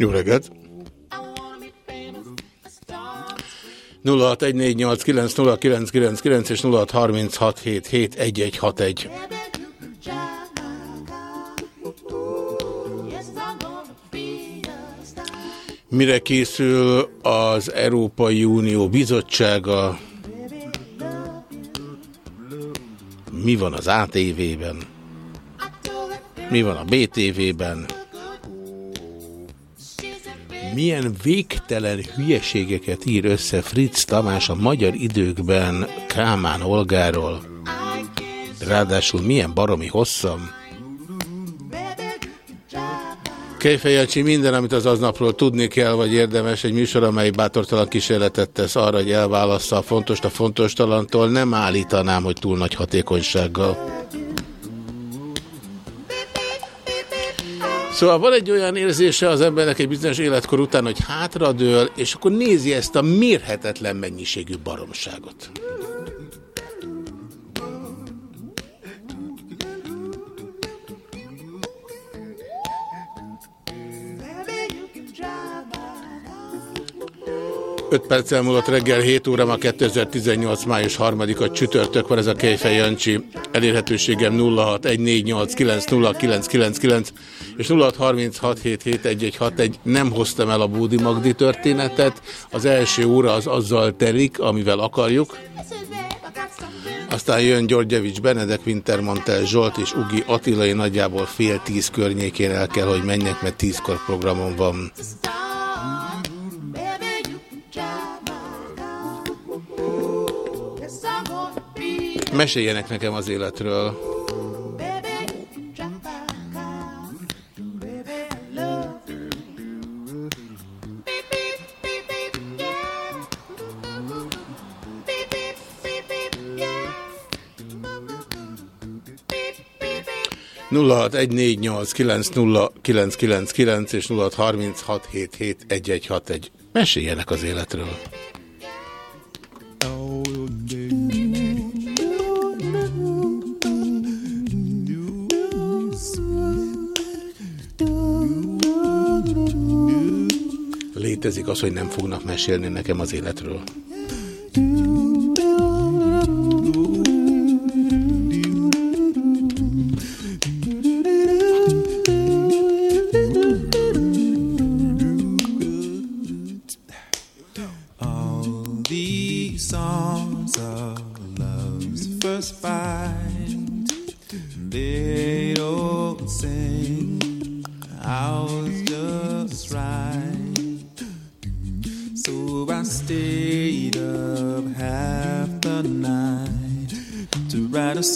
Jó reggelt! 0614890999 és 0636771161. Mire készül az Európai Unió bizottsága? Mi van az ATV-ben? Mi van a BTV-ben? Milyen végtelen hülyeségeket ír össze Fritz Tamás a magyar időkben Kálmán Olgáról? Ráadásul milyen baromi hosszam? Kejfejjelcsi minden, amit az aznapról tudni kell, vagy érdemes, egy műsor, amely bátortalan kísérletet tesz arra, hogy elválassza a fontos a fontos talantól, nem állítanám, hogy túl nagy hatékonysággal. Szóval van egy olyan érzése az embernek egy bizonyos életkor után, hogy hátradől, és akkor nézi ezt a mérhetetlen mennyiségű baromságot. Öt perccel múlott reggel 7 óra, ma 2018. május 3-a csütörtök van ez a Kejfej Jancsi. Elérhetőségem 0614890999 és 0636771161. Nem hoztam el a Búdi Magdi történetet. Az első óra az azzal telik, amivel akarjuk. Aztán jön Györgyevics Benedek, Wintermantel Zsolt és Ugi Attila, én nagyjából fél tíz környékén el kell, hogy menjek, mert tízkor programom van. Meséljenek nekem az életről. nulla és nulla. Meséljenek az életről. Létezik az, hogy nem fognak mesélni nekem az életről.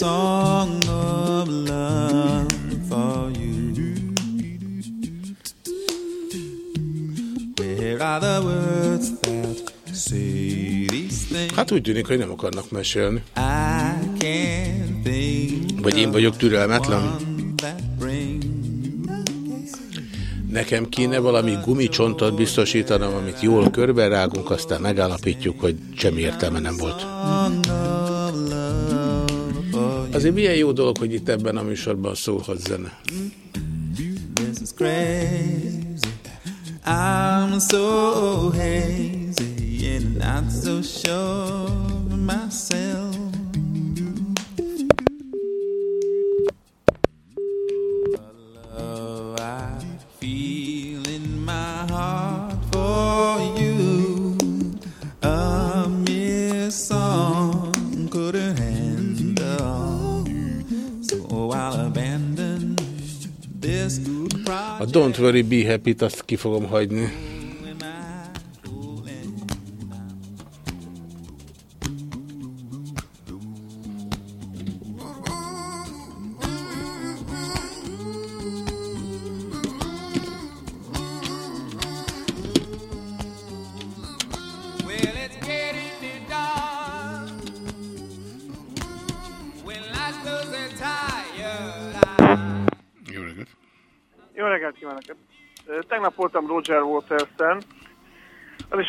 Song of love for you. Where are the words that say these things? Hát úgy tűnik, hogy nem akarnak mesélni. I can't think Vagy én vagyok türelmetlen. Nekem kéne valami gumicsontot biztosítanom, amit jól körbe rágunk, aztán megállapítjuk, hogy semmi értelme nem volt. Azért milyen jó dolog, hogy itt ebben a műsorban szólhat zene. I'm so hazy and not so sure myself. Don't Worry Be Happy-t azt ki fogom hagyni.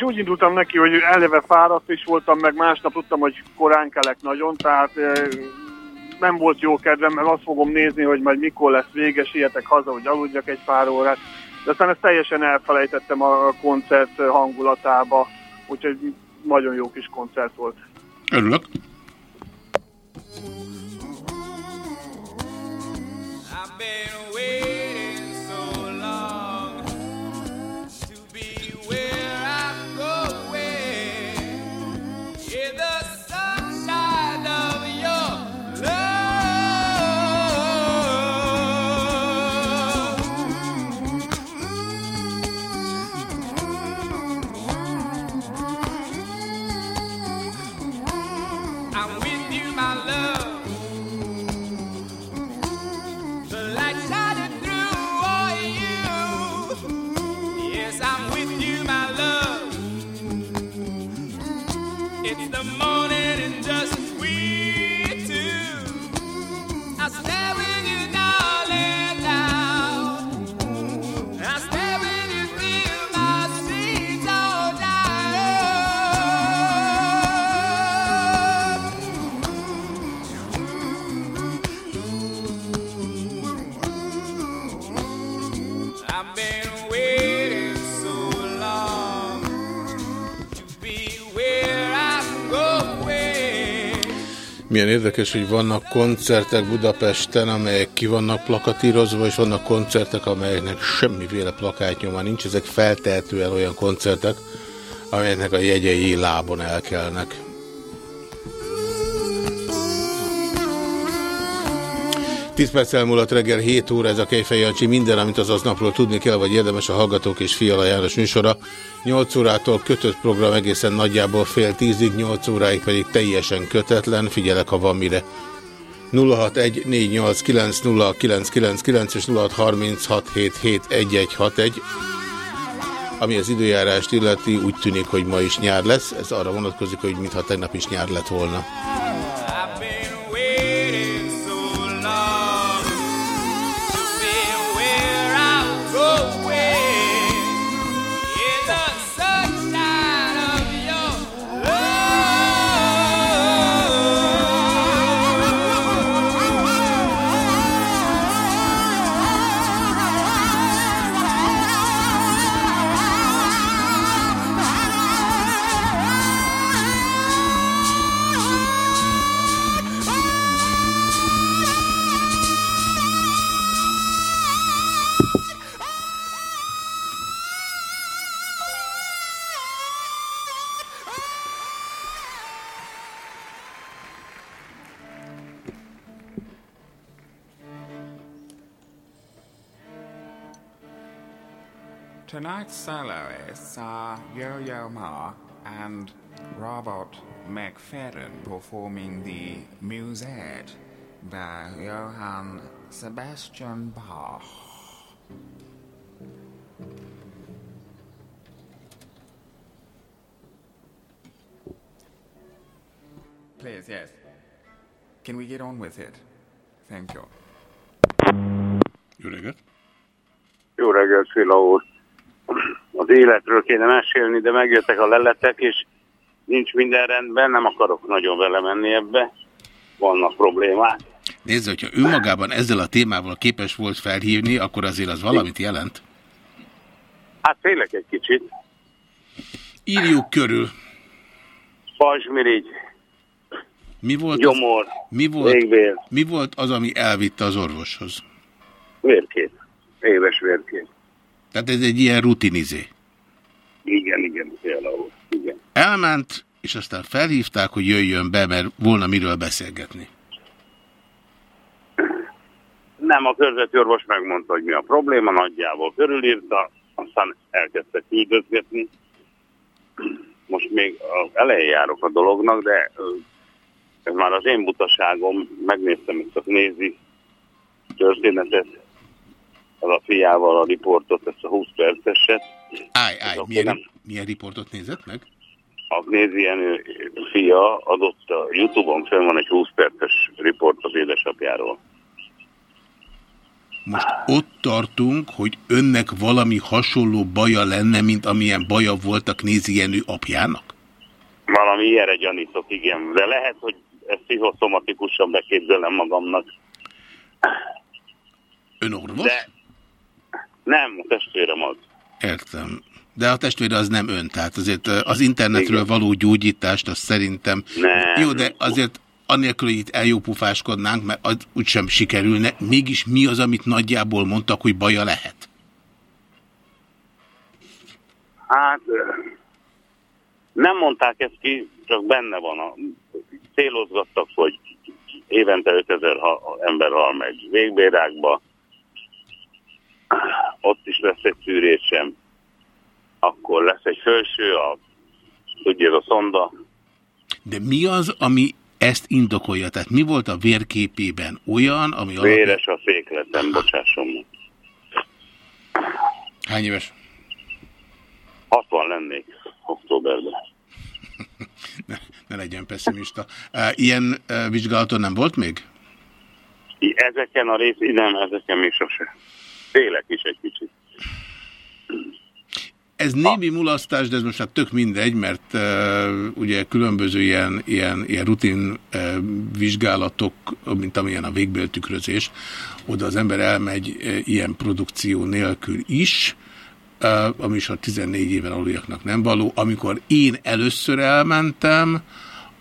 Úgy indultam neki, hogy eleve fáradt is voltam, meg másnap tudtam, hogy korán kelek nagyon, tehát eh, nem volt jó kedvem, meg azt fogom nézni, hogy majd mikor lesz vége, sietek haza, hogy aludjak egy pár órát. De aztán ezt teljesen elfelejtettem a koncert hangulatába, úgyhogy nagyon jó kis koncert volt. Örülök. The Milyen érdekes, hogy vannak koncertek Budapesten, amelyek ki vannak plakatírozva, és vannak koncertek, amelyeknek semmiféle plakátnyoma nincs. Ezek feltehetően olyan koncertek, amelyeknek a jegyei lábon elkelnek. Tíz perc elmúlott reggel 7 óra, ez a Kejfej Jancsi. Minden, amit az aznapról tudni kell, vagy érdemes a Hallgatók és Fiala János műsora. 8 órától kötött program egészen nagyjából fél tízig, 8 óráig pedig teljesen kötetlen. Figyelek, ha van mire. 0614890999 és 0636771161. Ami az időjárást illeti, úgy tűnik, hogy ma is nyár lesz. Ez arra vonatkozik, hogy mintha tegnap is nyár lett volna. Tonight's soloists are Yo-Yo Ma and Robert McFadden performing the Musette by Johann Sebastian Bach. Please, yes. Can we get on with it? Thank you. Jó reggelt! Jó reggelt, Fila úr. Az életről kéne mesélni, de megjöttek a leletek, és nincs minden rendben, nem akarok nagyon vele menni ebbe. Vannak problémák. Nézd, hogyha ő magában ezzel a témával képes volt felhívni, akkor azért az valamit jelent. Hát tényleg egy kicsit. Írjuk körül. Pajzsmirigy, Mi volt, az, gyomor, mi, volt, végvér, mi volt az, ami elvitte az orvoshoz? vérkét. Éves vérkét. Tehát ez egy ilyen rutinizé. Igen, igen, úr. Igen. Elment, és aztán felhívták, hogy jöjjön be, mert volna miről beszélgetni. Nem, a körzeti orvos megmondta, hogy mi a probléma, nagyjából körülírta, aztán elkezdte küldözgetni. Most még az elején járok a dolognak, de ez már az én butaságom, megnéztem ezt a nézi történetet, az a fiával a riportot, ezt a 20 perceset. Állj, állj, milyen, nem. milyen riportot nézett meg? A Gnézi Jenő fia adott a Youtube-on fenn van egy 20 perces riport az édesapjáról. Most ott tartunk, hogy önnek valami hasonló baja lenne, mint amilyen baja volt a Knézi Jenő apjának? Valami ilyenre gyanítok, igen. De lehet, hogy ezt pszichoszomatikusan beképzelem magamnak. Ön orvos? De nem, testvérem az. Értem. De a testvére az nem ön, tehát azért az internetről való gyógyítást, azt szerintem... Nem. Jó, de azért annélkül, hogy itt eljópufáskodnánk, mert az úgysem sikerülne, mégis mi az, amit nagyjából mondtak, hogy baja lehet? Hát nem mondták ezt ki, csak benne van. A, célozgattak, hogy évente 5000 ha, ember hal meg végbérákba. Ott is lesz egy szűrésem. Akkor lesz egy felső, a, tudja, ez a szonda. De mi az, ami ezt indokolja? Tehát mi volt a vérképében olyan, ami alapján... Véres a fékletem, bocsásson. meg. Hány éves? 60 lennék októberben. Ne, ne legyen pessimista. Ilyen vizsgálaton nem volt még? I- Ezeken a rész, nem, ezeken még sose. Félek is egy kicsit. Ez némi mulasztás, de ez most hát tök mindegy, mert uh, ugye különböző ilyen, ilyen, ilyen rutin uh, vizsgálatok, mint amilyen a végbéltükrözés, oda az ember elmegy uh, ilyen produkció nélkül is, uh, a 14 éven aluliaknak nem való. Amikor én először elmentem,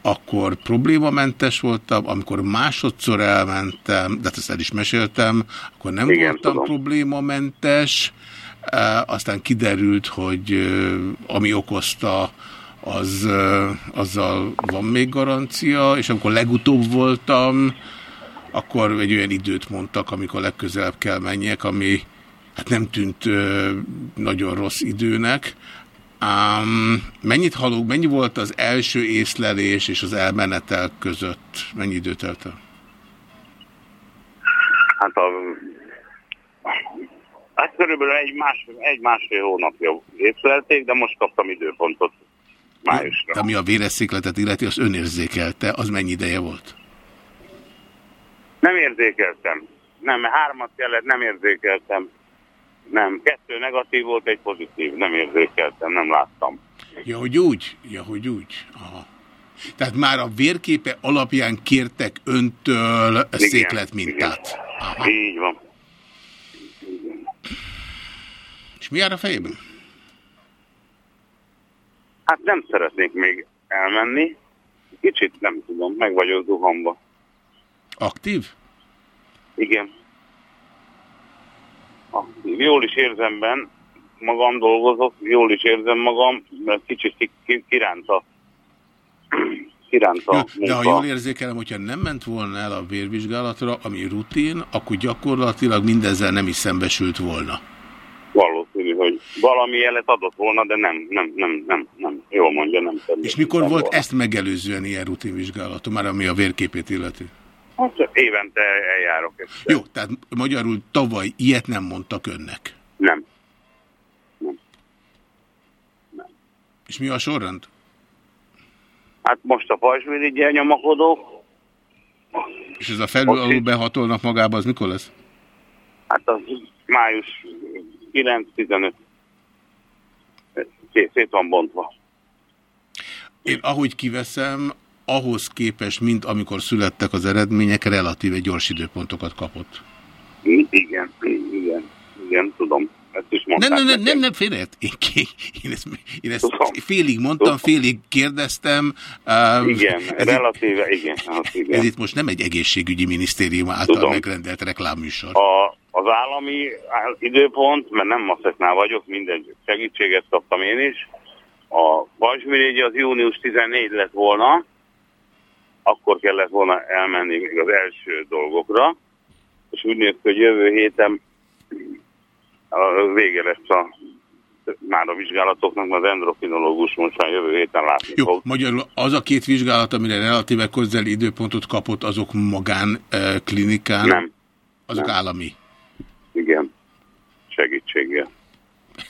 akkor problémamentes voltam, amikor másodszor elmentem, de hát ezt el is meséltem, akkor nem Igen, voltam tudom. problémamentes, aztán kiderült, hogy ami okozta, az, azzal van még garancia, és amikor legutóbb voltam, akkor egy olyan időt mondtak, amikor legközelebb kell menjek, ami hát nem tűnt nagyon rossz időnek. Um, mennyit halunk, mennyi volt az első észlelés és az elmenetel között? Mennyi időt telt el? Hát a... Hát körülbelül egy, más, egy másfél hónapja észlelték, de most kaptam időpontot májusra. De ami a véresszékletet illeti, az önérzékelte, az mennyi ideje volt? Nem érzékeltem. Nem, hármat kellett, nem érzékeltem. Nem, kettő negatív volt, egy pozitív. Nem érzékeltem, nem láttam. Ja, hogy úgy? Ja, hogy úgy. Aha. Tehát már a vérképe alapján kértek öntől székletmintát. Aha. Így van. És mi jár a fejében? Hát nem szeretnék még elmenni. Kicsit nem tudom, meg vagyok zuhamba. Aktív? Igen. Jól is érzem benn, magam dolgozok, jól is érzem magam, mert kicsit ki, ki, kiránt a, kiránt a Ja, de ha jól érzékelem, hogyha nem ment volna el a vérvizsgálatra, ami rutin, akkor gyakorlatilag mindezzel nem is szembesült volna. Valószínű, hogy valami jelet adott volna, de nem, nem, nem, nem, nem. Jól mondja, nem. És mikor volt ezt megelőzően ilyen rutinvizsgálatom, már ami a vérképét illeti? Hát évente eljárok. Ezt. Jó, tehát magyarul tavaly ilyet nem mondtak önnek. Nem. És mi a sorrend? Hát most a pajzsmirigyel nyomakodok. És ez a felül alul behatolnak magába, az mikor lesz? Hát az május 9-15. Szét, szét van bontva. Én ahogy kiveszem, ahhoz képest, mint amikor születtek az eredmények, relatíve gyors időpontokat kapott. Igen, igen, igen, tudom. Ezt is Nem, nem, nem, nem, nem félret. Én, én ezt, én ezt félig mondtam, félig kérdeztem. Uh, Igen, ez, relatíve, igen. Hát, itt, igen. ez itt most nem egy egészségügyi minisztérium által Tudom. megrendelt reklámműsor. A, az állami áll- időpont, mert nem maszeknál vagyok, mindegy segítséget kaptam én is. A Pajzsmirégyi az június 14 lett volna, akkor kellett volna elmenni még az első dolgokra, és úgy néz ki, hogy jövő héten a vége lesz a, már a vizsgálatoknak, mert az endokrinológus most már jövő héten látni Jó, fog. magyarul az a két vizsgálat, amire relatíve közel időpontot kapott, azok magán eh, klinikán? Nem. Azok Nem. állami? Igen, segítséggel.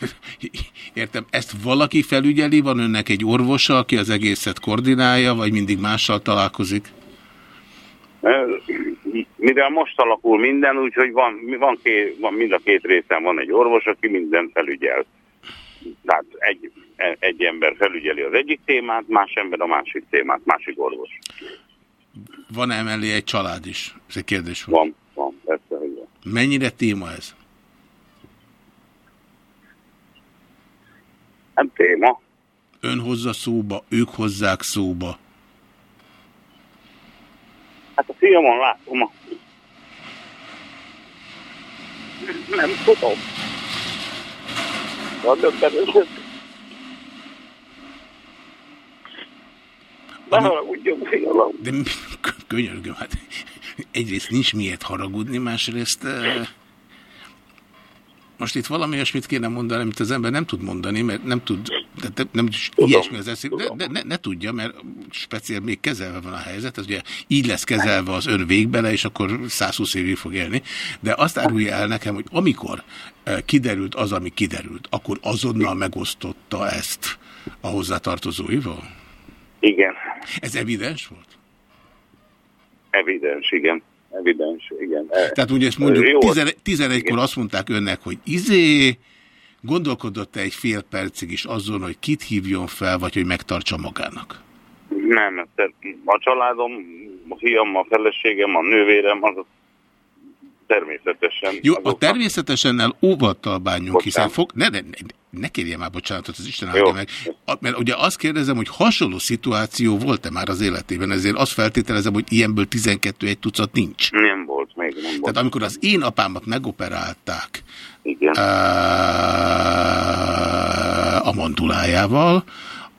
Értem, ezt valaki felügyeli? Van önnek egy orvosa, aki az egészet koordinálja, vagy mindig mással találkozik? Mivel most alakul minden, úgyhogy van, van, ké, van mind a két részen van egy orvos, aki minden felügyel. Tehát egy, egy ember felügyeli az egyik témát, más ember a másik témát, másik orvos. Van emellé egy család is? Ez egy kérdés volt. Van, van, persze, van. Mennyire téma ez? Nem téma. Ön hozza szóba, ők hozzák szóba. Hát a fiamon látom. Nem tudom. Ne haragudjon, fialom. De könyörgöm, hát egyrészt nincs miért haragudni, másrészt eh, most itt valami olyasmit kéne mondani, amit az ember nem tud mondani, mert nem tud, de nem is ilyesmi az eszébe, de, de ne, ne tudja, mert speciál még kezelve van a helyzet, ez ugye így lesz kezelve az ön végbele, és akkor 120 évig fog élni, de azt árulja el nekem, hogy amikor eh, kiderült az, ami kiderült, akkor azonnal megosztotta ezt a hozzátartozóival? Igen, Ez evidens volt? evidens, igen. Evidens, igen. E- Tehát ugye ezt mondjuk Jó. 11-kor azt mondták önnek, hogy izé, gondolkodott -e egy fél percig is azon, hogy kit hívjon fel, vagy hogy megtartsa magának? Nem, a családom, a fiam, a feleségem, a nővérem, az természetesen. Jó, a azoknak- természetesennel óvattal bánjunk, hiszen Bocsánat. fog... Ne, ne, ne, ne kérje már bocsánatot, az Isten áldja meg. Mert ugye azt kérdezem, hogy hasonló szituáció volt-e már az életében, ezért azt feltételezem, hogy ilyenből 12 egy tucat nincs. Nem volt még, nem volt. Tehát amikor az én apámat megoperálták Igen. a mandulájával,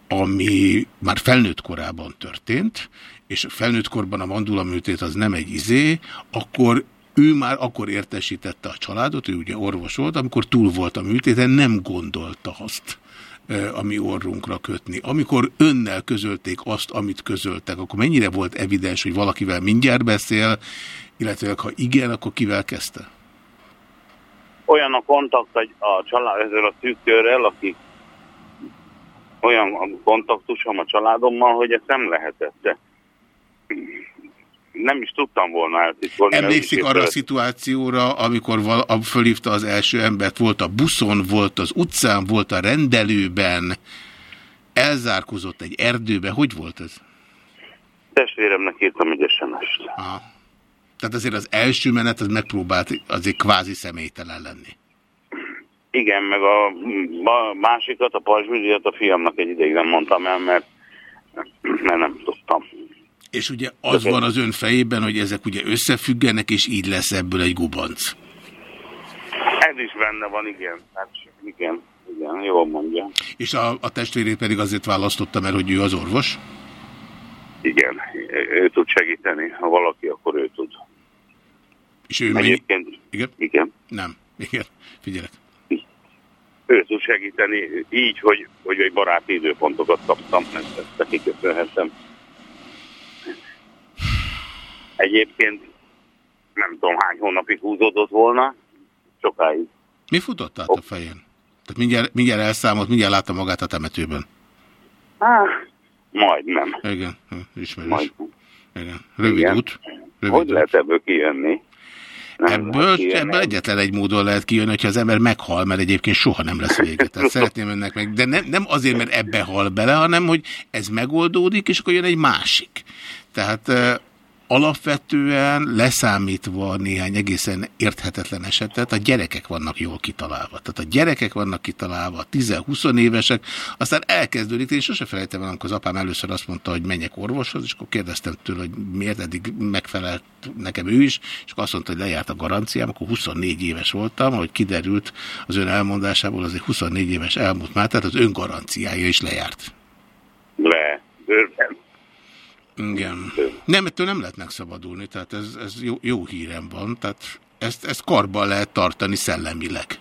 ami már felnőtt korában történt, és a felnőtt korban a mandula műtét az nem egy izé, akkor ő már akkor értesítette a családot, ő ugye orvos volt, amikor túl volt a műtéten, nem gondolta azt eh, a mi orrunkra kötni. Amikor önnel közölték azt, amit közöltek, akkor mennyire volt evidens, hogy valakivel mindjárt beszél, illetve ha igen, akkor kivel kezdte? Olyan a kontakt a, család, ezzel a szűkörrel, aki olyan a kontaktusom a családommal, hogy ezt nem lehetett, nem is tudtam volna eltitkolni. Emlékszik arra a szituációra, amikor val- fölhívta az első embert, volt a buszon, volt az utcán, volt a rendelőben, elzárkozott egy erdőbe. Hogy volt ez? Testvéremnek írtam egy SMS-t. Aha. Tehát azért az első menet az megpróbált azért kvázi személytelen lenni. Igen, meg a, a másikat, a pajzsműdiat a fiamnak egy ideig nem mondtam el, mert, mert nem tudtam. És ugye az van az ön fejében, hogy ezek ugye összefüggenek, és így lesz ebből egy gubanc. Ez is benne van, igen. Hát, igen, igen, jól mondja. És a, a testvérét pedig azért választotta, mert hogy ő az orvos? Igen, ő tud segíteni. Ha valaki, akkor ő tud. És ő mennyi... Egyébként, Igen? igen, Nem. Igen. Figyelek. ő tud segíteni így, hogy, hogy egy baráti időpontokat kaptam, ezt neki köszönhetem. Egyébként nem tudom hány hónapig húzódott volna, sokáig. Mi futott át a fején? Tehát mindjárt, mindjárt elszámolt, mindjárt látta magát a temetőben. Há, majd nem. Igen, hm, ismerős. Majd. Igen. Rövid Igen. út. Rövid Hogy út. lehet ebből kijönni? Nem Ebből, kijönni. ebből egyetlen egy módon lehet kijönni, hogyha az ember meghal, mert egyébként soha nem lesz vége. Tehát szeretném önnek meg, de nem, nem azért, mert ebbe hal bele, hanem hogy ez megoldódik, és akkor jön egy másik. Tehát eh, alapvetően leszámítva néhány egészen érthetetlen esetet, a gyerekek vannak jól kitalálva. Tehát a gyerekek vannak kitalálva, 10-20 évesek, aztán elkezdődik, én sose felejtem el, amikor az apám először azt mondta, hogy menjek orvoshoz, és akkor kérdeztem tőle, hogy miért eddig megfelelt nekem ő is, és akkor azt mondta, hogy lejárt a garanciám, akkor 24 éves voltam, ahogy kiderült az ön elmondásából, azért 24 éves elmúlt már, tehát az ön garanciája is lejárt. Le. Igen. Nem, ettől nem lehet megszabadulni, tehát ez, ez jó, jó hírem van, tehát ezt, ezt karban lehet tartani szellemileg.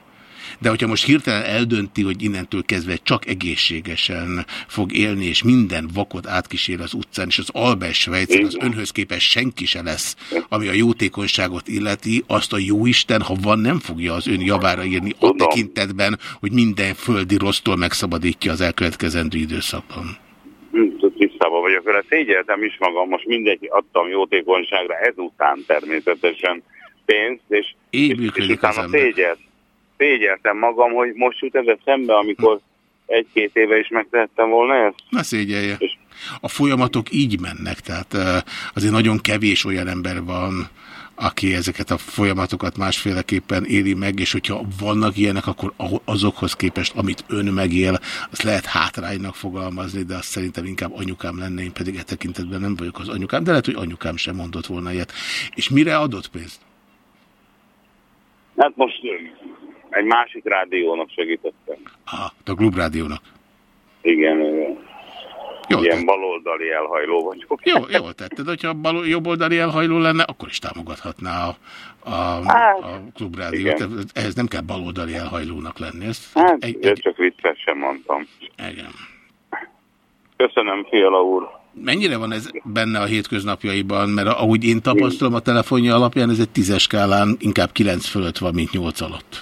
De hogyha most hirtelen eldönti, hogy innentől kezdve csak egészségesen fog élni, és minden vakot átkísér az utcán, és az Albert az önhöz képest senki se lesz, ami a jótékonyságot illeti, azt a jóisten, ha van, nem fogja az ön javára írni a tekintetben, hogy minden földi rossztól megszabadítja az elkövetkezendő időszakban. Tisztában vagyok vele. Szégyeltem is magam, most mindegy, adtam jótékonyságra, ezután természetesen pénzt, és, Így és, és utána szégyelt, szégyeltem magam, hogy most jut ez eszembe, amikor egy-két éve is megtehettem volna ezt. Ne szégyelje. A folyamatok így mennek, tehát eh, azért nagyon kevés olyan ember van, aki ezeket a folyamatokat másféleképpen éli meg, és hogyha vannak ilyenek, akkor azokhoz képest, amit ön megél, azt lehet hátránynak fogalmazni, de azt szerintem inkább anyukám lenne, én pedig e tekintetben nem vagyok az anyukám, de lehet, hogy anyukám sem mondott volna ilyet. És mire adott pénzt? Hát most egy másik rádiónak segítettem. Ah, a Klubrádiónak. Igen, igen. Jó, Ilyen baloldali elhajló vagyok. Jó, jól tetted, hogyha bal, jobboldali elhajló lenne, akkor is támogathatná a, a, Hát, a klubrádiót. Ehhez nem kell baloldali elhajlónak lenni. Ezt Hát, egy, egy... csak viccesen mondtam. Igen. Köszönöm, Fiala úr. Mennyire van ez benne a hétköznapjaiban? Mert ahogy én tapasztalom a telefonja alapján, ez egy tízes skálán inkább kilenc fölött van, mint nyolc alatt.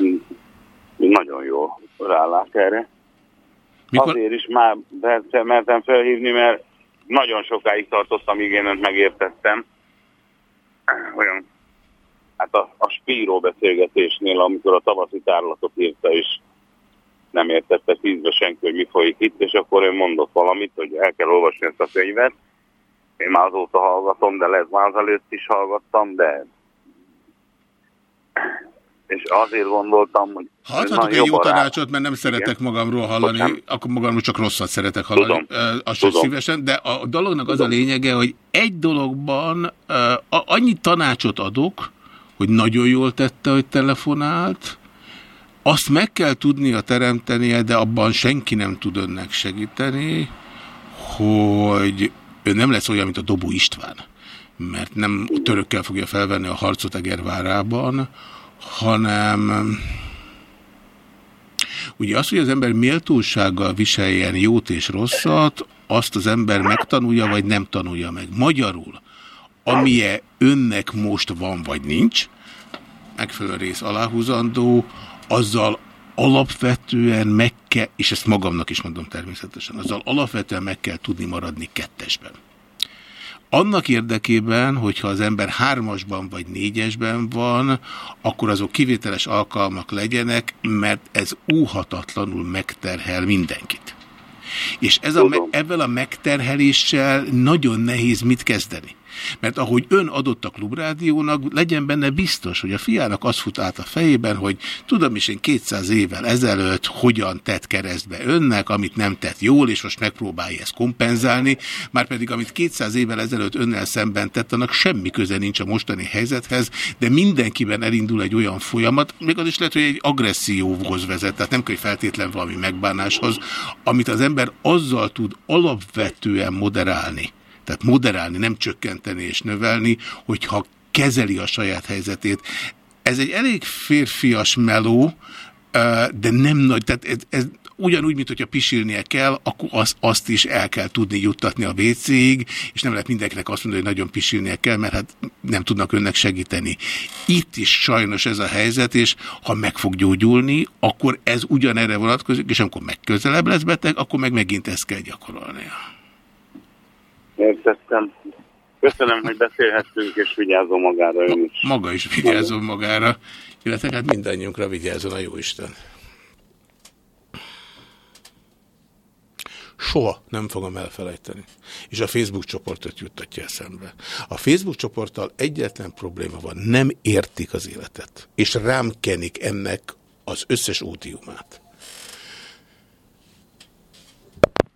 Nagyon jó rálák erre. Mikor... Azért is már mertem, felhívni, mert nagyon sokáig tartottam, míg én önt megértettem. Olyan, hát a, a Spíró beszélgetésnél, amikor a tavaszi tárlatot írta, és nem értette tízbe senki, hogy mi folyik itt, és akkor ő mondott valamit, hogy el kell olvasni ezt a könyvet. Én már azóta hallgatom, de lesz már előtt is hallgattam, de és azért gondoltam, hogy Ha adhatok egy jó tanácsot, mert nem szeretek magamról hallani, Bocsánat. akkor magamról csak rosszat szeretek hallani. Tudom. Azt sem Tudom. szívesen, de a dolognak az a lényege, hogy egy dologban a- annyi tanácsot adok, hogy nagyon jól tette, hogy telefonált, azt meg kell tudnia teremtenie, de abban senki nem tud önnek segíteni, hogy ő nem lesz olyan, mint a Dobó István, mert nem törökkel fogja felvenni a harcot Egervárában, hanem ugye az, hogy az ember méltósággal viseljen jót és rosszat, azt az ember megtanulja, vagy nem tanulja meg. Magyarul, amilyen önnek most van, vagy nincs, megfelelő rész aláhúzandó, azzal alapvetően meg kell, és ezt magamnak is mondom természetesen, azzal alapvetően meg kell tudni maradni kettesben. Annak érdekében, hogyha az ember hármasban vagy négyesben van, akkor azok kivételes alkalmak legyenek, mert ez óhatatlanul megterhel mindenkit. És ez a, ezzel a megterheléssel nagyon nehéz mit kezdeni. Mert ahogy ön adott a klubrádiónak, legyen benne biztos, hogy a fiának az fut át a fejében, hogy tudom is én 200 évvel ezelőtt hogyan tett keresztbe önnek, amit nem tett jól, és most megpróbálja ezt kompenzálni, már pedig amit 200 évvel ezelőtt önnel szemben tett, annak semmi köze nincs a mostani helyzethez, de mindenkiben elindul egy olyan folyamat, még az is lehet, hogy egy agresszióhoz vezet, tehát nem kell feltétlen valami megbánáshoz, amit az ember azzal tud alapvetően moderálni, tehát moderálni, nem csökkenteni és növelni, hogyha kezeli a saját helyzetét. Ez egy elég férfias meló, de nem nagy, tehát ez, ez ugyanúgy, mint hogyha pisilnie kell, akkor az, azt is el kell tudni juttatni a WC-ig, és nem lehet mindenkinek azt mondani, hogy nagyon pisilnie kell, mert hát nem tudnak önnek segíteni. Itt is sajnos ez a helyzet, és ha meg fog gyógyulni, akkor ez ugyanerre vonatkozik, és amikor megközelebb lesz beteg, akkor meg megint ezt kell gyakorolnia. Értettem. Köszönöm, hogy beszélhettünk, és vigyázom magára ön is. Maga is vigyázzon magára, illetve hát mindannyiunkra vigyázzon a Jóisten. Soha nem fogom elfelejteni. És a Facebook csoportot juttatja eszembe. A Facebook csoporttal egyetlen probléma van, nem értik az életet. És rám kenik ennek az összes ódiumát.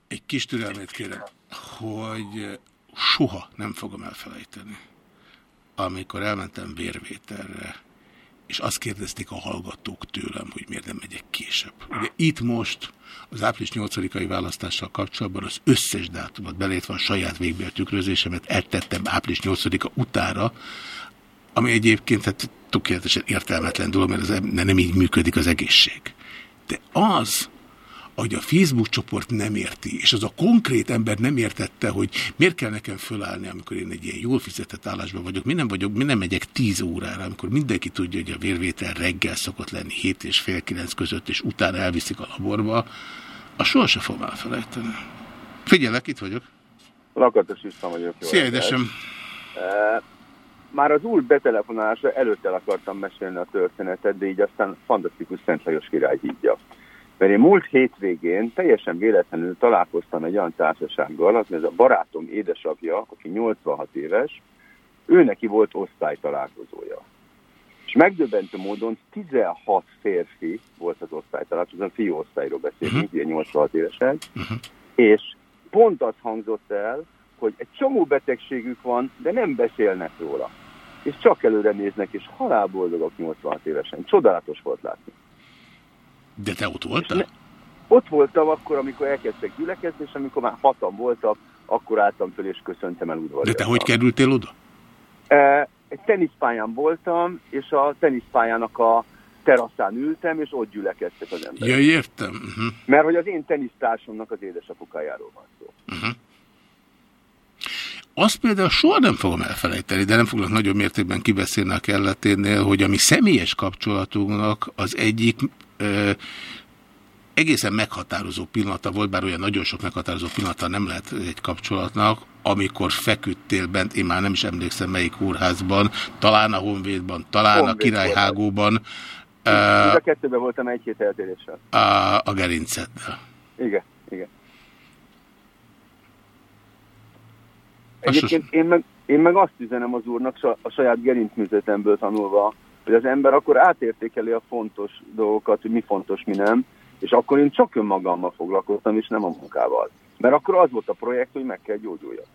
Egy kis türelmét kérem, hogy soha nem fogom elfelejteni. Amikor elmentem vérvételre, és azt kérdezték a hallgatók tőlem, hogy miért nem megyek később. Ugye itt most az április 8-ai választással kapcsolatban az összes dátumot, belétve a saját végbéltükrözésemet eltettem április 8-a utára, ami egyébként hát tökéletesen értelmetlen dolog, mert az, nem így működik az egészség. De az, hogy a Facebook csoport nem érti, és az a konkrét ember nem értette, hogy miért kell nekem fölállni, amikor én egy ilyen jól fizetett állásban vagyok, mi nem, vagyok, mi nem megyek 10 órára, amikor mindenki tudja, hogy a vérvétel reggel szokott lenni 7 és fél 9 között, és utána elviszik a laborba, a sohasem fogom elfelejteni. Figyelek, itt vagyok. Lakatos István vagyok. Szia, édesem! E, Már az úr betelefonálása előtt el akartam mesélni a történetet, de így aztán fantasztikus Szent Lajos király hídja. Mert én múlt hétvégén teljesen véletlenül találkoztam egy olyan társasággal, az ez a barátom édesapja, aki 86 éves, ő neki volt osztálytalálkozója. És megdöbbentő módon 16 férfi volt az osztálytalálkozó, a fiú osztályról beszélünk, uh-huh. ilyen 86 évesen, és pont az hangzott el, hogy egy csomó betegségük van, de nem beszélnek róla. És csak előre néznek, és halálboldogok 86 évesen. Csodálatos volt látni. De te ott voltál? Ott voltam akkor, amikor elkezdtek gyülekezni, és amikor már hatan voltak, akkor álltam föl, és köszöntem el udvarjában. De te hogy kerültél oda? E, Egy teniszpályán voltam, és a teniszpályának a teraszán ültem, és ott gyülekeztek az emberek. Ja, értem. Uh-huh. Mert hogy az én tenisztársamnak az édesapukájáról van szó. Uh-huh. Azt például soha nem fogom elfelejteni, de nem foglak nagyobb mértékben kibeszélni a kelleténél, hogy a mi személyes kapcsolatunknak az egyik ö, egészen meghatározó pillanata volt, bár olyan nagyon sok meghatározó pillanata nem lehet egy kapcsolatnak, amikor feküdtél bent, én már nem is emlékszem melyik kórházban, talán a Honvédban, talán Honvéd a Királyhágóban, Mind a kettőben voltam egy hét eltéréssel. a, a gerinceddel. Igen, igen. Egyébként én meg, én meg azt üzenem az úrnak a saját gerincműzetemből tanulva, hogy az ember akkor átértékeli a fontos dolgokat, hogy mi fontos, mi nem, és akkor én csak önmagammal foglalkoztam, és nem a munkával. Mert akkor az volt a projekt, hogy meg kell gyógyuljak.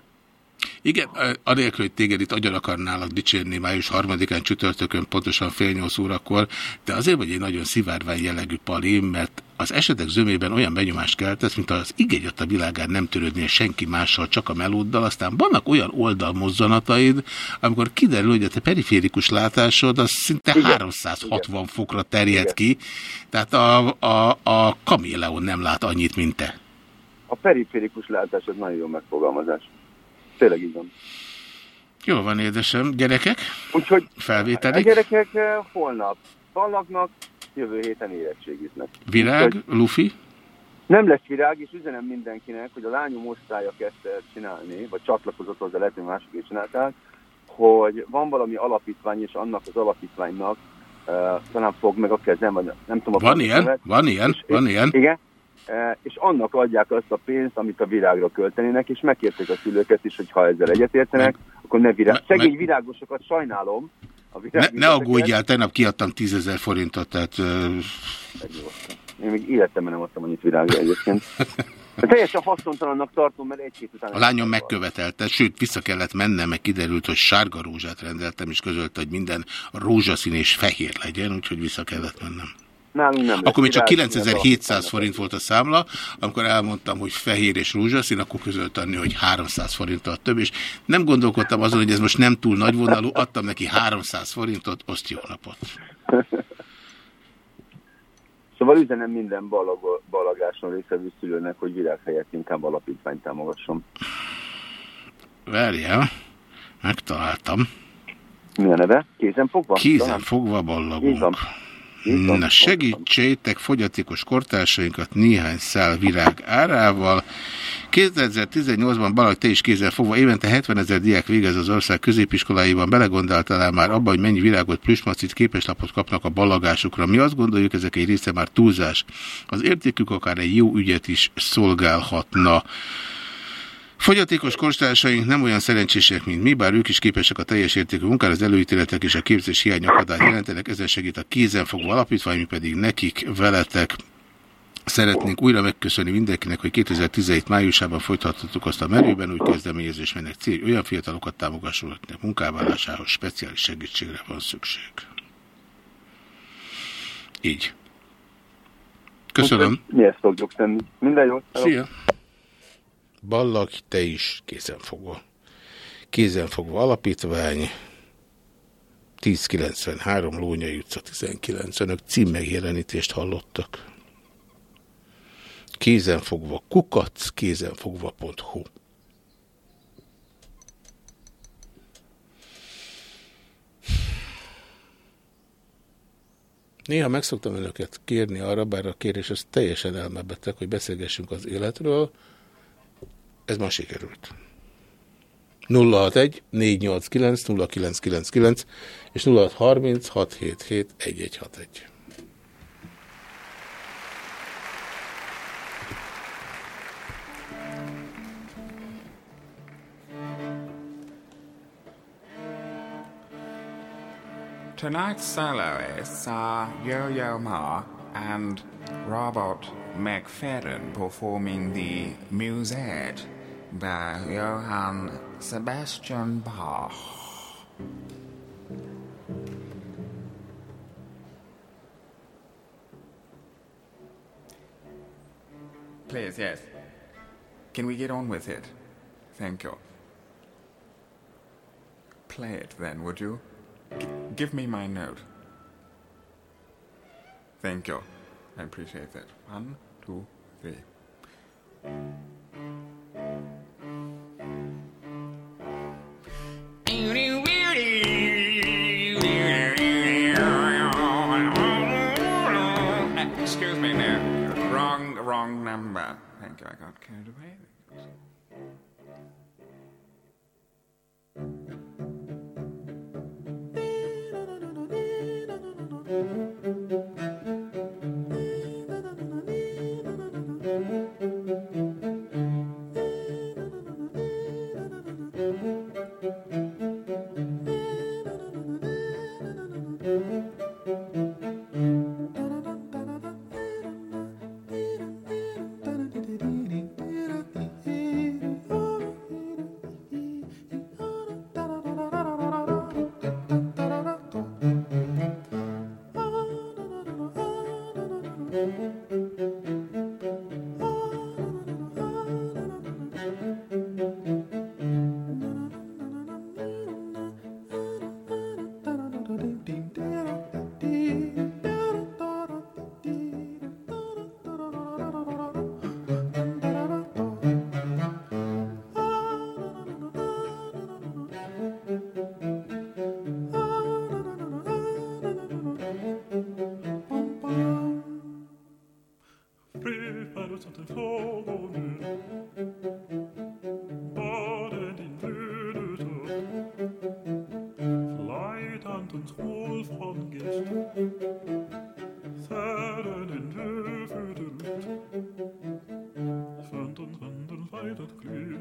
Igen, anélkül, hogy téged itt agyon akarnálak dicsérni május harmadikán csütörtökön, pontosan fél nyolc órakor, de azért vagy egy nagyon szivárvány jellegű pali, mert az esetek zömében olyan benyomást keltesz, mint az igény a világán nem törődnél senki mással, csak a melóddal, aztán vannak olyan oldalmozzanataid, amikor kiderül, hogy a te periférikus látásod az szinte Igen. 360 fokra terjed ki, tehát a, a, a kaméleon nem lát annyit, mint te. A periférikus látás az nagyon jó megfogalmazás. Tényleg így van. Jó van, édesem. Gyerekek? Úgyhogy a Felvételik? gyerekek eh, holnap ballagnak, jövő héten érettségiznek. Virág? Úgyhogy Lufi? Nem lesz virág, és üzenem mindenkinek, hogy a lányom osztálya kezdte csinálni, vagy csatlakozott hozzá, lehet, hogy mások is csinálták, hogy van valami alapítvány, és annak az alapítványnak uh, talán fog meg a kezem, vagy nem tudom. Van ilyen? nevet. Van ilyen? És- Van ilyen? Igen. És annak adják azt a pénzt, amit a virágra költenének, és megkérték a szülőket is, hogy ha ezzel egyetértenek, akkor ne virág. Szegény virágosokat sajnálom. Ne, ne aggódjál, tegnap kiadtam 10 ezer forintot, tehát ö, Megnyugodtan. Én még életemben nem adtam annyit virágra egyébként. Teljesen haszontalannak tartom, mert egy hét után... a lányom megkövetelte, sőt, vissza kellett mennem, meg kiderült, hogy sárga rózsát rendeltem, és közölte, hogy minden rózsaszín és fehér legyen, úgyhogy vissza kellett mennem. Nálunk nem Akkor még csak lesz virág, 9700 forint volt a számla, amikor elmondtam, hogy fehér és rózsaszín, akkor közölt adni, hogy 300 forinttal több, és nem gondolkodtam azon, hogy ez most nem túl nagyvonalú, adtam neki 300 forintot, azt jó napot. Szóval üzenem minden balag, balagáson részevő szülőnek, hogy virág helyett inkább alapítványt támogasson. Várjál, megtaláltam. Mi a neve? Kézen fogva? Kézen fogva ballagunk. Így van. Na segítsétek fogyatékos kortársainkat néhány szál virág árával. 2018-ban Balag, te is kézzel fogva évente 70 ezer diák végez az ország középiskoláiban. Belegondoltál már abba, hogy mennyi virágot, plüsmacit, képeslapot kapnak a ballagásukra. Mi azt gondoljuk, ezek egy része már túlzás. Az értékük akár egy jó ügyet is szolgálhatna. Fogyatékos korstársaink nem olyan szerencsések, mint mi, bár ők is képesek a teljes értékű munkára, az előítéletek és a képzés hiány akadályt jelentenek, ezzel segít a kézenfogó alapítvány, mi pedig nekik, veletek Szeretnénk újra megköszönni mindenkinek, hogy 2017 májusában folytathattuk azt a merőben úgy kezdeményezés, melynek cél, hogy olyan fiatalokat támogasson, akiknek munkávállásához speciális segítségre van szükség. Így. Köszönöm. Mi ezt fogjuk tenni. Minden jót. Szia! Ballag, te is kézenfogva. Kézenfogva alapítvány, 1093 Lónyai utca 19 önök címmegjelenítést hallottak. Kézenfogva kukac, kézenfogva.hu Néha meg szoktam önöket kérni arra, bár a kérés az teljesen elmebeteg, hogy beszélgessünk az életről. Ez ma sikerült. 061 489 0999 és 0630 677 1161. Tonight's soloists are Yo-Yo Ma and Robert McFerrin performing the Musette by Johann Sebastian Bach. Please, yes. Can we get on with it? Thank you. Play it then, would you? G- give me my note. Thank you. I appreciate that. One, two, three. Excuse me now. Wrong, wrong number. Thank you. I got carried away.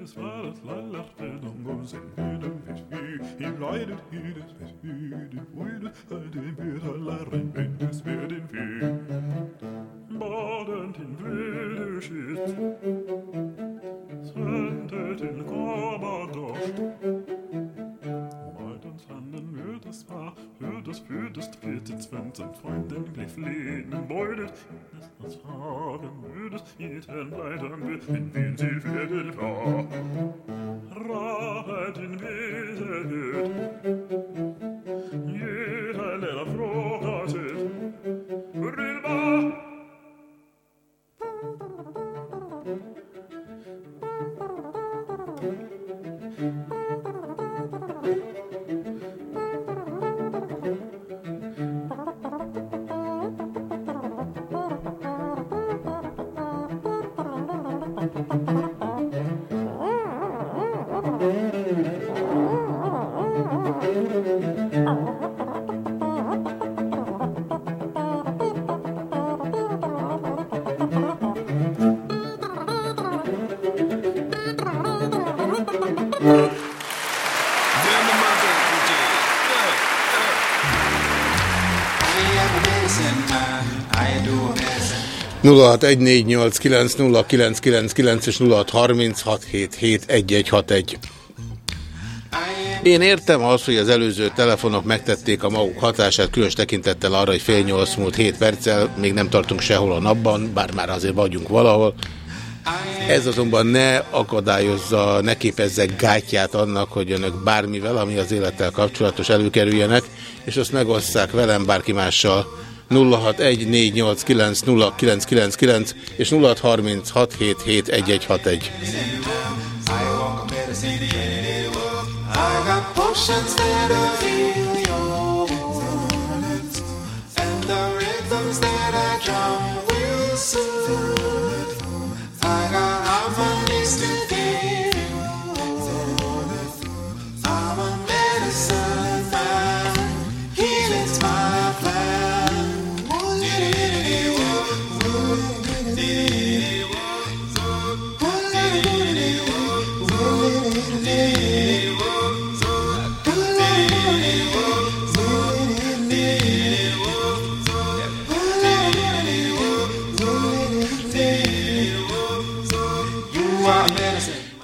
hydes varas lallarte dom gom sen hyden vet hy i leidet jedes vet hy den hydes all den beder larren hydes vet den hy badend in wilde schitt sendet in korba das war, hör das, für das dritte Zwent Freunde, Freunden fliehen, flehen beutet, dass das Hagen würdet, jeden weiteren will, in den sie werden war. Rahet in Wesenheit, jeder Lehrer froh hattet, Rilba! 0614890999 és 0636771161. Én értem azt, hogy az előző telefonok megtették a maguk hatását, különös tekintettel arra, hogy fél nyolc múlt 7 perccel, még nem tartunk sehol a napban, bár már azért vagyunk valahol. Ez azonban ne akadályozza, ne képezze gátját annak, hogy önök bármivel, ami az élettel kapcsolatos előkerüljenek, és azt megosszák velem bárki mással. 0614890999 és 0636771161. I got potions that'll heal your wounds, and the rhythms that I drum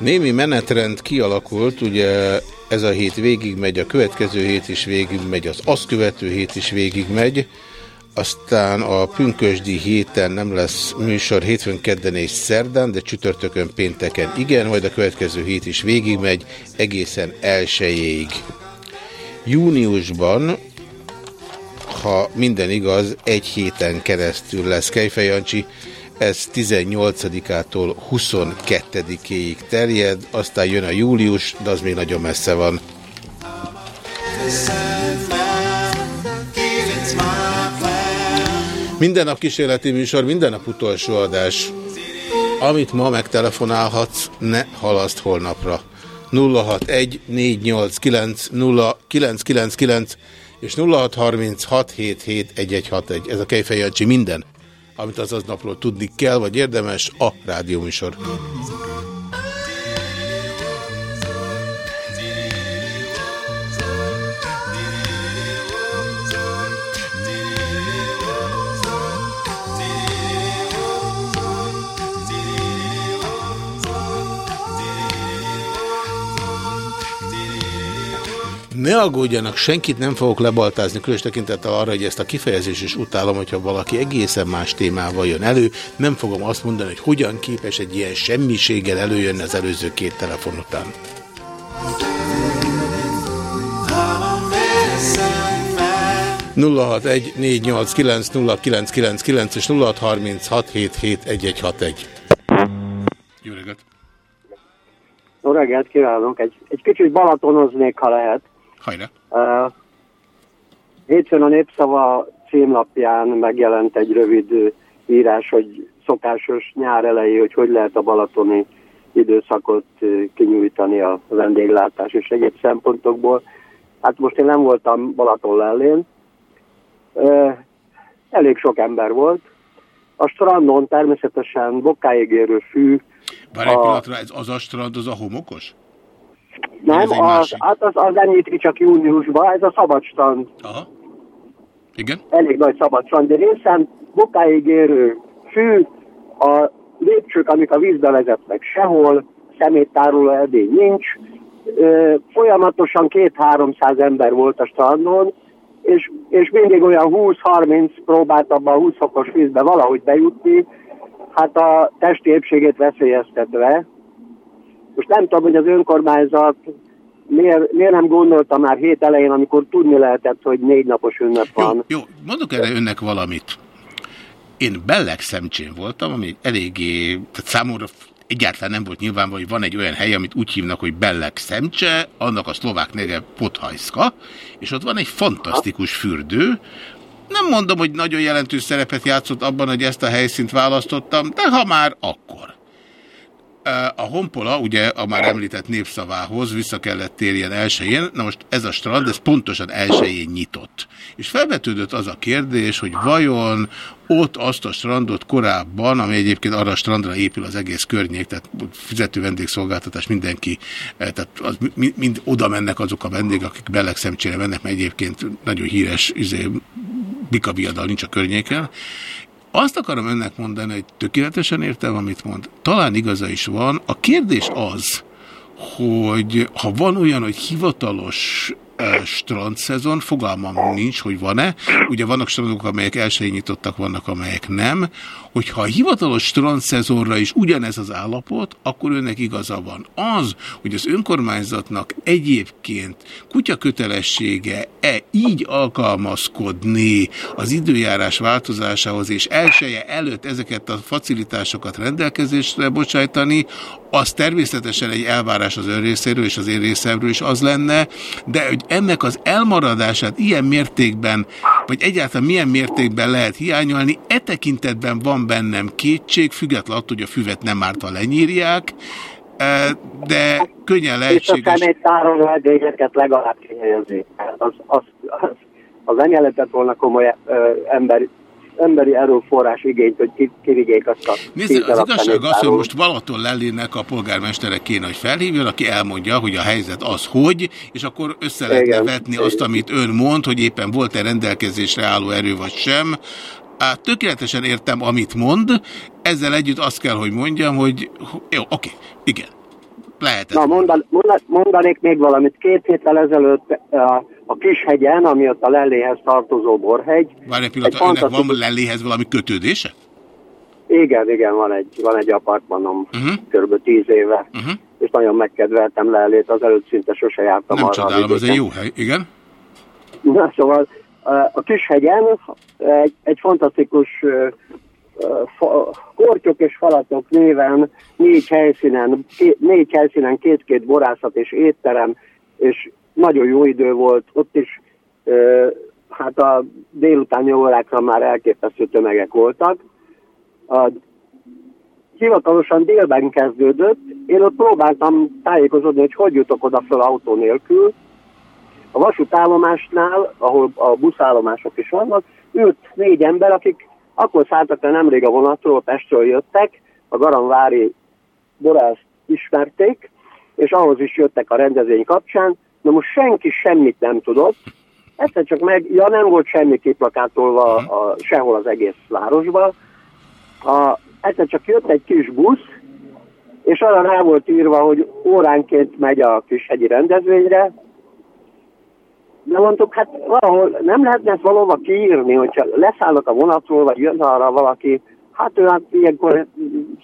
Némi menetrend kialakult, ugye ez a hét végigmegy, a következő hét is végigmegy, az azt követő hét is végigmegy, aztán a pünkösdi héten nem lesz műsor hétfőn, kedden és szerdán, de csütörtökön, pénteken igen, majd a következő hét is végigmegy, egészen elsőjéig. Júniusban, ha minden igaz, egy héten keresztül lesz Kejfej Jancsi, ez 18-ától 22-éig terjed, aztán jön a július, de az még nagyon messze van. Minden nap kísérleti műsor, minden nap utolsó adás. Amit ma megtelefonálhatsz, ne halaszt holnapra. 061 489 0999 és 0636771161. Ez a Kejfej Jancsi minden, amit az aznapról tudni kell, vagy érdemes, a rádióműsor. Ne aggódjanak, senkit nem fogok lebaltázni, különös tekintettel arra, hogy ezt a kifejezést is utálom, hogyha valaki egészen más témával jön elő. Nem fogom azt mondani, hogy hogyan képes egy ilyen semmiséggel előjönni az előző két telefon után. nulla és 0636771161. Jó reggelt! Jó reggelt kívánok! Egy, egy kicsit balatonoznék, ha lehet. Hajrá! Uh, hétfőn a Népszava címlapján megjelent egy rövid írás, hogy szokásos nyár elejé, hogy hogy lehet a balatoni időszakot kinyújtani a vendéglátás és egyéb szempontokból. Hát most én nem voltam Balaton lellén. Elég sok ember volt. A strandon természetesen bokáig érő fű. Várj egy pillanatra, ez az a strand, az a homokos? Nem, az, másik? hát az, az ki csak júniusban, ez a szabad strand. Aha. Igen? Elég nagy szabad strand, de részen bokáig érő fű, a lépcsők, amik a vízbe vezetnek sehol, szeméttároló edény nincs, Ö, folyamatosan két-háromszáz ember volt a strandon, és, és mindig olyan 20-30 próbált abban a 20 fokos vízbe valahogy bejutni, hát a testi épségét veszélyeztetve. Most nem tudom, hogy az önkormányzat miért, miért nem gondolta már hét elején, amikor tudni lehetett, hogy négy napos ünnep van. Jó, mondok erre önnek valamit. Én Belleg szemcsén voltam, ami eléggé, tehát számomra egyáltalán nem volt nyilvánvaló, hogy van egy olyan hely, amit úgy hívnak, hogy Belleg szemcse, annak a szlovák neve Podhajszka, és ott van egy fantasztikus fürdő, nem mondom, hogy nagyon jelentős szerepet játszott abban, hogy ezt a helyszínt választottam, de ha már, akkor. A Honpola, ugye a már említett népszavához vissza kellett térjen elsőjén, na most ez a strand, ez pontosan elsőjén nyitott. És felvetődött az a kérdés, hogy vajon ott azt a strandot korábban, ami egyébként arra a strandra épül az egész környék, tehát fizető vendégszolgáltatás mindenki, eh, tehát az, mind, mind oda mennek azok a vendégek, akik belegszemcsére mennek, mert egyébként nagyon híres izé, bikaviadal nincs a környéken, azt akarom önnek mondani, hogy tökéletesen értem, amit mond. Talán igaza is van. A kérdés az, hogy ha van olyan, hogy hivatalos strandszezon, fogalmam nincs, hogy van-e. Ugye vannak strandok, amelyek elsőjén nyitottak, vannak, amelyek nem. Hogyha a hivatalos strandszezonra is ugyanez az állapot, akkor önnek igaza van. Az, hogy az önkormányzatnak egyébként kutya kötelessége-e így alkalmazkodni az időjárás változásához, és elsője előtt ezeket a facilitásokat rendelkezésre bocsájtani, az természetesen egy elvárás az ön részéről és az én részemről is az lenne, de hogy ennek az elmaradását ilyen mértékben, vagy egyáltalán milyen mértékben lehet hiányolni, e tekintetben van bennem kétség, függetlenül attól, hogy a füvet nem ártva lenyírják, eh, de könnyen És a lehetséges. szeméttároló edényeket legalább kihelyezni. Az, az, az, az nem jelentett volna komoly ö, emberi, emberi erőforrás igényt, hogy ki- kivigyék azt a Nézd, az igazság az, hogy most Balaton Lellének a polgármestere kéne, hogy felhívjon, aki elmondja, hogy a helyzet az hogy, és akkor össze lehetne Igen. vetni azt, amit ön mond, hogy éppen volt-e rendelkezésre álló erő vagy sem. Á, tökéletesen értem, amit mond, ezzel együtt azt kell, hogy mondjam, hogy jó, oké, igen. Lehet. Na, mondan, mondan, mondanék még valamit. Két héttel ezelőtt a, a Kishegyen, ami ott a Lelléhez tartozó borhegy. Várj egy pillanat, önnek fantasztikus- van Lelléhez valami kötődése? Igen, igen, van egy, van egy apartmanom Uh-huh. kb. tíz éve, Uh-huh. és nagyon megkedveltem Lellét, azelőtt szinte sose jártam Nem arra csodálom, ez egy jó hely. Igen? Na, szóval a- a Kishegyen egy, egy fantasztikus kortyok és falatok néven négy helyszínen, négy helyszínen két-két borászat és étterem, és nagyon jó idő volt, ott is hát a délutáni órákra már elképesztő tömegek voltak. A, hivatalosan délben kezdődött, én ott próbáltam tájékozódni, hogy hogy jutok oda fel autó nélkül, a vasútállomásnál, ahol a buszállomások is vannak, ült négy ember, akik akkor szálltak le nemrég a vonatról, Pestről jöttek, a Garamvári borászt ismerték, és ahhoz is jöttek a rendezvény kapcsán. Na most senki semmit nem tudott, egyszer csak meg, ja nem volt semmi kiplakátolva a, sehol az egész városban. A, egyszer csak jött egy kis busz, és arra rá volt írva, hogy óránként megy a kishegyi rendezvényre, de mondtuk, hát valahol nem lehetne ezt valahova kiírni, hogyha leszállnak a vonatról, vagy jön arra valaki, hát ő hát ilyenkor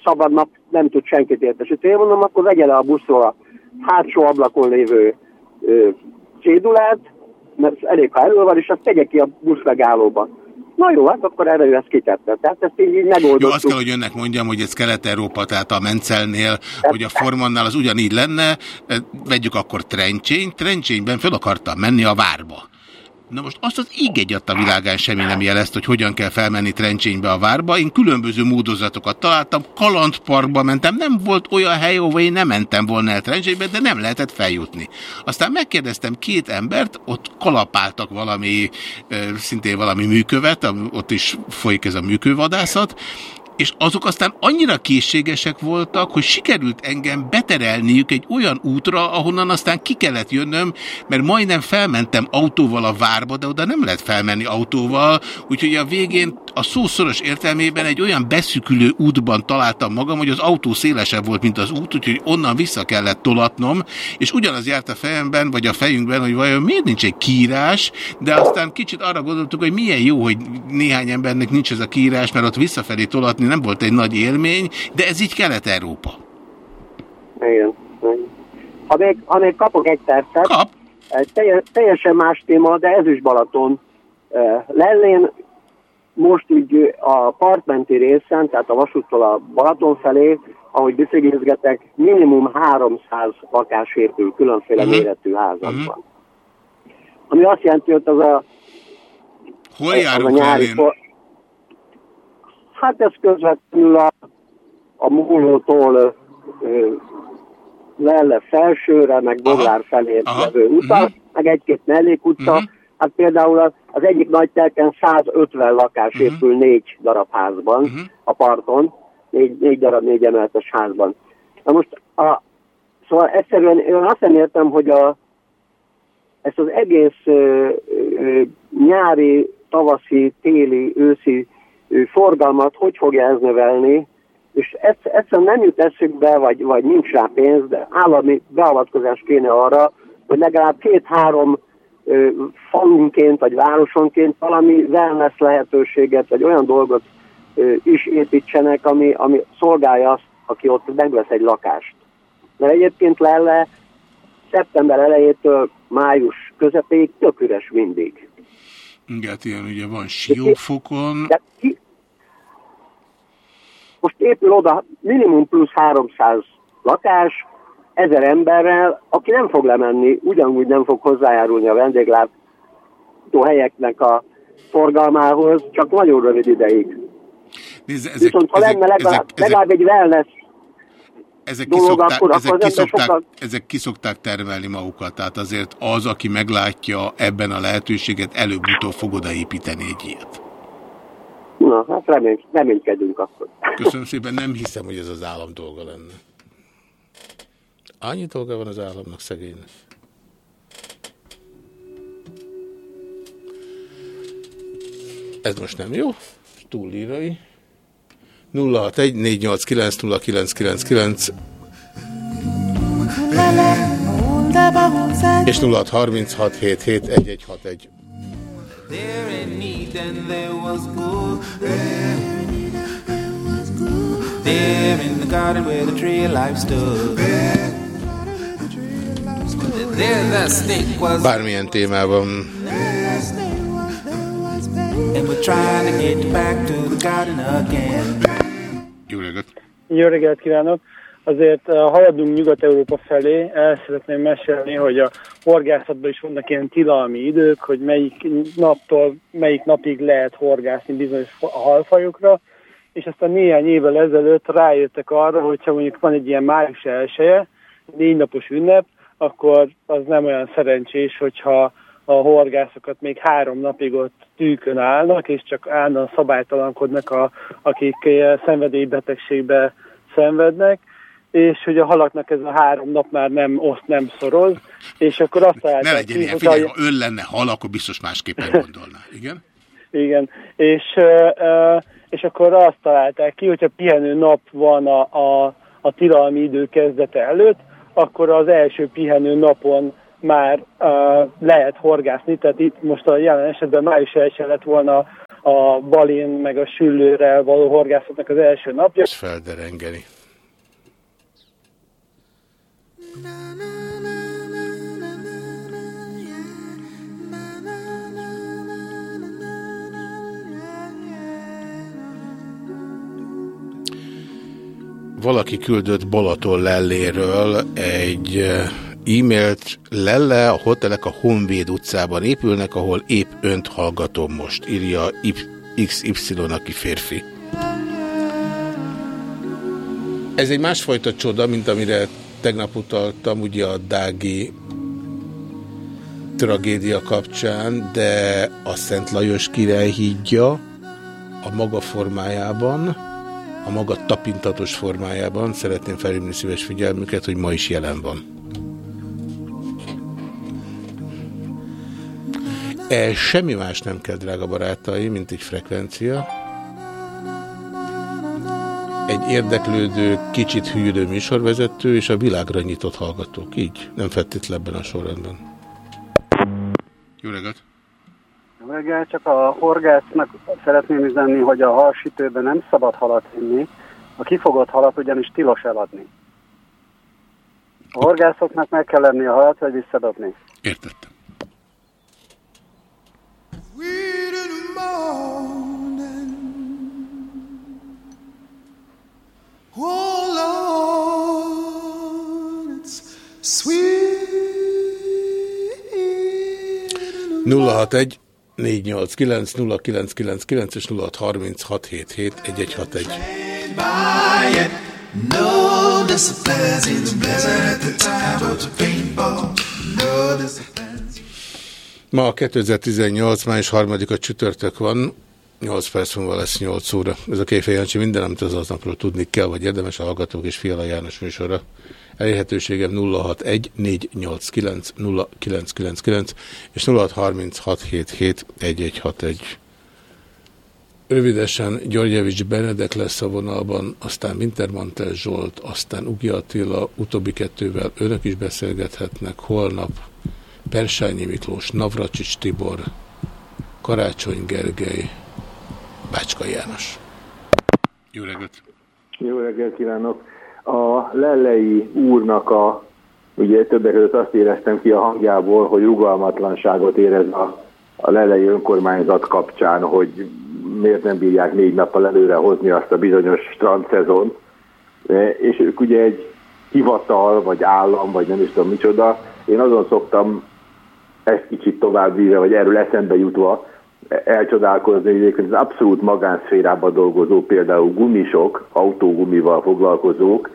szabad nap nem tud senkit értesíteni. Én mondom, akkor vegye le a buszról a hátsó ablakon lévő ö, cédulát, mert elég, ha elő van, és azt tegye ki a buszmegállóba. Na jó, hát akkor erre ezt kitette. Tehát ezt így, így Jó, megoldottuk. azt kell, hogy önnek mondjam, hogy ez Kelet-Európa, tehát a Mencelnél, hogy a Formannál az ugyanígy lenne, vegyük akkor Trencsény, Trencsényben föl akartam menni a várba. Na most azt az íg egyat a világán semmi nem jelezte, hogy hogyan kell felmenni Trencsénybe a várba. Én különböző módozatokat találtam, kalandparkba mentem, nem volt olyan hely, ahova én nem mentem volna el Trencsénybe, de nem lehetett feljutni. Aztán megkérdeztem két embert, ott kalapáltak valami, szintén valami műkövet, ott is folyik ez a műkővadászat, és azok aztán annyira készségesek voltak, hogy sikerült engem beterelniük egy olyan útra, ahonnan aztán ki kellett jönnöm, mert majdnem felmentem autóval a várba, de oda nem lehet felmenni autóval, úgyhogy a végén a szó szoros értelmében egy olyan beszükülő útban találtam magam, hogy az autó szélesebb volt, mint az út, úgyhogy onnan vissza kellett tolatnom, és ugyanaz járt a fejemben, vagy a fejünkben, hogy vajon miért nincs egy kiírás, de aztán kicsit arra gondoltuk, hogy milyen jó, hogy néhány embernek nincs ez a kiírás, mert ott visszafelé tolatni nem volt egy nagy élmény, de ez így Kelet-Európa. Igen. igen. Ha még, ha még kapok egy percet, Kap. teljesen más téma, de ez is Balaton. Eh, Lellén most így a partmenti részen, tehát a vasúttól a Balaton felé, ahogy biciklizgetek, minimum 300 lakás épül különféle Mhm. méretű házakban. Ami azt jelenti, hogy az a, Hol az a járunk nyári... For... Hát ez közvetlenül a, a múlótól Lelle felsőre, meg Boglár felé levő uta, Mhm. meg egy-két mellékutca. Mhm. Hát például az, egyik nagy telken 150 lakás épül négy darab házban Mhm. a parton, négy, négy darab négy emeletes házban. Na most a, szóval egyszerűen én azt nem értem, hogy a, ezt az egész ö, ö, nyári, tavaszi, téli, őszi ö, forgalmat hogy fogja ez növelni, és egyszer- egyszerűen nem jut eszükbe, vagy, vagy nincs rá pénz, de állami beavatkozás kéne arra, hogy legalább két-három falunként, vagy városonként valami wellness lehetőséget, vagy olyan dolgot is építsenek, ami, ami szolgálja azt, aki ott megvesz egy lakást. Mert egyébként lenne szeptember elejétől május közepéig tök üres mindig. Igen, hát ilyen ugye van Siófokon, De ki, most épül oda minimum plusz 300 lakás, ezer emberrel, aki nem fog lemenni, ugyanúgy nem fog hozzájárulni a vendéglátó helyeknek a forgalmához, csak nagyon rövid ideig. Nézd, ezek, Viszont ha ezek, lenne legalább, ezek, ezek, legalább egy wellness ezek, dolog, kiszokták, akkor- ezek, akkor kiszokták, sokkal- ezek kiszokták termelni magukat, tehát azért az, aki meglátja ebben a lehetőséget, előbb-utóbb fog odaépíteni egy ilyet. Na, hát remény, reménykedünk akkor. Köszönöm szépen, nem hiszem, hogy ez az állam dolga lenne. Annyi dolga van az államnak szegénynek. Ez most nem jó, túl lírai. 061 489 0999 És 0636771161. There in need and there was good. There in the garden where the tree of life stood. Garden again. Jó reggelt! Jó reggelt kívánok! Azért uh, haladunk Nyugat-Európa felé, el szeretném mesélni, hogy a horgászatban is vannak ilyen tilalmi idők, hogy melyik naptól melyik napig lehet horgászni bizonyos fa- halfajokra, és aztán néhány évvel ezelőtt rájöttek arra, hogyha mondjuk van egy ilyen május elsője, négy napos ünnep, akkor az nem olyan szerencsés, hogyha a horgászokat még három napig ott tűkön állnak, és csak állandóan szabálytalankodnak, a, akik eh, szenvedélybetegségbe szenvednek, és hogy a halaknak ez a három nap már nem oszt, nem szoroz, és akkor azt Ne találták legyen ki, ilyen, figyelj, ha ön lenne hal, akkor biztos másképpen gondolná. Igen? Igen, és, ö, ö, és akkor azt találták ki, hogyha pihenő nap van a, a, a tilalmi idő kezdete előtt, akkor az első pihenő napon már uh, lehet horgászni, tehát itt most a jelen esetben május 1 lett volna a balén meg a süllőre való horgászatnak az első napja. És felderengeni. Valaki küldött Balaton Lelléről egy eh, e-mailt. Lelle, a hotelek a Honvéd utcában épülnek, ahol épp önt hallgatom most, írja XY, aki férfi. Ez egy másfajta csoda, mint amire tegnap utaltam, ugye a Dági tragédia kapcsán, de a Szent Lajos király hídja a maga formájában, a maga tapintatos formájában szeretném felhívni szíves figyelmüket, hogy ma is jelen van. E, semmi más nem kell, drága barátai, mint egy frekvencia. Egy érdeklődő, kicsit hűlő műsorvezető és a világra nyitott hallgatók. Így, nem feltétlenül ebben a sorrendben. Jó reggelt! Jó reggel, csak a horgásznak szeretném üzenni, hogy a halsütőben nem szabad halat hinni, a kifogott halat ugyanis tilos eladni. A horgászoknak meg kell lenni a halat, vagy visszadobni. Értettem. Oh Lord, it's sweet. 061 489 0999 és 0636771161. By it, no disciplines in the blizzard at the time of the paintball. No disciplines. Ma a 2018. május 3-a csütörtök van, 8 perc múlva lesz 8 óra. Ez a Kéfej minden, amit az aznapról tudni kell, vagy érdemes a Hallgatók és Fiala János műsora. Elérhetőségem 061 489 0999 és 0636771161. Rövidesen Györgyevics Benedek lesz a vonalban, aztán Wintermantel Zsolt, aztán Ugi Attila, utóbbi kettővel önök is beszélgethetnek holnap. Persányi Miklós, Navracsics Tibor, Karácsony Gergely, Bácska János. Jó reggelt! Jó reggelt kívánok! A lellei úrnak a, ugye többek között azt éreztem ki a hangjából, hogy rugalmatlanságot érez a, a lellei önkormányzat kapcsán, hogy miért nem bírják négy nappal előre hozni azt a bizonyos strandszezont. E, És ők ugye egy hivatal, vagy állam, vagy nem is tudom micsoda. Én azon szoktam ezt kicsit tovább víve, vagy erről eszembe jutva elcsodálkozni, egyébként az abszolút magánszférában dolgozó, például gumisok, autógumival foglalkozók,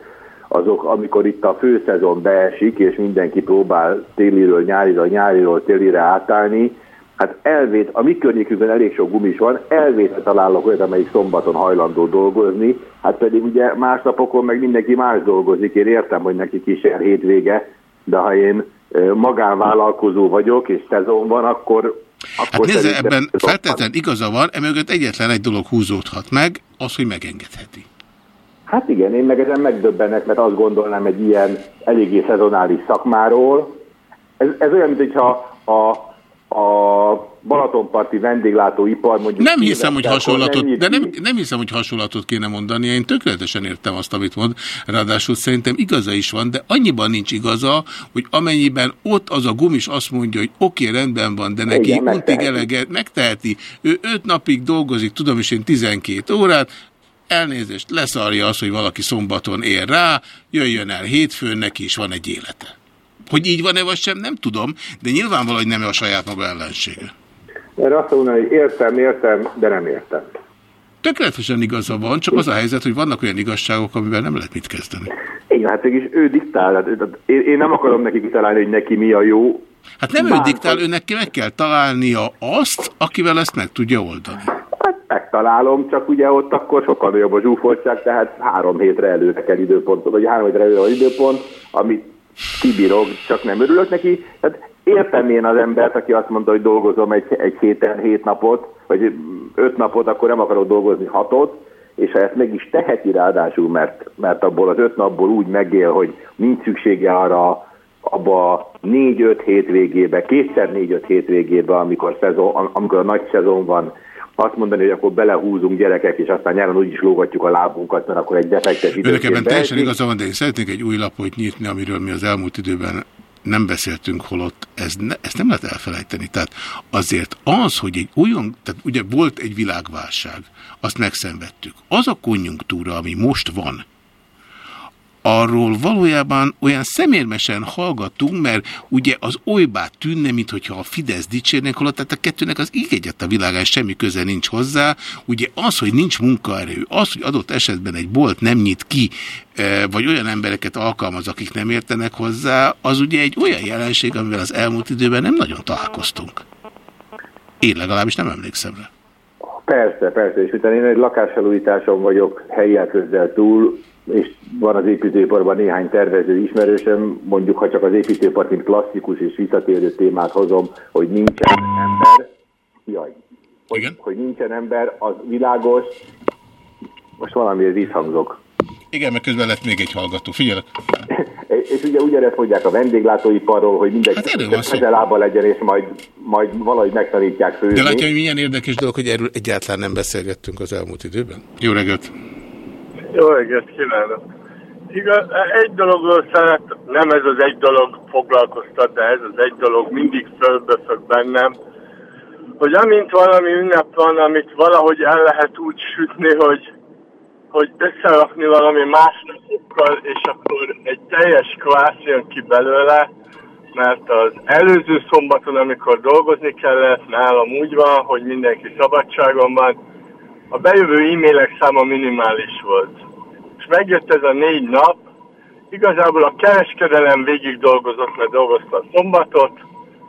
azok, amikor itt a főszezon beesik, és mindenki próbál téliről nyárira, nyáriról télire átállni, hát elvét, a mi környékünkben elég sok gumis van, elvétve találok olyat, amelyik szombaton hajlandó dolgozni, hát pedig ugye más napokon meg mindenki más dolgozik, én értem, hogy neki kísér hétvége, de ha én magánvállalkozó vagyok, és szezon van, akkor Hát nézze, ebben feltétlenül igaza van, emögött egyetlen egy dolog húzódhat meg, az, hogy megengedheti. Hát igen, én meg ezen megdöbbenek, mert azt gondolnám egy ilyen eléggé szezonális szakmáról. Ez, ez olyan, mintha a, a Balatonparti vendéglátóipar mondjuk... Nem hiszem, hogy hasonlatot, nem de nem, nem hiszem, hogy hasonlatot kéne mondani. Én tökéletesen értem azt, amit mond. Ráadásul szerintem igaza is van, de annyiban nincs igaza, hogy amennyiben ott az a gumis azt mondja, hogy oké, okay, rendben van, de neki Igen, untig megteheti. eleget, megteheti. Ő öt napig dolgozik, tudom is én 12 órát, elnézést, leszarja az, hogy valaki szombaton ér rá, jöjjön el hétfőn, neki is van egy élete. Hogy így van-e vagy sem, nem tudom, de nyilvánvaló, hogy nem a saját maga ellensége. Erre azt mondani, hogy értem, értem, de nem értem. Tökéletesen igaza van, csak az a helyzet, hogy vannak olyan igazságok, amivel nem lehet mit kezdeni. Igen, hát mégis ő diktál. hát, Én, én nem akarom neki kitalálni, hogy neki mi a jó. Hát nem ő Bármikor- diktál, önnek meg kell találnia azt, akivel ezt meg tudja oldani. Megtalálom, csak ugye ott akkor sokkal nagyobb a zsúfoltság, tehát három hétre előre kell időpont, vagy három hétre előre van időpont, amit kibírok, csak nem örülök neki. Tehát értem én az embert, aki azt mondta, hogy dolgozom egy, egy héten hét napot, vagy öt napot, akkor nem akarok dolgozni hatot, és ha ezt meg is teheti ráadásul, mert, mert abból az öt napból úgy megél, hogy nincs szüksége arra abba négy-öt hétvégébe, kétszer négy-öt hétvégébe, amikor, szezon, amikor a nagy szezon van, azt mondani, hogy akkor belehúzunk gyerekek, és aztán nyáron úgyis lógatjuk a lábunkat, mert akkor egy defektes Önök ebben időként teljesen igaza van, de én szeretnék egy új lapot nyitni, amiről mi az elmúlt időben nem beszéltünk, holott ez ne, ezt nem lehet elfelejteni. Tehát azért az, hogy egy olyan, tehát ugye volt egy világválság, azt megszenvedtük. Az a konjunktúra, ami most van, arról valójában olyan szemérmesen hallgatunk, mert ugye az olybá tűnne, mintha a Fidesz dicsérnék, holott tehát a kettőnek az ég egyet a világán semmi köze nincs hozzá. Ugye az, hogy nincs munkaerő, az, hogy adott esetben egy bolt nem nyit ki, eh, vagy olyan embereket alkalmaz, akik nem értenek hozzá, az ugye egy olyan jelenség, amivel az elmúlt időben nem nagyon találkoztunk. Én legalábbis nem emlékszem rá. Persze, persze, és utána én egy lakásfelújításon vagyok helyi átközdel túl, és van az építőiparban néhány tervező ismerősöm, mondjuk ha csak az építőipart, mint klasszikus és visszatérő témát hozom, hogy nincsen ember, jaj, hogy, hogy nincsen ember, az világos, most valamiért visszhangzok. Igen, mert közben lett még egy hallgató. Figyelek! És ugye ugyanezt mondják a vendéglátóiparról, hogy mindenki Hát közelába legyen, és majd, majd valahogy megtanítják főzni. De látja, hogy milyen érdekes dolog, hogy erről egyáltalán nem beszélgettünk az elmúlt időben. Jó reggelt! Jó reggelt kívánok! Igaz, egy dologról szeret, nem ez az egy dolog foglalkoztat, de ez az egy dolog mindig fölböfög bennem, hogy amint valami ünnep van, amit valahogy el lehet úgy sütni, hogy, hogy összerakni valami más napokkal, és akkor egy teljes kvász jön ki belőle, mert az előző szombaton, amikor dolgozni kellett, nálam úgy van, hogy mindenki szabadságon van, a bejövő e-mailek száma minimális volt. És megjött ez a négy nap, igazából a kereskedelem végig dolgozott, mert dolgozta a szombatot,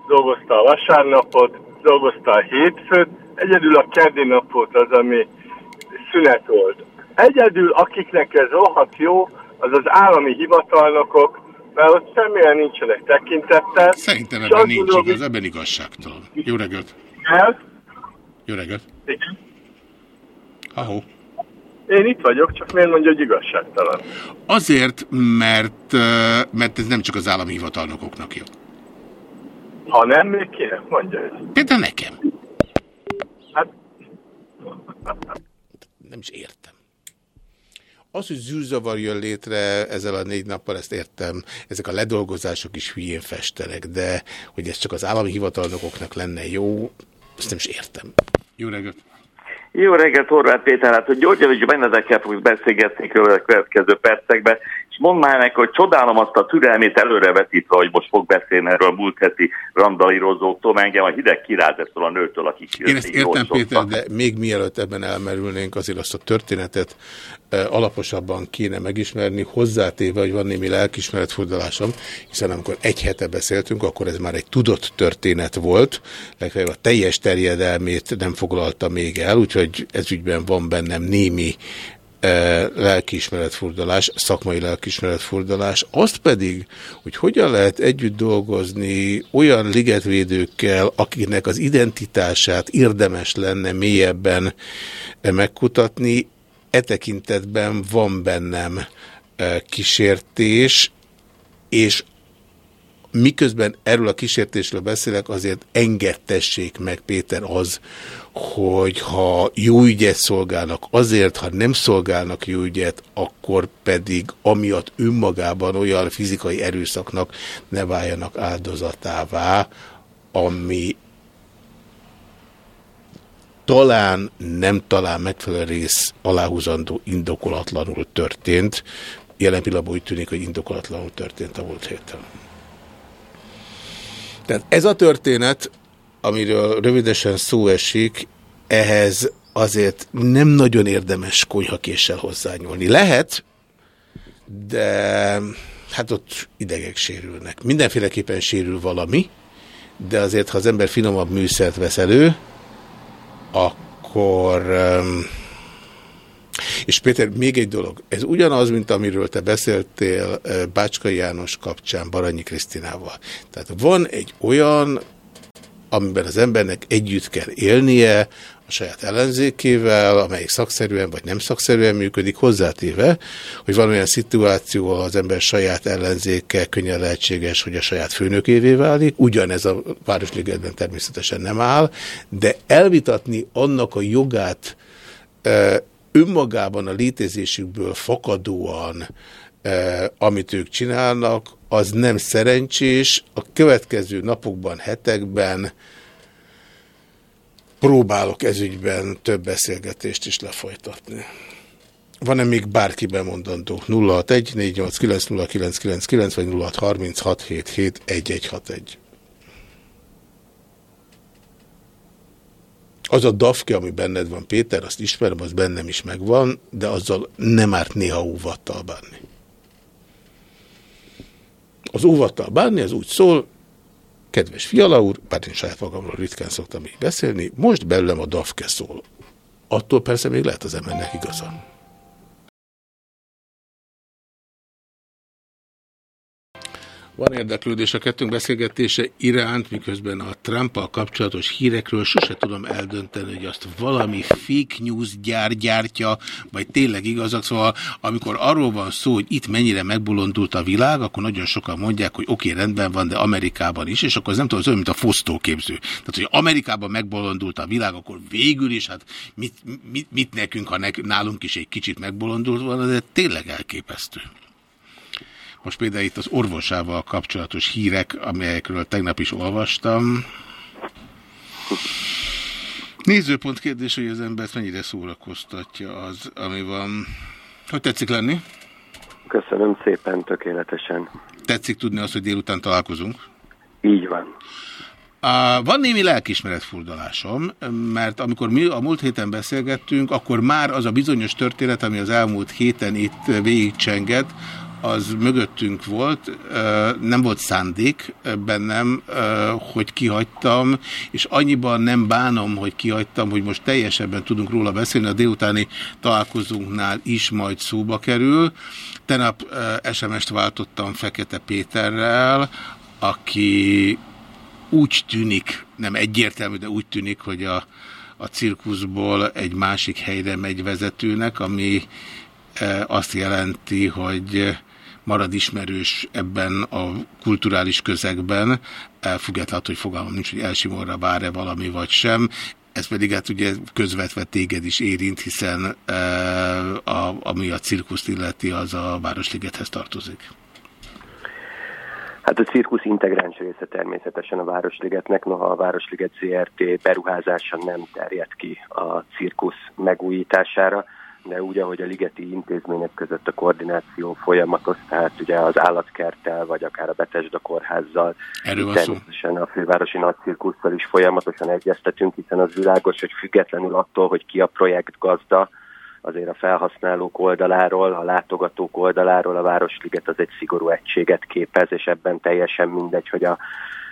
dolgozta a vasárnapot, dolgozta a hétfőt, egyedül a keddi nap volt az, ami szünet volt. Egyedül, akiknek ez rohadt jó, az az állami hivatalnokok, mert ott semmilyen nincsenek tekintettel. Szerintem ebben nincs igaz, ebben igazságtalan. Jó reggelt! El? Jó reggelt! Igen. Ahó. Én itt vagyok, csak miért mondja, hogy igazságtalan? Azért, mert, mert ez nem csak az állami hivatalnokoknak jó. Ha nem, még kinek mondja? Például nekem. Hát, Nem is értem. Az, hogy zűrzavar jön létre ezzel a négy nappal, ezt értem. Ezek a ledolgozások is hülyén festenek, de hogy ez csak az állami hivatalnokoknak lenne jó, ezt nem is értem. Jó reggelt! Jó reggelt, Horváth Péter, hát hogy Györgyevics Benedekkel fogsz beszélgetni a következő percekben, mondd már neki, hogy csodálom azt a türelmét előrevetítve, hogy most fog beszélni erről a múlt heti randalírozóktól, mert engem a hideg kiráz ettől a nőtől, aki Én ezt értem, Péter, de még mielőtt ebben elmerülnénk, azért azt a történetet eh, alaposabban kéne megismerni, hozzátéve, hogy van némi lelkismeretfordulásom, hiszen amikor egy hete beszéltünk, akkor ez már egy tudott történet volt, legfeljebb a teljes terjedelmét nem foglalta még el, úgyhogy ezügyben van bennem némi eh, lelkiismeretfordulás, szakmai lelkiismeretfordulás, azt pedig, hogy hogyan lehet együtt dolgozni olyan ligetvédőkkel, akiknek az identitását érdemes lenne mélyebben eh, megkutatni, e tekintetben van bennem e, kísértés, és miközben erről a kísértésről beszélek, azért engedtessék meg, Péter, az, hogy ha jó ügyet szolgálnak, azért, ha nem szolgálnak jó ügyet, akkor pedig amiatt önmagában olyan fizikai erőszaknak ne váljanak áldozatává, ami talán nem talán megfelelő rész aláhúzandó indokolatlanul történt. Jelen pillanatban úgy tűnik, hogy indokolatlanul történt a múlt héten. Tehát ez a történet, amiről rövidesen szó esik, ehhez azért nem nagyon érdemes konyhakéssel hozzányúlni. Lehet, de hát ott idegek sérülnek. Mindenféleképpen sérül valami, de azért, ha az ember finomabb műszert vesz elő, akkor... És Péter, még egy dolog. Ez ugyanaz, mint amiről te beszéltél Bácska János kapcsán Baranyi Krisztinával. Tehát van egy olyan, amiben az embernek együtt kell élnie, a saját ellenzékével, amelyik szakszerűen vagy nem szakszerűen működik, hozzátéve, hogy van olyan szituáció, ahol az ember saját ellenzéke könnyen lehetséges, hogy a saját főnökévé válik. Ugyanez a Városligetben természetesen nem áll, de elvitatni annak a jogát önmagában a létezésükből fakadóan, amit ők csinálnak, az nem szerencsés. A következő napokban, hetekben próbálok ezügyben több beszélgetést is lefolytatni. Van-e még bárki bemondandó? 061 489 0999 vagy 0636 77 1161. Az a dafke, ami benned van, Péter, azt ismerem, az bennem is megvan, de azzal nem árt néha óvattal bánni. Az óvattal bánni, az úgy szól, Kedves Fiala úr, bár én saját magamról ritkán szoktam így beszélni, most belőlem a DAFKE szól. Attól persze még lehet az embernek igaza. Van érdeklődés a kettőnk beszélgetése iránt, miközben a trump kapcsolatos hírekről sose tudom eldönteni, hogy azt valami fake news gyár gyártja, vagy tényleg igazak. Szóval amikor arról van szó, hogy itt mennyire megbolondult a világ, akkor nagyon sokan mondják, hogy oké, okay, rendben van, de Amerikában is, és akkor ez nem tudom, az olyan, mint a fosztóképző. Tehát, hogy Amerikában megbolondult a világ, akkor végül is, hát mit, mit, mit nekünk, ha nek, nálunk is egy kicsit megbolondult van, de tényleg elképesztő. Most például itt az orvosával kapcsolatos hírek, amelyekről tegnap is olvastam. Nézőpont kérdés, hogy az embert mennyire szórakoztatja az, ami van. Hogy tetszik lenni? Köszönöm szépen, tökéletesen. Tetszik tudni azt, hogy délután találkozunk? Így van. Uh, van némi lelkismeretfurdalásom, mert amikor mi a múlt héten beszélgettünk, akkor már az a bizonyos történet, ami az elmúlt héten itt végigcsengett, az mögöttünk volt, nem volt szándék bennem, hogy kihagytam, és annyiban nem bánom, hogy kihagytam, hogy most teljesebben tudunk róla beszélni, a délutáni találkozónknál is majd szóba kerül. Tenap SMS-t váltottam Fekete Péterrel, aki úgy tűnik, nem egyértelmű, de úgy tűnik, hogy a, a cirkuszból egy másik helyre megy vezetőnek, ami azt jelenti, hogy marad ismerős ebben a kulturális közegben, függetlenül, hogy fogalmam nincs, hogy elsimorra vár-e valami vagy sem. Ez pedig hát ugye közvetve téged is érint, hiszen e, a, ami a cirkuszt illeti, az a Városligethez tartozik. Hát a cirkusz integráns része természetesen a Városligetnek, noha a Városliget ZRT beruházása nem terjed ki a cirkusz megújítására de úgy, ahogy a ligeti intézmények között a koordináció folyamatos, tehát ugye az állatkerttel, vagy akár a Betesda kórházzal, természetesen a fővárosi nagycirkusszal is folyamatosan egyeztetünk, hiszen az világos, hogy függetlenül attól, hogy ki a projekt gazda, azért a felhasználók oldaláról, a látogatók oldaláról a Városliget az egy szigorú egységet képez, és ebben teljesen mindegy, hogy a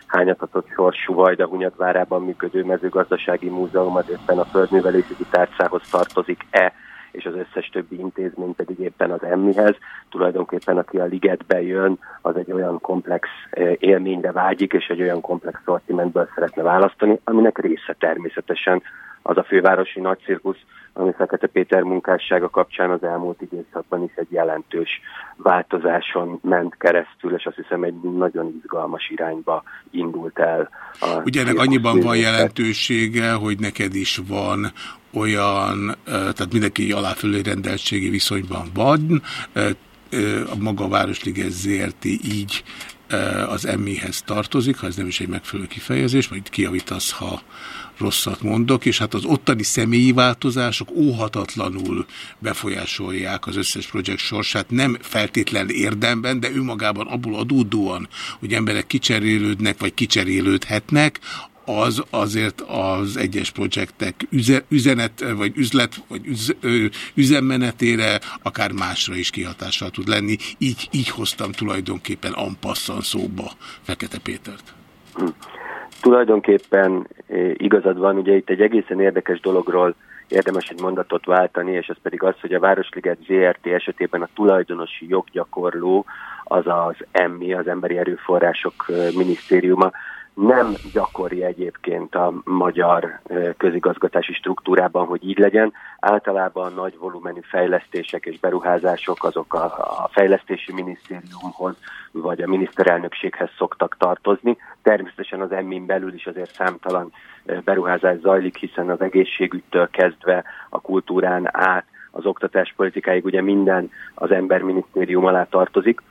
hányatatott sorsú Vajda Hunyadvárában működő mezőgazdasági múzeum az éppen a földművelési tárcához tartozik-e, és az összes többi intézmény pedig éppen az emmihez. Tulajdonképpen aki a ligetbe jön, az egy olyan komplex eh, élményre vágyik, és egy olyan komplex szortimentből szeretne választani, aminek része természetesen az a fővárosi nagycirkusz, ami Fekete Péter munkássága kapcsán az elmúlt időszakban is egy jelentős változáson ment keresztül, és azt hiszem egy nagyon izgalmas irányba indult el. A Ugye ennek annyiban van jelentősége, hogy neked is van olyan, tehát mindenki aláfölé rendeltségi viszonyban van, a maga Városliges ZRT így az emmihez tartozik, ha ez nem is egy megfelelő kifejezés, majd kiavítasz, ha rosszat mondok, és hát az ottani személyi változások óhatatlanul befolyásolják az összes projekt sorsát, nem feltétlen érdemben, de önmagában abból adódóan, hogy emberek kicserélődnek, vagy kicserélődhetnek, az azért az egyes projektek üzenet, vagy üzlet, vagy üzemmenetére, akár másra is kihatással tud lenni. Így, így hoztam tulajdonképpen ampasszan szóba Fekete Pétert. Tulajdonképpen igazad van, ugye itt egy egészen érdekes dologról érdemes egy mondatot váltani, és ez pedig az, hogy a Városliget ZRT esetében a tulajdonosi joggyakorló, az az EMMI, az Emberi Erőforrások Minisztériuma, nem gyakori egyébként a magyar közigazgatási struktúrában, hogy így legyen. Általában nagy volumenű fejlesztések és beruházások azok a, a fejlesztési minisztériumhoz vagy a miniszterelnökséghez szoktak tartozni. Természetesen az emmin belül is azért számtalan beruházás zajlik, hiszen az egészségügytől kezdve a kultúrán át az oktatáspolitikáig ugye minden az emberminisztérium alá tartozik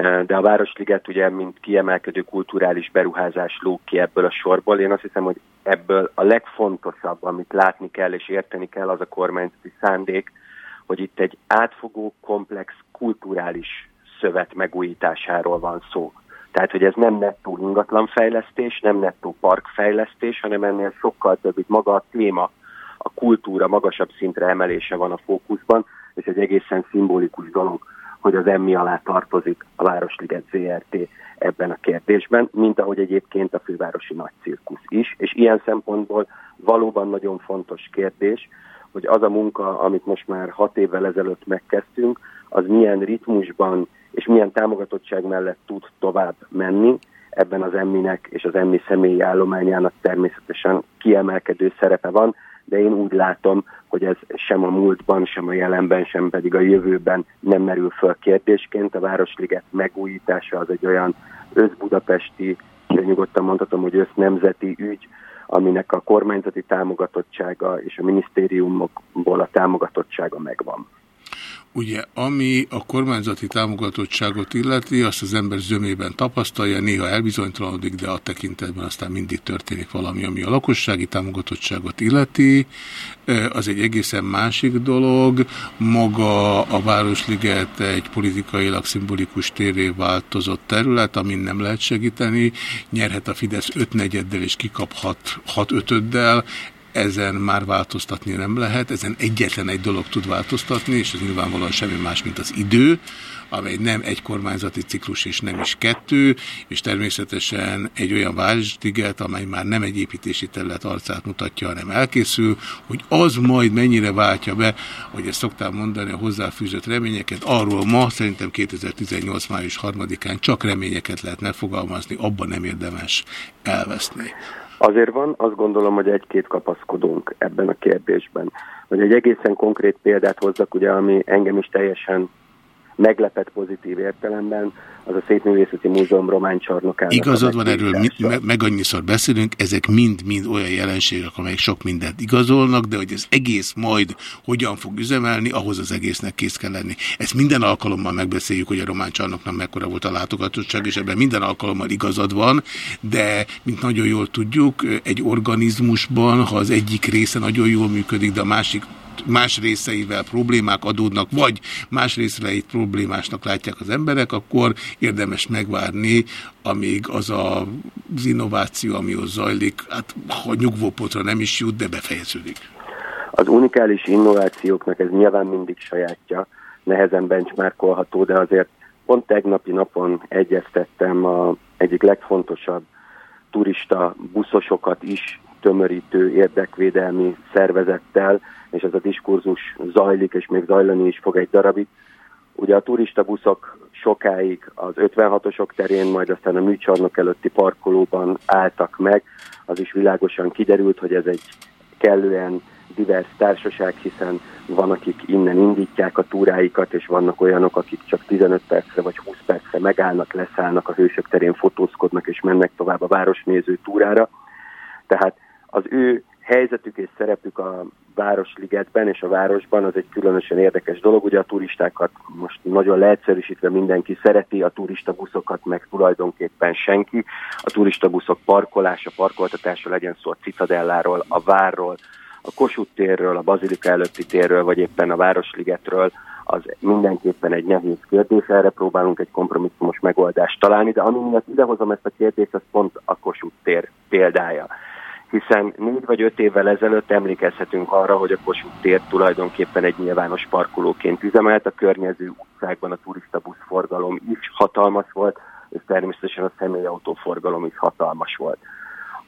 de a Városliget ugye, mint kiemelkedő kulturális beruházás lóg ki ebből a sorból. Én azt hiszem, hogy ebből a legfontosabb, amit látni kell és érteni kell, az a kormányzati szándék, hogy itt egy átfogó, komplex, kulturális szövet megújításáról van szó. Tehát, hogy ez nem nettó ingatlanfejlesztés, nem nettó parkfejlesztés, hanem ennél sokkal több, itt maga a téma, a kultúra magasabb szintre emelése van a fókuszban, és egy egészen szimbolikus dolog, hogy az emmi alá tartozik a Városliget ZRT ebben a kérdésben, mint ahogy egyébként a fővárosi nagy cirkusz is, és ilyen szempontból valóban nagyon fontos kérdés, hogy az a munka, amit most már hat évvel ezelőtt megkezdtünk, az milyen ritmusban és milyen támogatottság mellett tud tovább menni. Ebben az emminek és az emmi személyi állományának természetesen kiemelkedő szerepe van, de én úgy látom, hogy ez sem a múltban, sem a jelenben, sem pedig a jövőben nem merül föl kérdésként. A Városliget megújítása az egy olyan összbudapesti, nyugodtan mondhatom, hogy össznemzeti ügy, aminek a kormányzati támogatottsága és a minisztériumokból a támogatottsága megvan. Ugye, ami a kormányzati támogatottságot illeti, azt az ember zömében tapasztalja, néha elbizonytalanodik, de a tekintetben aztán mindig történik valami, ami a lakossági támogatottságot illeti. Az egy egészen másik dolog. Maga a Városliget egy politikailag szimbolikus téré változott terület, amin nem lehet segíteni. Nyerhet a Fidesz ötnegyeddel és kikaphat hat ötöddel ezen már változtatni nem lehet, ezen egyetlen egy dolog tud változtatni, és ez nyilvánvalóan semmi más, mint az idő, amely nem egy kormányzati ciklus, és nem is kettő, és természetesen egy olyan városliget, amely már nem egy építési terület arcát mutatja, hanem elkészül, hogy az majd mennyire váltja be, hogy ezt szoktál mondani a hozzáfűzött reményeket, arról ma szerintem 2018. május 3-án csak reményeket lehet megfogalmazni, abban nem érdemes elveszni. Azért van, azt gondolom, hogy egy-két kapaszkodunk ebben a kérdésben. Hogy egy egészen konkrét példát hozzak, ugye, ami engem is teljesen meglepett pozitív értelemben, az a Szépművészeti Múzeum román csarnokának. Igazad van, erről me, meg annyiszor beszélünk, ezek mind-mind olyan jelenségek, amelyek sok mindent igazolnak, de hogy ez egész majd hogyan fog üzemelni, ahhoz az egésznek kész kell lenni. Ezt minden alkalommal megbeszéljük, hogy a román csarnoknak mekkora volt a látogatottság, és ebben minden alkalommal igazad van, de mint nagyon jól tudjuk, egy organizmusban, ha az egyik része nagyon jól működik, de a másik más részeivel problémák adódnak, vagy más részeit problémásnak látják az emberek, akkor érdemes megvárni, amíg az a, az innováció, ami ott zajlik, hát ha nyugvópotra nem is jut, de befejeződik. Az unikális innovációknak ez nyilván mindig sajátja, nehezen benchmarkolható, de azért pont tegnapi napon egyeztettem a egyik legfontosabb turista buszosokat is tömörítő érdekvédelmi szervezettel, és ez a diskurzus zajlik, és még zajlani is fog egy darabig. Ugye a turista buszok sokáig az 56-osok terén, majd aztán a műcsarnok előtti parkolóban álltak meg, az is világosan kiderült, hogy ez egy kellően divers társaság, hiszen van, akik innen indítják a túráikat, és vannak olyanok, akik csak 15 percre vagy 20 percre megállnak, leszállnak a hősök terén, fotózkodnak és mennek tovább a városnéző túrára. Tehát az ő helyzetük és szerepük a Városligetben és a városban az egy különösen érdekes dolog. Ugye a turistákat most nagyon leegyszerűsítve mindenki szereti, a turista buszokat meg tulajdonképpen senki. A turista buszok parkolása, parkoltatása legyen szó a Citadelláról, a Várról, a Kossuth térről, a Bazilika előtti térről, vagy éppen a Városligetről, az mindenképpen egy nehéz kérdés, erre próbálunk egy kompromisszumos megoldást találni, de ami miatt idehozom ezt a kérdést, az pont a Kossuth tér példája hiszen négy vagy öt évvel ezelőtt emlékezhetünk arra, hogy a Kossuth tér tulajdonképpen egy nyilvános parkolóként üzemelt, a környező utcákban a turista buszforgalom is hatalmas volt, és természetesen a személyautóforgalom is hatalmas volt.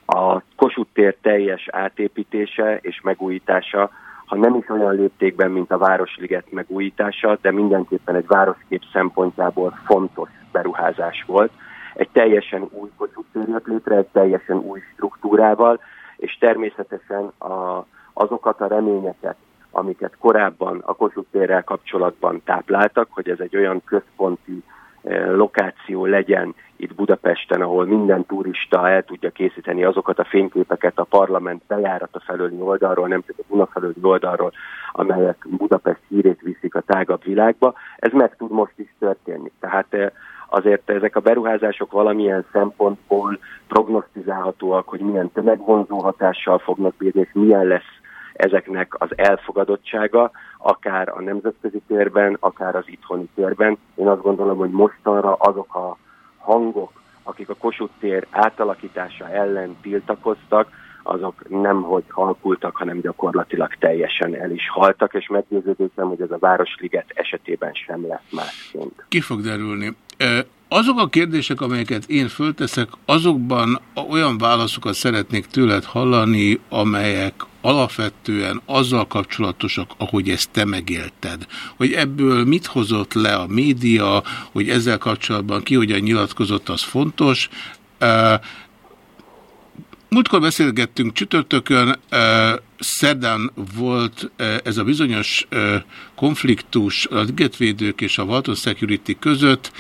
A Kossuth tér teljes átépítése és megújítása, ha nem is olyan léptékben, mint a Városliget megújítása, de mindenképpen egy városkép szempontjából fontos beruházás volt. Egy teljesen új tér jött létre, egy teljesen új struktúrával, és természetesen a, azokat a reményeket, amiket korábban a Kossuth kapcsolatban tápláltak, hogy ez egy olyan központi eh, lokáció legyen itt Budapesten, ahol minden turista el tudja készíteni azokat a fényképeket a parlament bejárata felőli oldalról, nem csak a Duna felőli oldalról, amelyek Budapest hírét viszik a tágabb világba. Ez meg tud most is történni. Tehát eh, azért ezek a beruházások valamilyen szempontból prognosztizálhatóak, hogy milyen tömegvonzó hatással fognak bírni, és milyen lesz ezeknek az elfogadottsága, akár a nemzetközi térben, akár az itthoni térben. Én azt gondolom, hogy mostanra azok a hangok, akik a Kossuth tér átalakítása ellen tiltakoztak, azok nem hogy halkultak, hanem gyakorlatilag teljesen el is haltak, és meggyőződésem, hogy ez a Városliget esetében sem lesz másként. Ki fog derülni? Azok a kérdések, amelyeket én fölteszek, azokban olyan válaszokat szeretnék tőled hallani, amelyek alapvetően azzal kapcsolatosak, ahogy ezt te megélted. Hogy ebből mit hozott le a média, hogy ezzel kapcsolatban ki hogyan nyilatkozott, az fontos. Múltkor beszélgettünk csütörtökön, szerdán volt ez a bizonyos konfliktus a ligetvédők és a Walton Security között,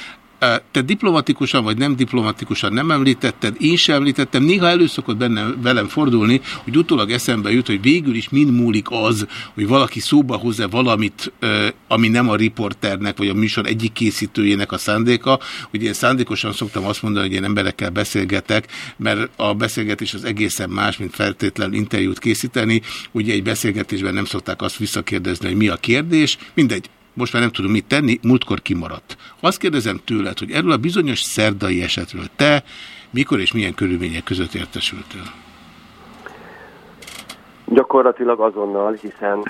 te diplomatikusan vagy nem diplomatikusan nem említetted, én sem említettem, néha előszokott bennem, velem fordulni, hogy utólag eszembe jut, hogy végül is mind múlik az, hogy valaki szóba hozza valamit, ami nem a riporternek vagy a műsor egyik készítőjének a szándéka. hogy én szándékosan szoktam azt mondani, hogy én emberekkel beszélgetek, mert a beszélgetés az egészen más, mint feltétlen interjút készíteni. Ugye egy beszélgetésben nem szokták azt visszakérdezni, hogy mi a kérdés. Mindegy, most már nem tudom mit tenni, múltkor kimaradt. Azt kérdezem tőled, hogy erről a bizonyos szerdai esetről te mikor és milyen körülmények között értesültél? Gyakorlatilag azonnal, hiszen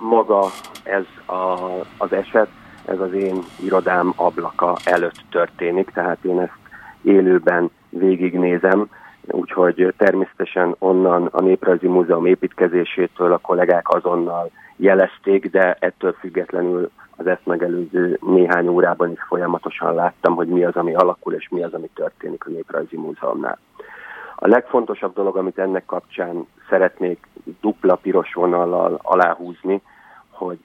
maga ez a, az eset, ez az én irodám ablaka előtt történik, tehát én ezt élőben végignézem, úgyhogy természetesen onnan a Néprajzi Múzeum építkezésétől a kollégák azonnal jelezték, de ettől függetlenül az ezt megelőző néhány órában is folyamatosan láttam, hogy mi az, ami alakul, és mi az, ami történik a Néprajzi Múzeumnál. A legfontosabb dolog, amit ennek kapcsán szeretnék dupla piros vonallal aláhúzni, hogy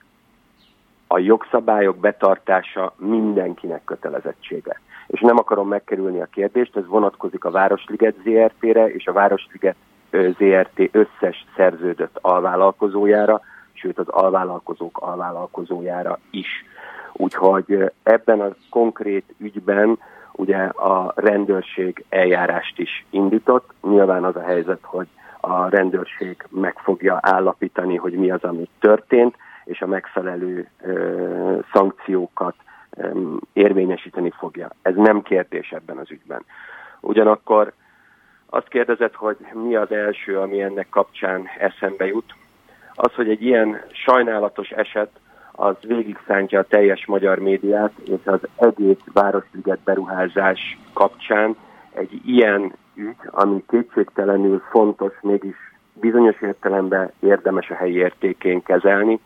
a jogszabályok betartása mindenkinek kötelezettsége. És nem akarom megkerülni a kérdést, ez vonatkozik a Városliget ZRT-re és a Városliget ZRT összes szerződött alvállalkozójára, sőt az alvállalkozók alvállalkozójára is. Úgyhogy ebben a konkrét ügyben ugye a rendőrség eljárást is indított. Nyilván az a helyzet, hogy a rendőrség meg fogja állapítani, hogy mi az, ami történt, és a megfelelő ö, szankciókat érvényesíteni fogja. Ez nem kérdés ebben az ügyben. Ugyanakkor azt kérdezett, hogy mi az első, ami ennek kapcsán eszembe jut. Az, hogy egy ilyen sajnálatos eset az végigszántja a teljes magyar médiát, és az egész Városliget beruházás kapcsán egy ilyen ügy, ami kétségtelenül fontos, mégis bizonyos értelemben érdemes a helyi értékén kezelni,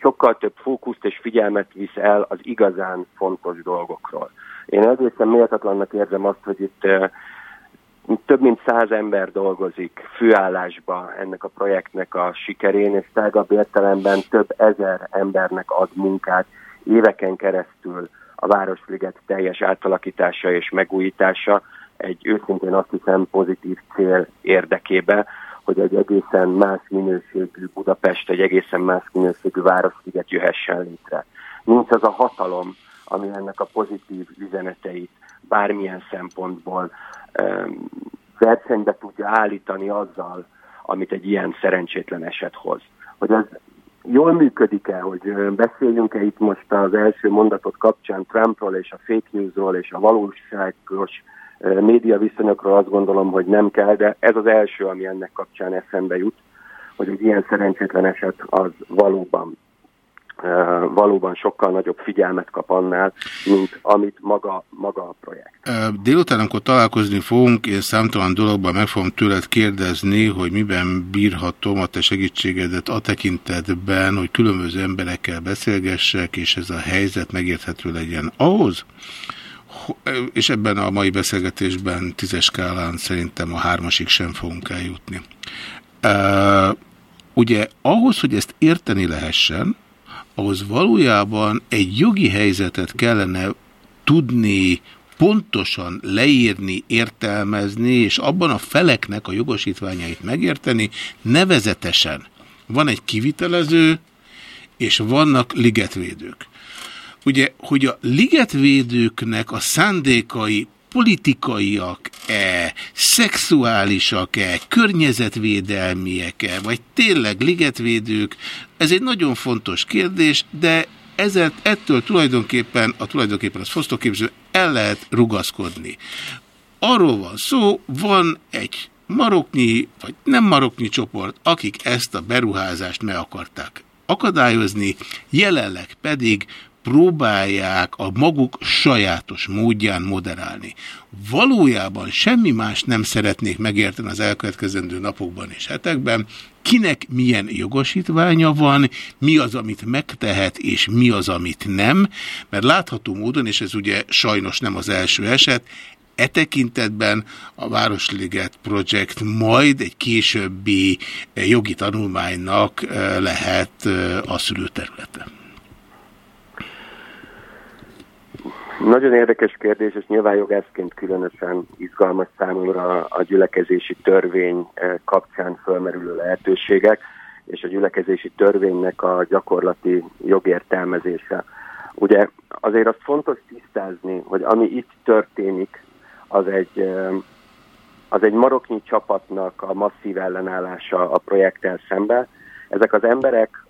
sokkal több fókuszt és figyelmet visz el az igazán fontos dolgokról. Én egészen méltatlannak érzem azt, hogy itt több mint száz ember dolgozik főállásba ennek a projektnek a sikerén, és tágabb értelemben több ezer embernek ad munkát éveken keresztül a Városliget teljes átalakítása és megújítása egy őszintén azt hiszem pozitív cél érdekébe, hogy egy egészen más minőségű Budapest, egy egészen más minőségű Városliget jöhessen létre. Nincs az a hatalom, ami ennek a pozitív üzeneteit bármilyen szempontból um, versenybe tudja állítani azzal, amit egy ilyen szerencsétlen eset hoz. Hogy ez jól működik-e, hogy beszéljünk-e itt most az első mondatot kapcsán Trumpról és a fake newsról és a valóságos média viszonyokról azt gondolom, hogy nem kell, de ez az első, ami ennek kapcsán eszembe jut, hogy egy ilyen szerencsétlen eset az valóban valóban sokkal nagyobb figyelmet kap annál, mint amit maga, maga a projekt. Délután, amikor találkozni fogunk, én számtalan dologban meg fogom tőled kérdezni, hogy miben bírhatom a te segítségedet a tekintetben, hogy különböző emberekkel beszélgessek, és ez a helyzet megérthető legyen. Ahhoz, és ebben a mai beszélgetésben tízes skálán szerintem a hármasig sem fogunk eljutni. Ugye ahhoz, hogy ezt érteni lehessen, ahhoz valójában egy jogi helyzetet kellene tudni pontosan leírni, értelmezni, és abban a feleknek a jogosítványait megérteni, nevezetesen van egy kivitelező, és vannak ligetvédők. Ugye, hogy a ligetvédőknek a szándékai politikaiak-e, szexuálisak-e, környezetvédelmiek-e, vagy tényleg ligetvédők, ez egy nagyon fontos kérdés, de ezért, ettől tulajdonképpen, a tulajdonképpen az fosztóképző el lehet rugaszkodni. Arról van szó, van egy maroknyi, vagy nem maroknyi csoport, akik ezt a beruházást meg akarták akadályozni, jelenleg pedig próbálják a maguk sajátos módján moderálni. Valójában semmi más nem szeretnék megérteni az elkövetkezendő napokban és hetekben, kinek milyen jogosítványa van, mi az, amit megtehet, és mi az, amit nem, mert látható módon, és ez ugye sajnos nem az első eset, E tekintetben a Városliget Projekt majd egy későbbi jogi tanulmánynak eh, lehet eh, a szülőterülete. Nagyon érdekes kérdés, és nyilván jogászként különösen izgalmas számomra a gyülekezési törvény eh, kapcsán fölmerülő lehetőségek, és a gyülekezési törvénynek a gyakorlati jogértelmezése. Ugye azért azt fontos tisztázni, hogy ami itt történik, az egy, eh, az egy maroknyi csapatnak a masszív ellenállása a projekttel szembe. Ezek az emberek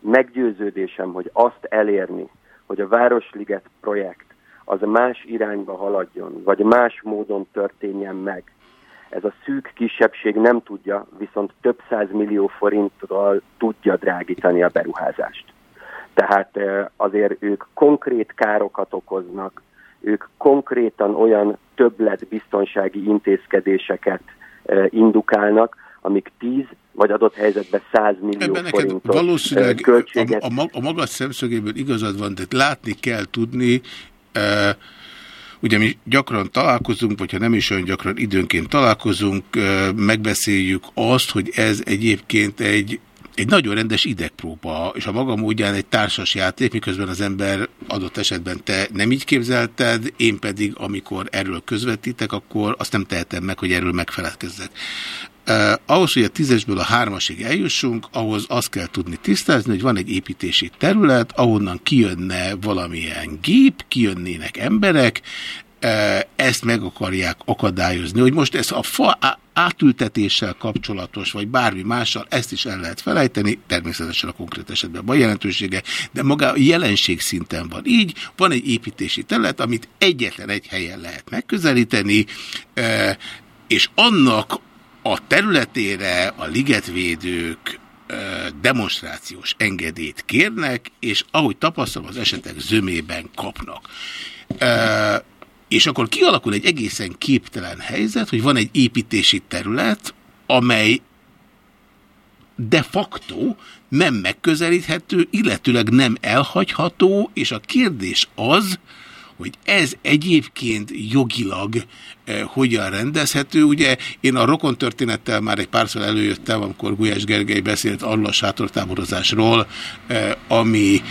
meggyőződésem, hogy azt elérni, hogy a Városliget projekt az más irányba haladjon, vagy más módon történjen meg. Ez a szűk kisebbség nem tudja, viszont több száz millió forinttal tudja drágítani a beruházást. Tehát azért ők konkrét károkat okoznak, ők konkrétan olyan többlet biztonsági intézkedéseket indukálnak, amik 10 vagy adott helyzetben 100 millió Ebben forintos valószínűleg költséget. A, a, a maga szemszögéből igazad van, de látni kell tudni, e, ugye mi gyakran találkozunk, vagy ha nem is olyan gyakran időnként találkozunk, e, megbeszéljük azt, hogy ez egyébként egy egy nagyon rendes idegpróba, és a maga módján egy társas játék, miközben az ember adott esetben te nem így képzelted, én pedig, amikor erről közvetítek, akkor azt nem tehetem meg, hogy erről megfeledkezzek. Uh, ahhoz, hogy a tízesből a hármasig eljussunk, ahhoz azt kell tudni tisztázni, hogy van egy építési terület, ahonnan kijönne valamilyen gép, kijönnének emberek, uh, ezt meg akarják akadályozni. Hogy most ez a fa átültetéssel kapcsolatos, vagy bármi mással, ezt is el lehet felejteni, természetesen a konkrét esetben van jelentősége, de maga a jelenség szinten van. Így van egy építési terület, amit egyetlen egy helyen lehet megközelíteni, uh, és annak a területére a ligetvédők demonstrációs engedélyt kérnek, és ahogy tapasztalom, az esetek zömében kapnak. És akkor kialakul egy egészen képtelen helyzet, hogy van egy építési terület, amely de facto nem megközelíthető, illetőleg nem elhagyható, és a kérdés az, hogy ez egyébként jogilag eh, hogyan rendezhető. Ugye én a rokon történettel már egy párszor előjöttem, amikor Gulyás Gergely beszélt arról a sátortáborozásról, eh, ami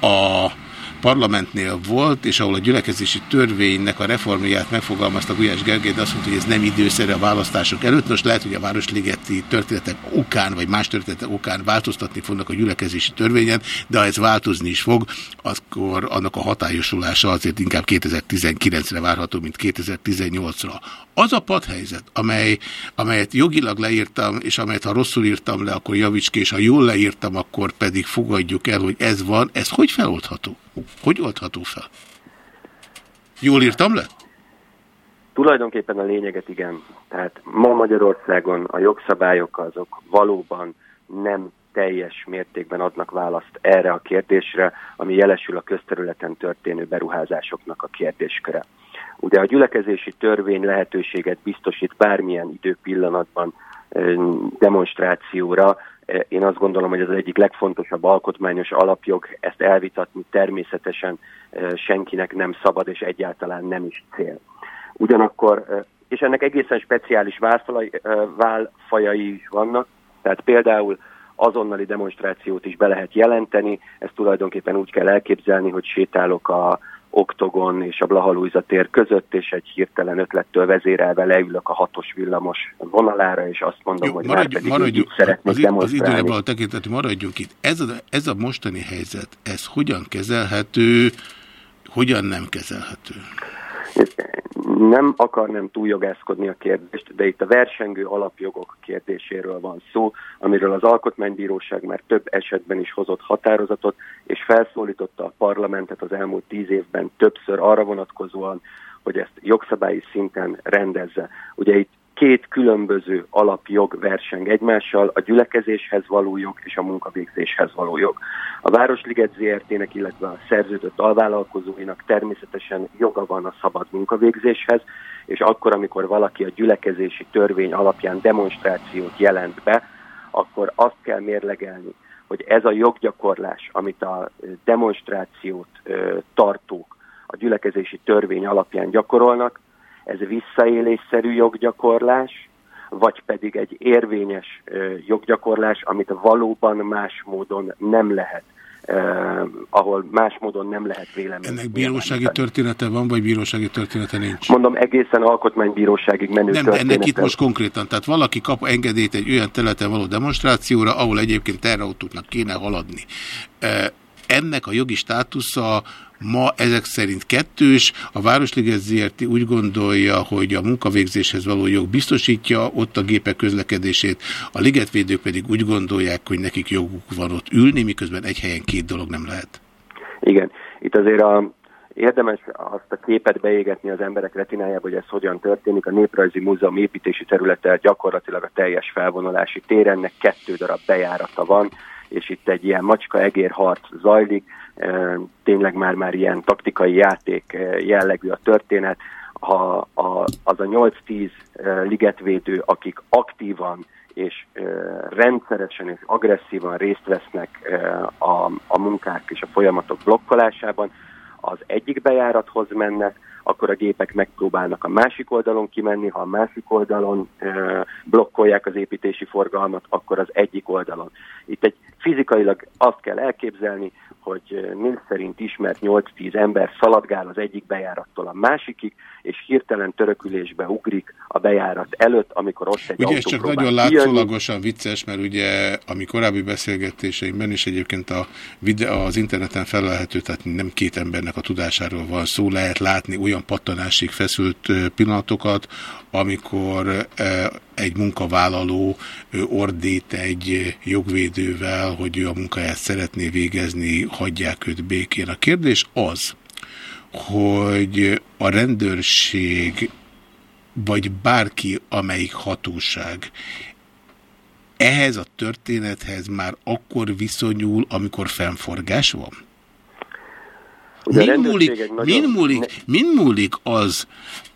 a parlamentnél volt, és ahol a gyülekezési törvénynek a reformját megfogalmazta Gulyás Gergely, de azt mondta, hogy ez nem időszerű a választások előtt. Most lehet, hogy a Városligeti történetek okán, vagy más történetek okán változtatni fognak a gyülekezési törvényen, de ha ez változni is fog, akkor annak a hatályosulása azért inkább 2019-re várható, mint 2018-ra. Az a padhelyzet, amely, amelyet jogilag leírtam, és amelyet ha rosszul írtam le, akkor javíts ki, és ha jól leírtam, akkor pedig fogadjuk el, hogy ez van, ez hogy feloldható? Hogy oldható fel? Jól írtam le? Tulajdonképpen a lényeget igen. Tehát ma Magyarországon a jogszabályok azok valóban nem teljes mértékben adnak választ erre a kérdésre, ami jelesül a közterületen történő beruházásoknak a kérdésköre. Ugye a gyülekezési törvény lehetőséget biztosít bármilyen időpillanatban demonstrációra. Én azt gondolom, hogy az egyik legfontosabb alkotmányos alapjog, ezt elvitatni természetesen senkinek nem szabad, és egyáltalán nem is cél. Ugyanakkor, és ennek egészen speciális válfajai is vannak, tehát például azonnali demonstrációt is be lehet jelenteni, ezt tulajdonképpen úgy kell elképzelni, hogy sétálok a Oktogon és a Blahalújza tér között, és egy hirtelen ötlettől vezérelve leülök a hatos villamos vonalára, és azt mondom, hogy már Maradjunk, pedig maradjunk, így szeretnék az, i- az demonstrálni. időre való tekintetű, maradjunk itt. Ez a, ez a mostani helyzet, ez hogyan kezelhető, hogyan nem kezelhető? Nem akarnám túljogászkodni a kérdést, de itt a versengő alapjogok kérdéséről van szó, amiről az Alkotmánybíróság már több esetben is hozott határozatot, és felszólította a parlamentet az elmúlt tíz évben többször arra vonatkozóan, hogy ezt jogszabályi szinten rendezze. Ugye itt két különböző alapjog verseng egymással, a gyülekezéshez való jog és a munkavégzéshez való jog. A Városliget ZRT-nek, illetve a szerződött alvállalkozóinak természetesen joga van a szabad munkavégzéshez, és akkor, amikor valaki a gyülekezési törvény alapján demonstrációt jelent be, akkor azt kell mérlegelni, hogy ez a joggyakorlás, amit a demonstrációt tartók a gyülekezési törvény alapján gyakorolnak, ez visszaélésszerű joggyakorlás, vagy pedig egy érvényes joggyakorlás, amit valóban más módon nem lehet, ö, ahol más módon nem lehet vélemény. Ennek bírósági története van, vagy bírósági története nincs? Mondom, egészen alkotmánybíróságig menő Nem, de ennek története. itt most konkrétan, tehát valaki kap engedélyt egy olyan területen való demonstrációra, ahol egyébként terrautóknak kéne haladni. Ennek a jogi státusza ma ezek szerint kettős, a Városliget ZRT úgy gondolja, hogy a munkavégzéshez való jog biztosítja ott a gépek közlekedését, a ligetvédők pedig úgy gondolják, hogy nekik joguk van ott ülni, miközben egy helyen két dolog nem lehet. Igen, itt azért a, érdemes azt a képet beégetni az emberek retinájába, hogy ez hogyan történik. A Néprajzi Múzeum építési területe gyakorlatilag a teljes felvonulási tér, ennek kettő darab bejárata van, és itt egy ilyen macska-egér harc zajlik, tényleg már-már ilyen taktikai játék jellegű a történet. Ha a, az a 8-10 e, ligetvédő, akik aktívan és rendszeresen és agresszívan részt vesznek a, a munkák és a folyamatok blokkolásában, az egyik bejárathoz mennek, akkor a gépek megpróbálnak a másik oldalon kimenni, ha a másik oldalon blokkolják az építési forgalmat, akkor az egyik oldalon. Itt egy fizikailag azt kell elképzelni, hogy Mills szerint ismert 8-10 ember szaladgál az egyik bejárattól a másikig, és hirtelen törökülésbe ugrik a bejárat előtt, amikor ott egy Ugye ez csak nagyon látszólagosan vicces, mert ugye a mi korábbi beszélgetéseimben is egyébként a videó az interneten felelhető, tehát nem két embernek a tudásáról van szó, lehet látni olyan pattanásig feszült pillanatokat, amikor egy munkavállaló ordít egy jogvédővel, hogy ő a munkáját szeretné végezni, hagyják őt békén. A kérdés az, hogy a rendőrség vagy bárki, amelyik hatóság ehhez a történethez már akkor viszonyul, amikor fennforgás van? Min múlik, nagyon- min múlik, min múlik az,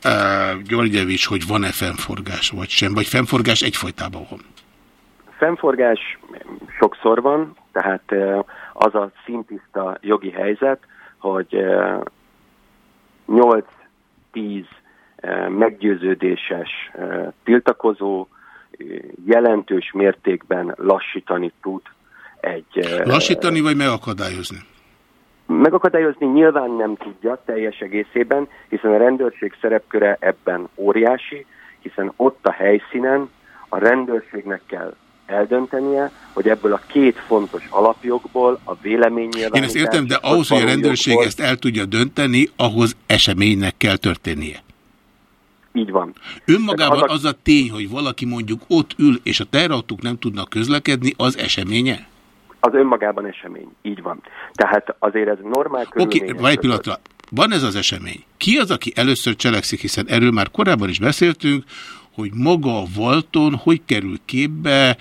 uh, Györgyevics, hogy van-e fennforgás vagy sem, vagy fennforgás egyfolytában van? Fennforgás sokszor van, tehát eh, az a szintiszta jogi helyzet, hogy eh, 8-10 eh, meggyőződéses eh, tiltakozó eh, jelentős mértékben lassítani tud egy... Lassítani vagy megakadályozni? Megakadályozni nyilván nem tudja teljes egészében, hiszen a rendőrség szerepköre ebben óriási, hiszen ott a helyszínen a rendőrségnek kell eldöntenie, hogy ebből a két fontos alapjogból a véleménynyilvánítás... Én ezt értem, de ahhoz, hogy a rendőrség jogból- ezt el tudja dönteni, ahhoz eseménynek kell történnie. Így van. Önmagában Tehát az a tény, hogy valaki mondjuk ott ül, és a teherautók nem tudnak közlekedni, az eseménye? Az önmagában esemény, így van. Tehát azért ez normál Oké, okay, várj pillanatra. Van ez az esemény. Ki az, aki először cselekszik, hiszen erről már korábban is beszéltünk, hogy maga a Valton hogy kerül képbe,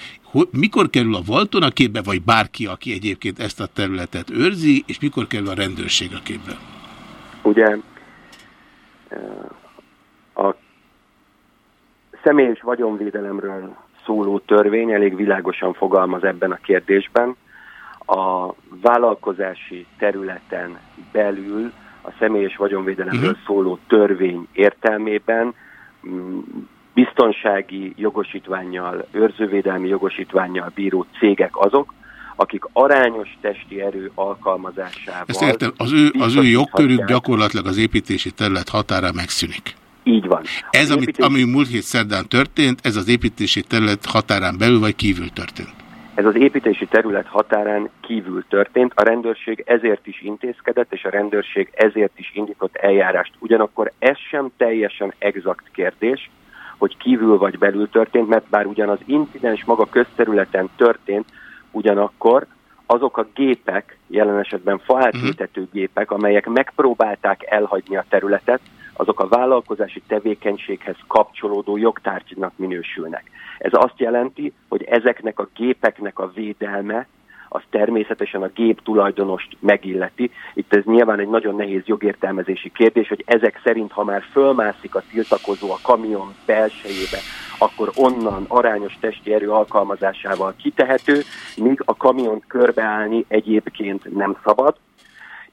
mikor kerül a Valton a képbe, vagy bárki, aki egyébként ezt a területet őrzi, és mikor kerül a rendőrség a képbe? Ugye eh, a személyes vagyonvédelemről szóló törvény elég világosan fogalmaz ebben a kérdésben. A vállalkozási területen belül a személyes vagyonvédelemről Mhm. szóló törvény értelmében mm, biztonsági jogosítványjal, őrzővédelmi jogosítványjal bíró cégek azok, akik arányos testi erő alkalmazásával... Ezt értem, az ő, az ő jogkörük gyakorlatilag az építési terület határán megszűnik. Így van. Ez, amit, építés- ami múlt hét szerdán történt, ez az építési terület határán belül vagy kívül történt. Ez az építési terület határán kívül történt, a rendőrség ezért is intézkedett, és a rendőrség ezért is indított eljárást. Ugyanakkor ez sem teljesen exakt kérdés, hogy kívül vagy belül történt, mert bár ugyan az incidens maga közterületen történt, ugyanakkor azok a gépek, jelen esetben faátétető gépek, amelyek megpróbálták elhagyni a területet, azok a vállalkozási tevékenységhez kapcsolódó jogtárgynak minősülnek. Ez azt jelenti, hogy ezeknek a gépeknek a védelme az természetesen a gép tulajdonost megilleti. Itt ez nyilván egy nagyon nehéz jogértelmezési kérdés, hogy ezek szerint, ha már fölmászik a tiltakozó a kamion belsejébe, akkor onnan arányos testi erő alkalmazásával kitehető, míg a kamiont körbeállni egyébként nem szabad,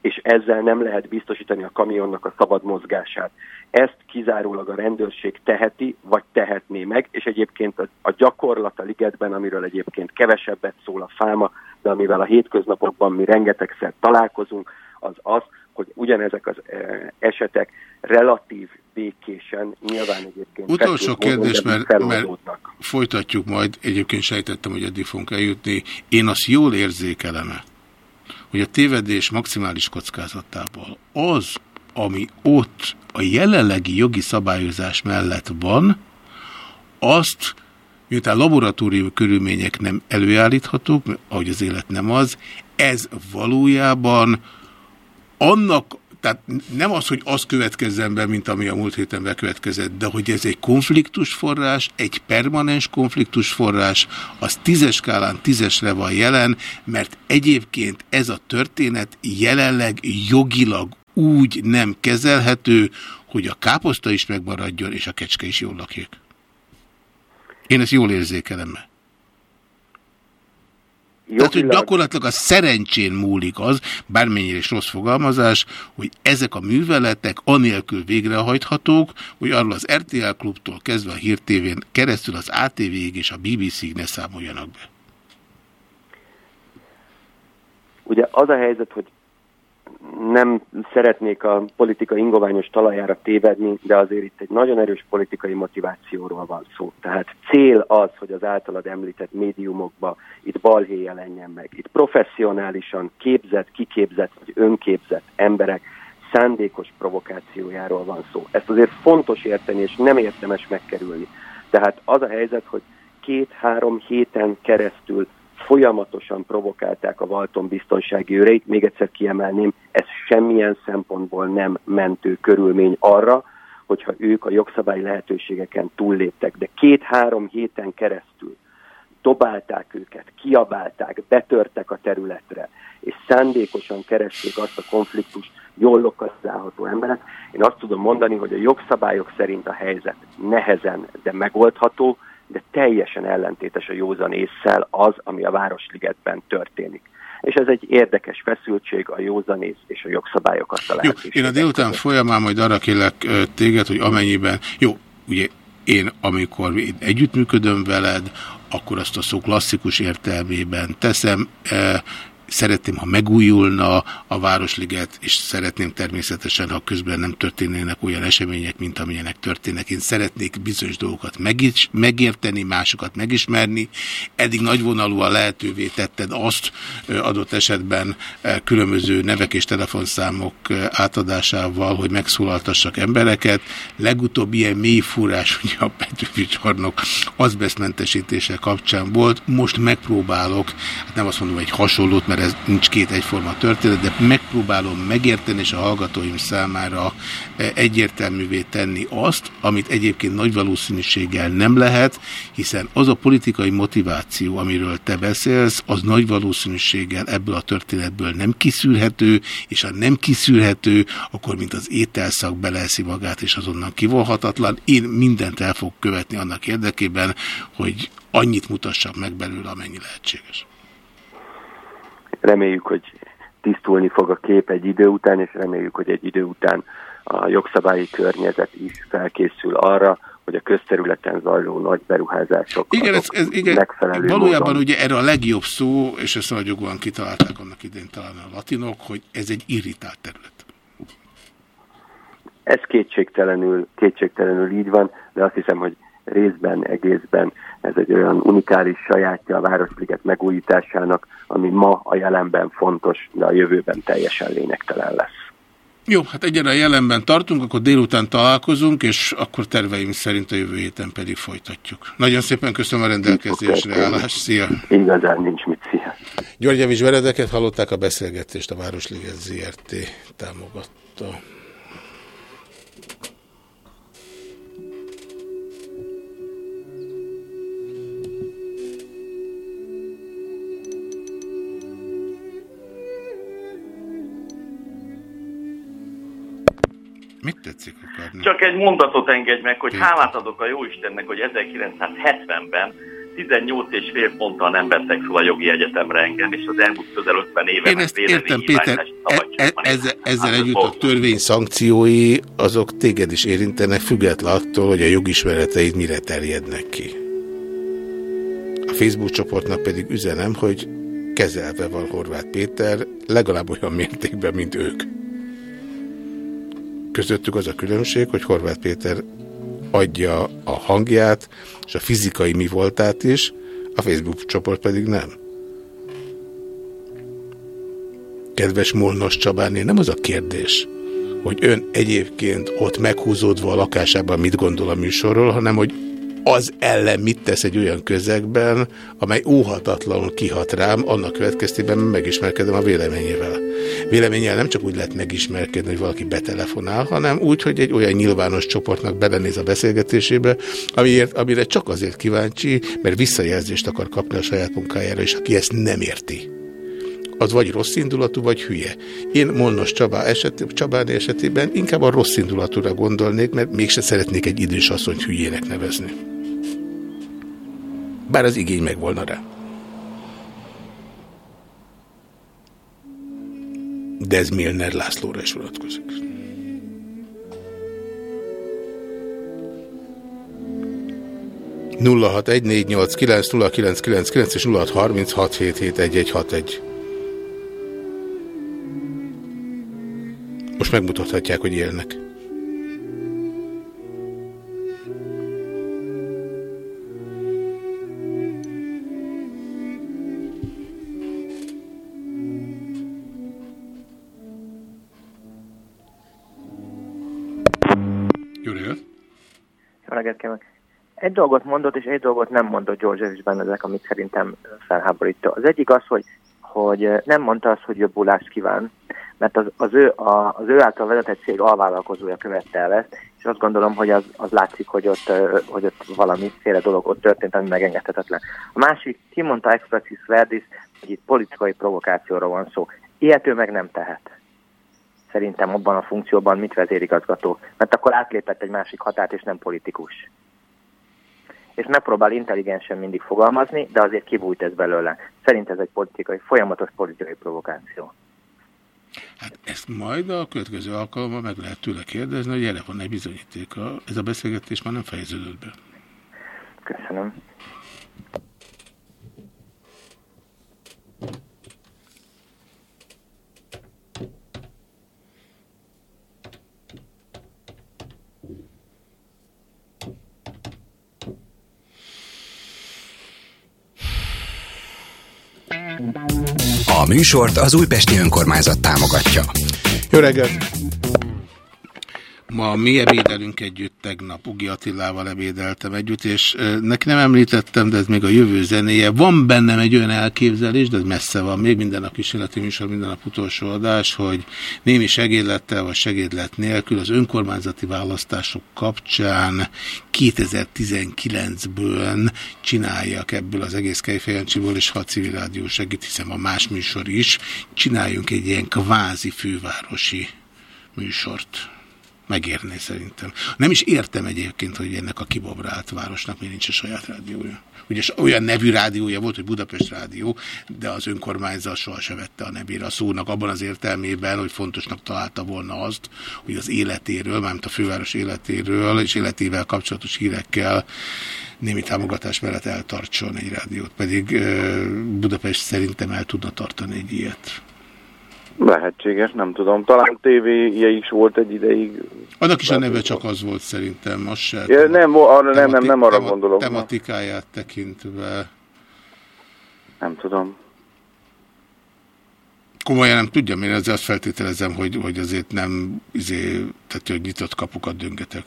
és ezzel nem lehet biztosítani a kamionnak a szabad mozgását. Ezt kizárólag a rendőrség teheti, vagy tehetné meg, és egyébként a, a gyakorlat a ligetben, amiről egyébként kevesebbet szól a fáma, de amivel a hétköznapokban mi rengetegszer találkozunk, az az, hogy ugyanezek az e, esetek relatív békésen nyilván egyébként... Utolsó módon, kérdés, mert, mert folytatjuk majd, egyébként sejtettem, hogy eddig fogunk eljutni. Én azt jól érzékelem hogy a tévedés maximális kockázatával az, ami ott a jelenlegi jogi szabályozás mellett van, azt, miután laboratóriumi körülmények nem előállíthatók, ahogy az élet nem az, ez valójában annak, tehát nem az, hogy az következzen be, mint ami a múlt héten bekövetkezett, de hogy ez egy konfliktus forrás, egy permanens konfliktus forrás, az tízes skálán tízesre van jelen, mert egyébként ez a történet jelenleg jogilag úgy nem kezelhető, hogy a káposzta is megmaradjon, és a kecske is jól lakjék. Én ezt jól érzékelem. Tehát, hogy gyakorlatilag a szerencsén múlik az, bármennyire is rossz fogalmazás, hogy ezek a műveletek anélkül végrehajthatók, hogy arról az RTL klubtól kezdve a Hír TV-n keresztül az ATV-ig és a BBC-ig ne számoljanak be. Ugye az a helyzet, hogy nem szeretnék a politika ingoványos talajára tévedni, de azért itt egy nagyon erős politikai motivációról van szó. Tehát cél az, hogy az általad említett médiumokba itt balhé jelenjen meg. Itt professzionálisan képzett, kiképzett vagy önképzett emberek szándékos provokációjáról van szó. Ezt azért fontos érteni, és nem érdemes megkerülni. Tehát az a helyzet, hogy két-három héten keresztül folyamatosan provokálták a Valton biztonsági őreit. Még egyszer kiemelném, ez semmilyen szempontból nem mentő körülmény arra, hogyha ők a jogszabályi lehetőségeken túlléptek. De két-három héten keresztül dobálták őket, kiabálták, betörtek a területre, és szándékosan keresték azt a konfliktust jól lokalizálható emberek. Én azt tudom mondani, hogy a jogszabályok szerint a helyzet nehezen, de megoldható, de teljesen ellentétes a józan észsel az, ami a Városligetben történik. és ez egy érdekes feszültség a józanész és a jogszabályok azt a Jó, én a délután folyamán majd arra kérlek téged, hogy amennyiben, jó, ugye én amikor én együttműködöm veled, akkor azt a szó klasszikus értelmében teszem, Szeretném, ha megújulna a Városliget, és szeretném természetesen, ha közben nem történnének olyan események, mint amilyenek történnek. Én szeretnék bizonyos dolgokat megis, megérteni, másokat megismerni. Eddig nagyvonalúan lehetővé tetted azt adott esetben különböző nevek és telefonszámok átadásával, hogy megszólaltassak embereket. Legutóbb ilyen mélyfúrás, ugye a Petőfi csarnok azbesztmentesítése kapcsán volt. Most megpróbálok, hát nem azt mondom, hogy hasonlót, mert ez nincs két egyforma történet, de megpróbálom megérteni és a hallgatóim számára eh, egyértelművé tenni azt, amit egyébként nagy valószínűséggel nem lehet, hiszen az a politikai motiváció, amiről te beszélsz, az nagy valószínűséggel ebből a történetből nem kiszűrhető, és ha nem kiszűrhető, akkor mint az ételszak beleszi magát, és azonnan kivonhatatlan. Én mindent el fog követni annak érdekében, hogy annyit mutassak meg belőle, amennyi lehetséges. Reméljük, hogy tisztulni fog a kép egy idő után, és reméljük, hogy egy idő után a jogszabályi környezet is felkészül arra, hogy a közterületen zajló nagy beruházások Igen, ez, ez igen, megfelelő valójában módon ugye erre a legjobb szó, és ezt nagy jogúan kitalálták annak idén talán a latinok, hogy ez egy irritált terület. Ez kétségtelenül, kétségtelenül így van, de azt hiszem, hogy részben, egészben ez egy olyan unikális sajátja a Városliget megújításának, ami ma a jelenben fontos, de a jövőben teljesen lényegtelen lesz. Jó, hát egyenre a jelenben tartunk, akkor délután találkozunk, és akkor terveim szerint a jövő héten pedig folytatjuk. Nagyon szépen köszönöm a rendelkezésre állást. Szia! Igazán nincs mit, szia! György Javis Veredeket hallották a beszélgetést, a Városliget ZRT támogatta. Mit tetszik akarni? Csak egy mondatot engedj meg, hogy hálát adok a Jóistennek, hogy 1970-ben 18 és fél ponttal nem vettek fel a jogi egyetemre engem, és az elmúlt közel 50 éve Én ezt értem, Péter, e, e, ezzel, ezzel együtt a törvény szankciói azok téged is érintenek, független attól, hogy a jogismereteid mire terjednek ki. A Facebook csoportnak pedig üzenem, hogy kezelve van Horváth Péter, legalább olyan mértékben, mint ők. Közöttük az a különbség, hogy Horváth Péter adja a hangját, és a fizikai mi voltát is, a Facebook csoport pedig nem. Kedves Molnos Csabáné, nem az a kérdés, hogy ön egyébként ott meghúzódva a lakásában mit gondol a műsorról, hanem hogy az ellen mit tesz egy olyan közegben, amely óhatatlanul kihat rám, annak következtében megismerkedem a véleményével. Véleménnyel nem csak úgy lehet megismerkedni, hogy valaki betelefonál, hanem úgy, hogy egy olyan nyilvános csoportnak belenéz a beszélgetésébe, amiért, amire csak azért kíváncsi, mert visszajelzést akar kapni a saját munkájára, és aki ezt nem érti az vagy rossz indulatú, vagy hülye. Én Molnos Csabá eset, Csabáni esetében inkább a rossz indulatúra gondolnék, mert mégse szeretnék egy idős asszonyt hülyének nevezni. Bár az igény meg volna rá. De ez Milner Lászlóra is vonatkozik. nulla hat egy négy nyolc kilenc nulla kilenc kilenc kilenc és nulla harminc hat hét hét egy egy hat egy. Most megmutathatják, hogy élnek. Reggelt kívánok. Egy dolgot mondott, és egy dolgot nem mondott benne ezek, amit szerintem felháborító. Az egyik az, hogy, hogy nem mondta azt, hogy jobbulást kíván, mert az, az, ő, a, az ő által vezetett cég alvállalkozója követte el ezt, és azt gondolom, hogy az, az látszik, hogy ott, hogy ott valamiféle dolog ott történt, ami megengedhetetlen. A másik, kimondta Expressis Verdis, hogy itt politikai provokációról van szó. Ilyet ő meg nem tehet. Szerintem abban a funkcióban, mit vezérigazgató. Mert akkor átlépett egy másik határt, és nem politikus. és megpróbál intelligensen mindig fogalmazni, de azért kibújt ez belőle. Szerint ez egy politikai, folyamatos politikai provokáció. Hát ezt majd a következő alkalommal meg lehet tőle kérdezni, hogy erre van egy bizonyítéka. Ez a beszélgetés már nem fejeződött be. Köszönöm. A műsort az Újpesti Önkormányzat támogatja. Jó reggelt! Ma mi ebédelünk együtt, tegnap Ugi Attilával ebédeltem együtt, és neki nem említettem, de ez még a jövő zenéje. Van bennem egy olyan elképzelés, de ez messze van, még minden nap kísérleti műsor, minden nap utolsó adás, hogy némi segédlettel vagy segédlet nélkül az önkormányzati választások kapcsán 2019-ből csináljak ebből az egész Kejfejancsiból, és ha a civil rádió segít, hiszen a más műsor is, csináljunk egy ilyen kvázi fővárosi műsort megérné szerintem. Nem is értem egyébként, hogy ennek a kibobrált városnak még nincs a saját rádiója. Ugye olyan nevű rádiója volt, hogy Budapest Rádió, de az önkormányzat sohasem vette a nevére a szónak abban az értelmében, hogy fontosnak találta volna azt, hogy az életéről, mármint a főváros életéről és életével kapcsolatos hírekkel némi támogatás mellett eltartson egy rádiót. Pedig Budapest szerintem el tudna tartani egy ilyet. Lehetséges, nem tudom. Talán tévéje is volt egy ideig. Annak is a neve csak az volt szerintem, most se. Ja, nem, arra, nem, nem, nem arra gondolok. Tematikáját tekintve. Nem tudom. Komolyan nem tudjam, én ezzel azt feltételezem, hogy, hogy azért nem izé, tehát, hogy nyitott kapukat döngetek.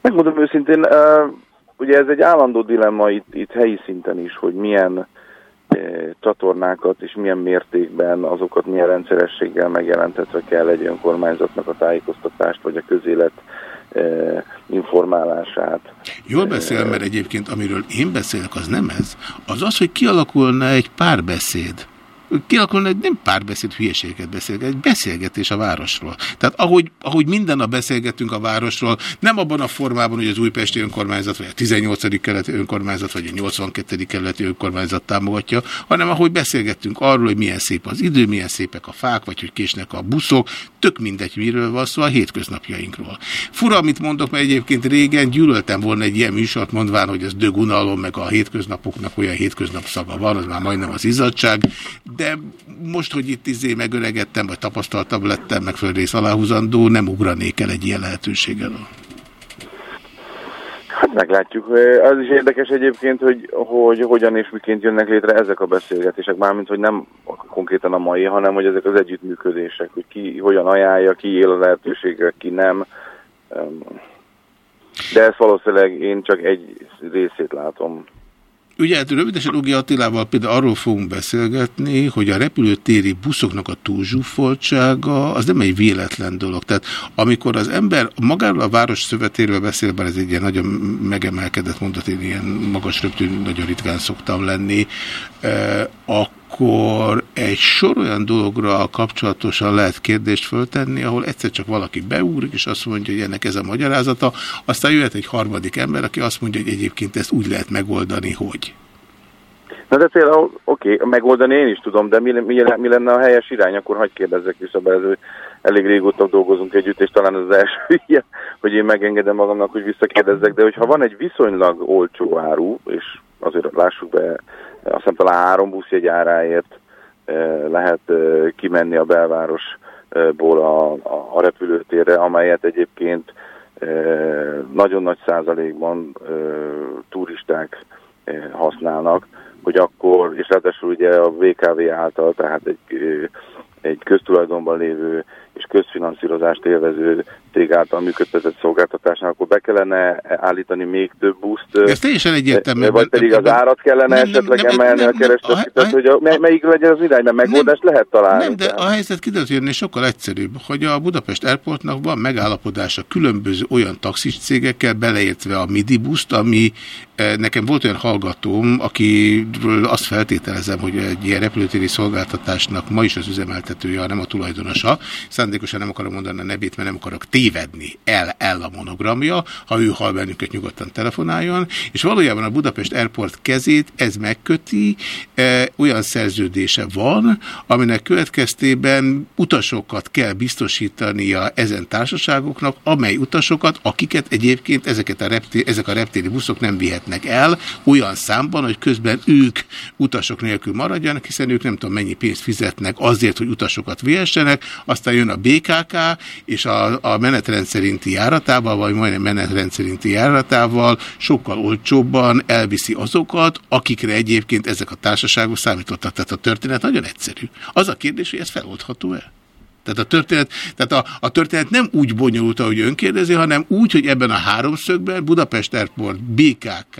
Megmondom őszintén, ugye ez egy állandó dilemma itt, itt helyi szinten is, hogy milyen csatornákat és milyen mértékben azokat milyen rendszerességgel megjelentetve kell egy önkormányzatnak a tájékoztatást, vagy a közélet informálását. Jól beszél, mert egyébként amiről én beszélek, az nem ez. Az az, hogy kialakulna egy párbeszéd. Kialakulna egy nem párbeszéd, hülyeséget beszél, egy beszélgetés a városról. Tehát ahogy, ahogy minden nap beszélgetünk a városról, nem abban a formában, hogy az újpesti önkormányzat, vagy a 18. keleti önkormányzat, vagy a 82. keleti önkormányzat támogatja, hanem ahogy beszélgettünk arról, hogy milyen szép az idő, milyen szépek a fák, vagy hogy késnek a buszok, tök mindegy, miről van szó a hétköznapjainkról. Fura, amit mondok, mert egyébként régen gyűlöltem volna egy ilyen műsort, mondván, hogy ez dögunalom, meg a hétköznapoknak olyan hétköznap szaga van, az már majdnem az izzadság, de most, hogy itt izé megöregettem, vagy tapasztaltabb lettem, meg földrész aláhúzandó, nem ugranék el egy ilyen lehetőséggel. Hát meglátjuk. Az is érdekes egyébként, hogy, hogy hogyan és miként jönnek létre ezek a beszélgetések, mármint, hogy nem konkrétan a mai, hanem hogy ezek az együttműködések, hogy ki hogyan ajánlja, ki él a lehetőséggel, ki nem. De ezt valószínűleg én csak egy részét látom. Ugye hát rövidesen Ugi Attilával például arról fogunk beszélgetni, hogy a repülőtéri buszoknak a túlzsúfoltsága az nem egy véletlen dolog. Tehát amikor az ember magáról a város szövetéről beszél, bár ez egy ilyen nagyon megemelkedett mondat, én ilyen magas röptű nagyon ritkán szoktam lenni, eh, akkor egy sor olyan dologra kapcsolatosan lehet kérdést föltenni, ahol egyszer csak valaki beúrik, és azt mondja, hogy ennek ez a magyarázata, aztán jöhet egy harmadik ember, aki azt mondja, hogy egyébként ezt úgy lehet megoldani, hogy. Na de például, oké, megoldani én is tudom, de mi, mi, mi lenne a helyes irány, akkor hagyj kérdezzek vissza be, ez, hogy elég régóta dolgozunk együtt, és talán az első ilyen, hogy én megengedem magamnak, hogy visszakérdezzek, de hogyha van egy viszonylag olcsó áru, és azért lássuk be, azt hiszem talán három buszjegy áráért eh, lehet eh, kimenni a belvárosból a, a, repülőtérre, amelyet egyébként nagyon nagy százalékban turisták használnak, hogy akkor, és ráadásul ugye a VKV által, tehát egy, egy köztulajdonban lévő és közfinanszírozást élvező cég által működtetett szolgáltatásnak, akkor be kellene állítani még több buszt. Ez teljesen egyértelmű. Vagy pedig az árat kellene nem, nem, esetleg nem, emelni nem, a nem, a- tehát hogy a, mely- melyik legyen az irány, mert megoldást lehet találni. Nem, de a helyzet kiderült, hogy sokkal egyszerűbb, hogy a Budapest Airportnak van megállapodása különböző olyan taxis cégekkel, beleértve a Midibuszt, ami Eh, Nekem volt olyan hallgatóm, akiről azt feltételezem, hogy egy ilyen repülőtéri szolgáltatásnak ma is az üzemeltetője, hanem a tulajdonosa. Szándékosan nem akarom mondani a nevét, mert nem akarok tévedni. El, el a monogramja. Ha ő hall bennünket, nyugodtan telefonáljon. És valójában a Budapest Airport kezét ez megköti. Eh, Olyan szerződése van, aminek következtében utasokat kell biztosítania ezen társaságoknak, amely utasokat, akiket egyébként ezeket a repté ezek a reptéri buszok nem vihetnek el olyan számban, hogy közben ők utasok nélkül maradjanak, hiszen ők nem tudom mennyi pénzt fizetnek azért, hogy utasokat vihessenek, aztán jön a BKK, és a, a menetrend szerinti járatával, vagy majdnem menetrend szerinti járatával sokkal olcsóbban elviszi azokat, akikre egyébként ezek a társaságok számítottak. Tehát a történet nagyon egyszerű. Az a kérdés, hogy ez feloldható-e? Tehát a történet, tehát a, a történet nem úgy bonyolult, ahogy ön kérdezi, hanem úgy, hogy ebben a háromszögben Budapest Airport, BKK,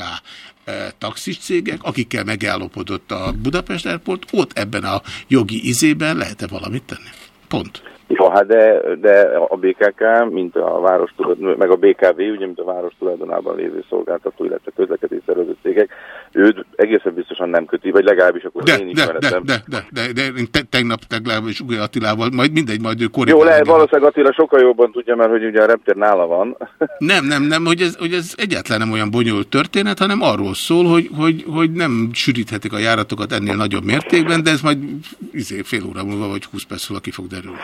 eh, taxis cégek, akikkel megállapodott a Budapest Airport, ott ebben a jogi izében lehet-e valamit tenni? Pont. Ja, hát de, de a BKK, mint a város meg a BKV, ugye, mint a város tulajdonában lévő szolgáltató, illetve közlekedés szervező cégek, őt egészen biztosan nem köti, vagy legalábbis akkor De, én de, de, ismeretem. de, de, de, de, én te, tegnap tegnap és Ugly Attilával, majd mindegy, majd ő korrigál. Jó, lehet, valószínűleg Attila sokkal jobban tudja, mert hogy ugye a reptér nála van. Nem, nem, nem, hogy ez, hogy ez egyáltalán nem olyan bonyolult történet, hanem arról szól, hogy, hogy, hogy nem sűríthetik a járatokat ennél nagyobb mértékben, de ez majd izé, fél óra múlva, vagy 20 perc múlva ki fog derülni.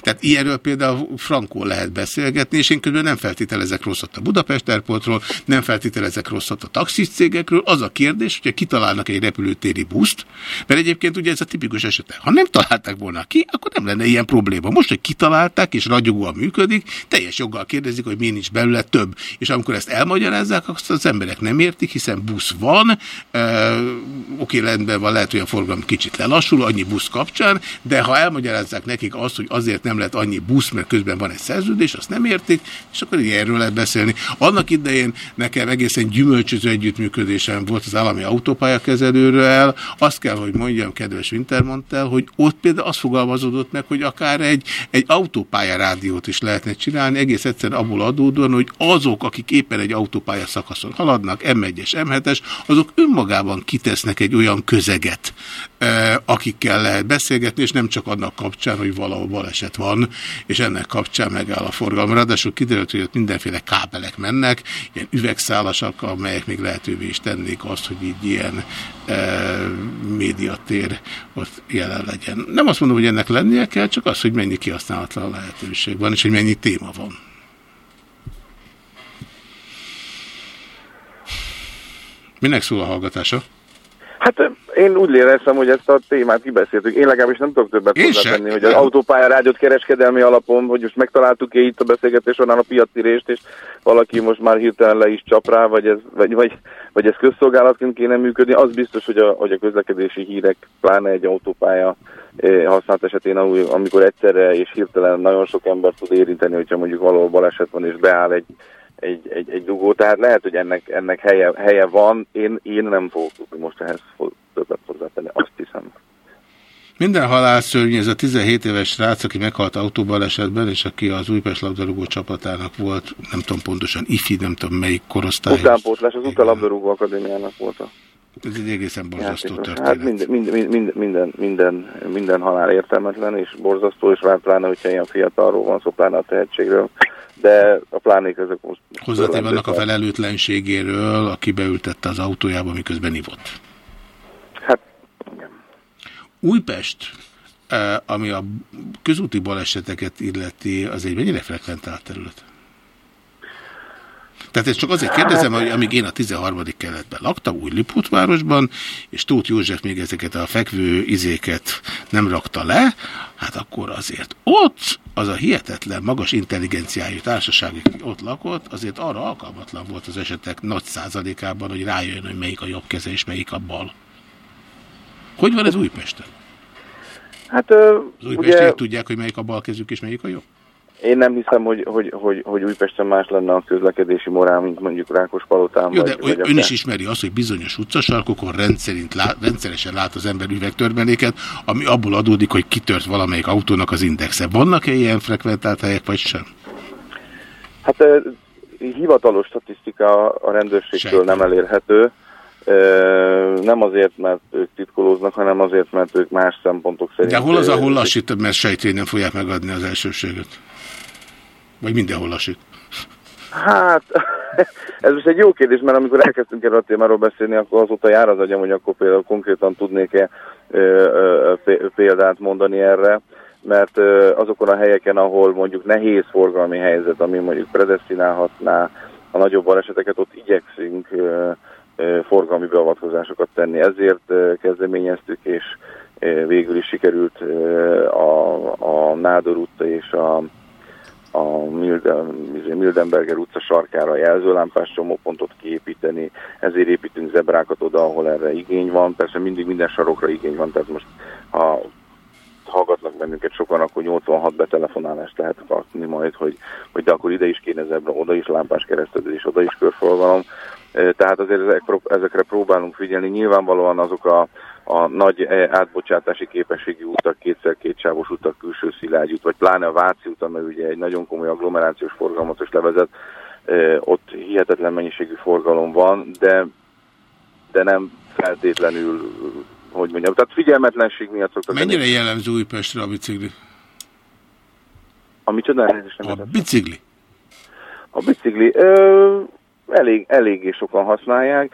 Tehát ilyenről például frankól lehet beszélgetni, és én közben nem feltételezek rosszat a Budapest Airportról, nem feltételezek rosszat a taxis cégekről. Az a kérdés, hogyha kitalálnak egy repülőtéri buszt, mert egyébként ugye ez a tipikus eset. Ha nem találták volna ki, akkor nem lenne ilyen probléma. Most, hogy kitalálták és ragyogóan működik, teljes joggal kérdezik, hogy miért nincs belőle több. És amikor ezt elmagyarázzák, azt az emberek nem értik, hiszen busz van, e, oké, rendben van, lehet, hogy a forgalom kicsit lelassul annyi busz kapcsán, de ha elmagyarázzák nekik azt, hogy azért nem lett annyi busz, mert közben van egy szerződés, azt nem értik, és akkor így erről lehet beszélni. Annak idején nekem egészen gyümölcsöző együttműködésem volt az állami autópályakezelőről, azt kell, hogy mondjam, kedves Wintermantel, hogy ott például az fogalmazódott meg, hogy akár egy, egy autópálya rádiót is lehetne csinálni, egész egyszerűen abból adódóan, hogy azok, akik éppen egy autópálya szakaszon haladnak, M1-es, M7-es, azok önmagában kitesznek egy olyan közeget, eh, akikkel lehet beszélgetni, és nem csak annak kapcsán, hogy valahol baleset van, és ennek kapcsán megáll a forgalom. Ráadásul kiderült, hogy ott mindenféle kábelek mennek, ilyen üvegszálasak, amelyek még lehetővé is tennék azt, hogy így ilyen e, médiatér ott jelen legyen. Nem azt mondom, hogy ennek lennie kell, csak az, hogy mennyi kihasználatlan lehetőség van, és hogy mennyi téma van. Minek szól a hallgatása? Hát én úgy éreztem, hogy ezt a témát kibeszéltük. Én legalábbis nem tudok többet Én hozzátenni, hogy az autópálya rádiót kereskedelmi alapon, hogy most megtaláltuk-e itt a beszélgetés során a piaci részt, és valaki most már hirtelen le is csap rá, vagy ez, vagy, vagy, vagy ez közszolgálatként kéne működni. Az biztos, hogy a, hogy a közlekedési hírek, pláne egy autópálya használat esetén, amikor egyszerre és hirtelen nagyon sok ember tud érinteni, hogyha mondjuk valahol baleset van és beáll egy, egy, egy, egy dugó, tehát lehet, hogy ennek, ennek helye, helye van, én, én nem fogok tudni most ehhez többet hozzátenni, azt hiszem. Minden halálszörny, ez a 17 éves srác, aki meghalt autóbalesetben, és aki az Újpest labdarúgó csapatának volt, nem tudom pontosan, ifi, nem tudom melyik korosztály. Utánpótlás az Uta Labdarúgó Akadémiának volt a Ez egy egészen borzasztó játékos. történet. Hát minden, minden, minden, minden, minden, minden halál értelmetlen és borzasztó, és már pláne, hogyha ilyen fiatalról van szó, pláne a tehetségről, de a plánék ezek most... Hozzátéve annak a felelőtlenségéről, aki beültette az autójába, miközben ivott. Hát, Újpest, eh, ami a közúti baleseteket illeti, az egy mennyire frekventált terület? Tehát ezt csak azért kérdezem, hogy amíg én a 13. keletben laktam, új Lipótvárosban, és Tóth József még ezeket a fekvő izéket nem rakta le, hát akkor azért ott az a hihetetlen magas intelligenciájú társaság, aki ott lakott, azért arra alkalmatlan volt az esetek nagy százalékában, hogy rájön, hogy melyik a jobb keze és melyik a bal. Hogy van ez Újpesten? Hát, ö, Az újpestiek ugye, tudják, hogy melyik a bal kezük és melyik a jobb? Én nem hiszem, hogy, hogy, hogy, hogy Újpesten más lenne a közlekedési morál, mint mondjuk Rákospalotán. Jó, de vagy, vagy ön is ismeri azt, hogy bizonyos utcasarkokon rendszerint lá, rendszeresen lát az ember üvegtörmeléket, ami abból adódik, hogy kitört valamelyik autónak az indexe. Vannak-e ilyen frekventált helyek, vagy sem? Hát ö, hivatalos statisztika a rendőrségtől nem elérhető. Nem azért, mert ők titkolóznak, hanem azért, mert ők más szempontok szerint... De hol az, ahol ö, lassít, mert sejtély nem fogják megadni az elsőséget? Vagy mindenhol lassít? Hát, ez most egy jó kérdés, mert amikor elkezdtünk erről a témáról beszélni, akkor azóta jár az agyam, hogy akkor például konkrétan tudnék-e példát mondani erre, mert azokon a helyeken, ahol mondjuk nehéz forgalmi helyzet, ami mondjuk predestinálhatná a nagyobb baleseteket, ott igyekszünk forgalmi beavatkozásokat tenni. Ezért kezdeményeztük, és végül is sikerült a, a Nádor utca és a a izé, Mildenberger utca sarkára jelzőlámpás csomópontot kiépíteni, ezért építünk zebrákat oda, ahol erre igény van. Persze mindig minden sarokra igény van, tehát most ha hallgatnak bennünket sokan, akkor 86 betelefonálást lehet kapni majd, hogy, hogy de akkor ide is kéne zebra, oda is lámpás keresztezés, oda is körforgalom. Tehát azért ezek, ezekre próbálunk figyelni. Nyilvánvalóan azok a, a nagy e, átbocsátási képességi utak, kétszer kétsávos utak, külső szilágy út, vagy pláne a Váci út, amely ugye egy nagyon komoly agglomerációs forgalmat is levezet, e, ott hihetetlen mennyiségű forgalom van, de, de nem feltétlenül, hogy mondjam, tehát figyelmetlenség miatt szoktak Mennyire lenni. jellemző Újpestre a bicikli? A micsoda? A bicikli. A bicikli ö, elég, eléggé sokan használják,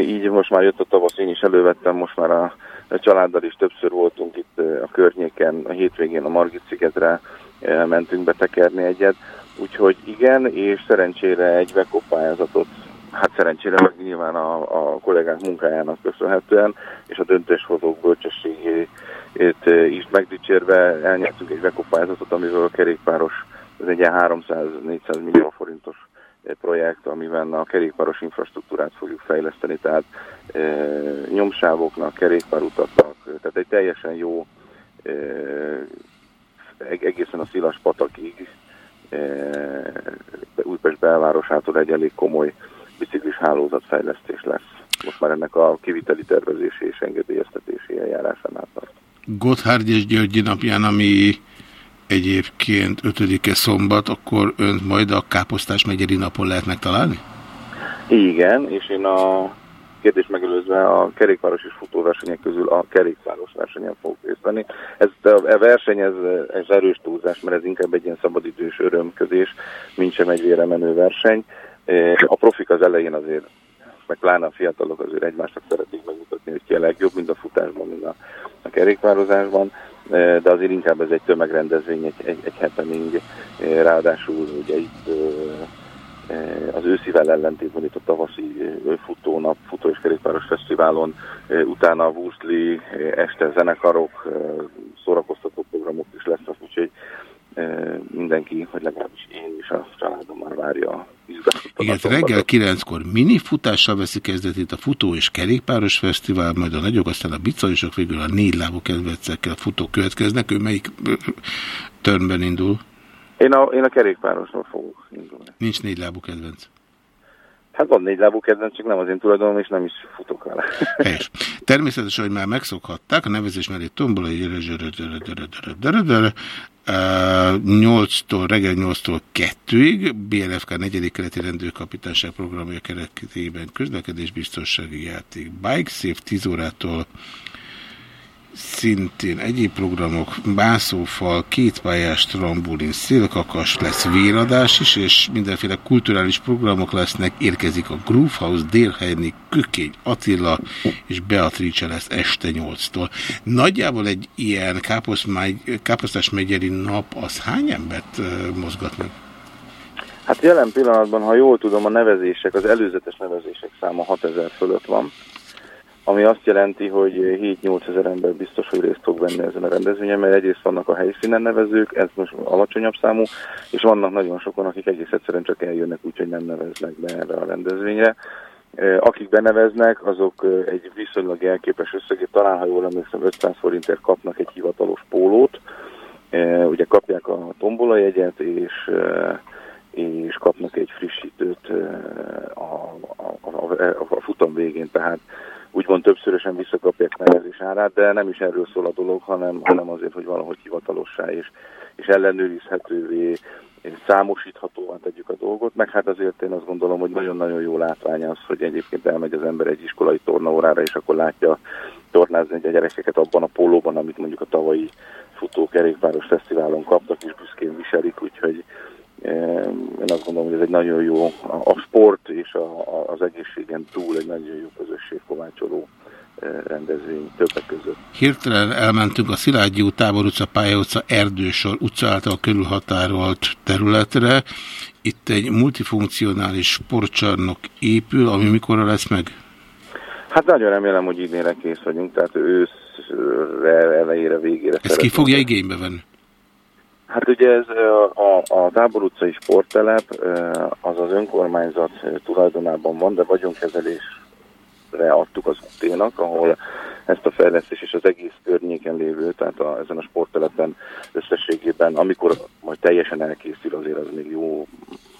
így most már jött a tavasz, én is elővettem, most már a, a családdal is többször voltunk itt a környéken, a hétvégén a Margit szigetre mentünk betekerni egyet, úgyhogy igen, és szerencsére egy webkop pályázatot hát szerencsére meg nyilván a, a kollégák munkájának köszönhetően, és a döntéshozók bölcsességét is megdicsérve elnyertünk egy webkop pályázatot, amivel a kerékpáros ez egy ilyen 300-400 millió forintos projekt, amiben a kerékpáros infrastruktúrát fogjuk fejleszteni, tehát e, nyomsávoknak, kerékpárutaknak, tehát egy teljesen jó, e, egészen a Szilas patakig, e, Újpest belvárosától egy elég komoly biciklis hálózatfejlesztés lesz. Most már ennek a kiviteli tervezési és engedélyeztetési eljárásán át. Gotthard és Györgyi napján, ami egyébként 5-e szombat, akkor önt majd a Káposztás megyeri napon lehet megtalálni? Igen, és én a kérdés megelőzve a kerékpáros és futóversenyek közül a kerékpáros versenyen fogok részt venni. Ez a, verseny, ez, ez erős túlzás, mert ez inkább egy ilyen szabadidős örömködés, mint sem egy vére verseny. E, A profik az elején azért, meg pláne a fiatalok azért egymásnak szeretik megmutatni, hogy ki a legjobb, mind a futásban, mind a, a kerékpározásban, de azért inkább ez egy tömegrendezvény, egy, egy, egy happening, ráadásul ugye itt az őszivel ellentétben itt a tavaszi futónap, futó és kerékpáros fesztiválon, utána a Wurstli, este zenekarok, szórakoztató programok is lesznek, úgyhogy mindenki, vagy legalábbis én is a családom már várja a. Igen, reggel 9-kor mini futással veszi kezdetét a futó és kerékpáros fesztivál, majd a nagyok, aztán a bicajosok, végül a négy lábú kedvencekkel futók következnek. Ő melyik ö, turnben indul? Én a, én a kerékpárosról fogok indulni. Nincs négy lábú kedvenc. Hát van négy lábú kedvenc, csak nem az én tulajdonom, és nem is futok vele. Helyes. Természetesen, hogy már megszokhatták, a nevezés mellé tombola, 8-tól, reggel 8-tól 2-ig, BLFK 4. keleti rendőrkapitányság programja keretében közlekedésbiztonsági játék, Bike Safe 10 órától szintén egyéb programok, mászófal, kétpályás trambulin, szélkakas, lesz véradás is, és mindenféle kulturális programok lesznek, érkezik a Groove House, Délhelyni, Kökény, Attila és Beatrice lesz este 8-tól. Nagyjából egy ilyen káposztás megyeri nap, az hány embert mozgat meg? Hát jelen pillanatban, ha jól tudom, a nevezések, az előzetes nevezések száma 6000 fölött van, ami azt jelenti, hogy 7-8 ezer ember biztos, hogy részt fog venni ezen a rendezvényen, mert egyrészt vannak a helyszínen nevezők, ez most alacsonyabb számú, és vannak nagyon sokan, akik egész egyszerűen csak eljönnek, úgyhogy nem neveznek be erre a rendezvényre. Eh, Akik beneveznek, azok eh, egy viszonylag elképes összegét, talán ha jól emlékszem, 500 forintért kapnak egy hivatalos pólót, Eh, ugye kapják a tombola jegyet, és, és kapnak egy frissítőt a, a, a, a futam végén, tehát úgymond többszörösen visszakapják nevezés árát, de nem is erről szól a dolog, hanem, hanem azért, hogy valahogy hivatalossá és, és ellenőrizhetővé számosíthatóan tegyük a dolgot, meg hát azért én azt gondolom, hogy nagyon-nagyon jó látvány az, hogy egyébként elmegy az ember egy iskolai tornaórára, és akkor látja tornázni a gyerekeket abban a pólóban, amit mondjuk a tavalyi futókerékpáros fesztiválon kaptak, és büszkén viselik, úgyhogy én azt gondolom, hogy ez egy nagyon jó, a, sport és a, az egészségen túl egy nagyon jó közösség kovácsoló eh, rendezvény többek között. Hirtelen elmentünk a Szilágyi út, Tábor utca, Pálya utca, Erdősor utca által körülhatárolt területre. Itt egy multifunkcionális sportcsarnok épül, ami mikorra lesz meg? Hát nagyon remélem, hogy idénre kész vagyunk, tehát őszre, elejére, végére. Ezt ki fogja igénybe venni? Hát ugye ez a, a, Tábor utcai sporttelep, az az önkormányzat tulajdonában van, de vagyonkezelésre adtuk az úténak, ahol ezt a fejlesztés és az egész környéken lévő, tehát a, ezen a sporttelepen összességében, amikor majd teljesen elkészül, azért az még jó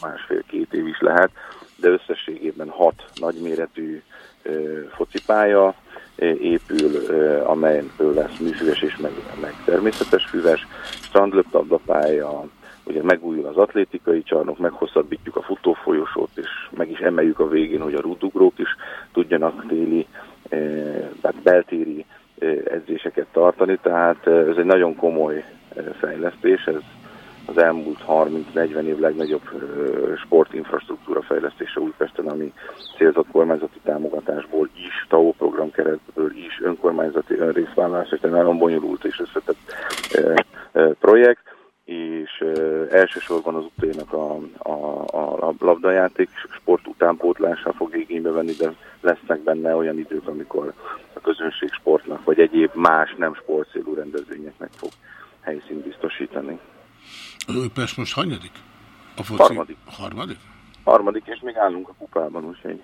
másfél-két év is lehet, de összességében hat nagyméretű focipálya épül, ö, amelyből lesz műfüves és meg, meg természetes füves, strandlöptabdapálya, ugye megújul az atlétikai csarnok, meghosszabbítjuk a futófolyosót, és meg is emeljük a végén, hogy a rúdugrók is tudjanak téli, tehát beltéri edzéseket tartani, tehát ez egy nagyon komoly fejlesztés, ez az elmúlt 30-40 év legnagyobb sportinfrastruktúra fejlesztése Újpesten, ami célzott kormányzati támogatásból is, TAO program keretből is, önkormányzati önrészvállalás, és nagyon bonyolult és összetett projekt, és elsősorban az uténak a, a, a labdajáték sport utánpótlása fog igénybe venni, de lesznek benne olyan idők, amikor a közönség sportnak, vagy egyéb más nem sportcélú rendezvényeknek fog helyszínt biztosítani. Az Újpest most hanyadik? A foci... Harmadik. Harmadik? Harmadik, és még állunk a kupában, úgyhogy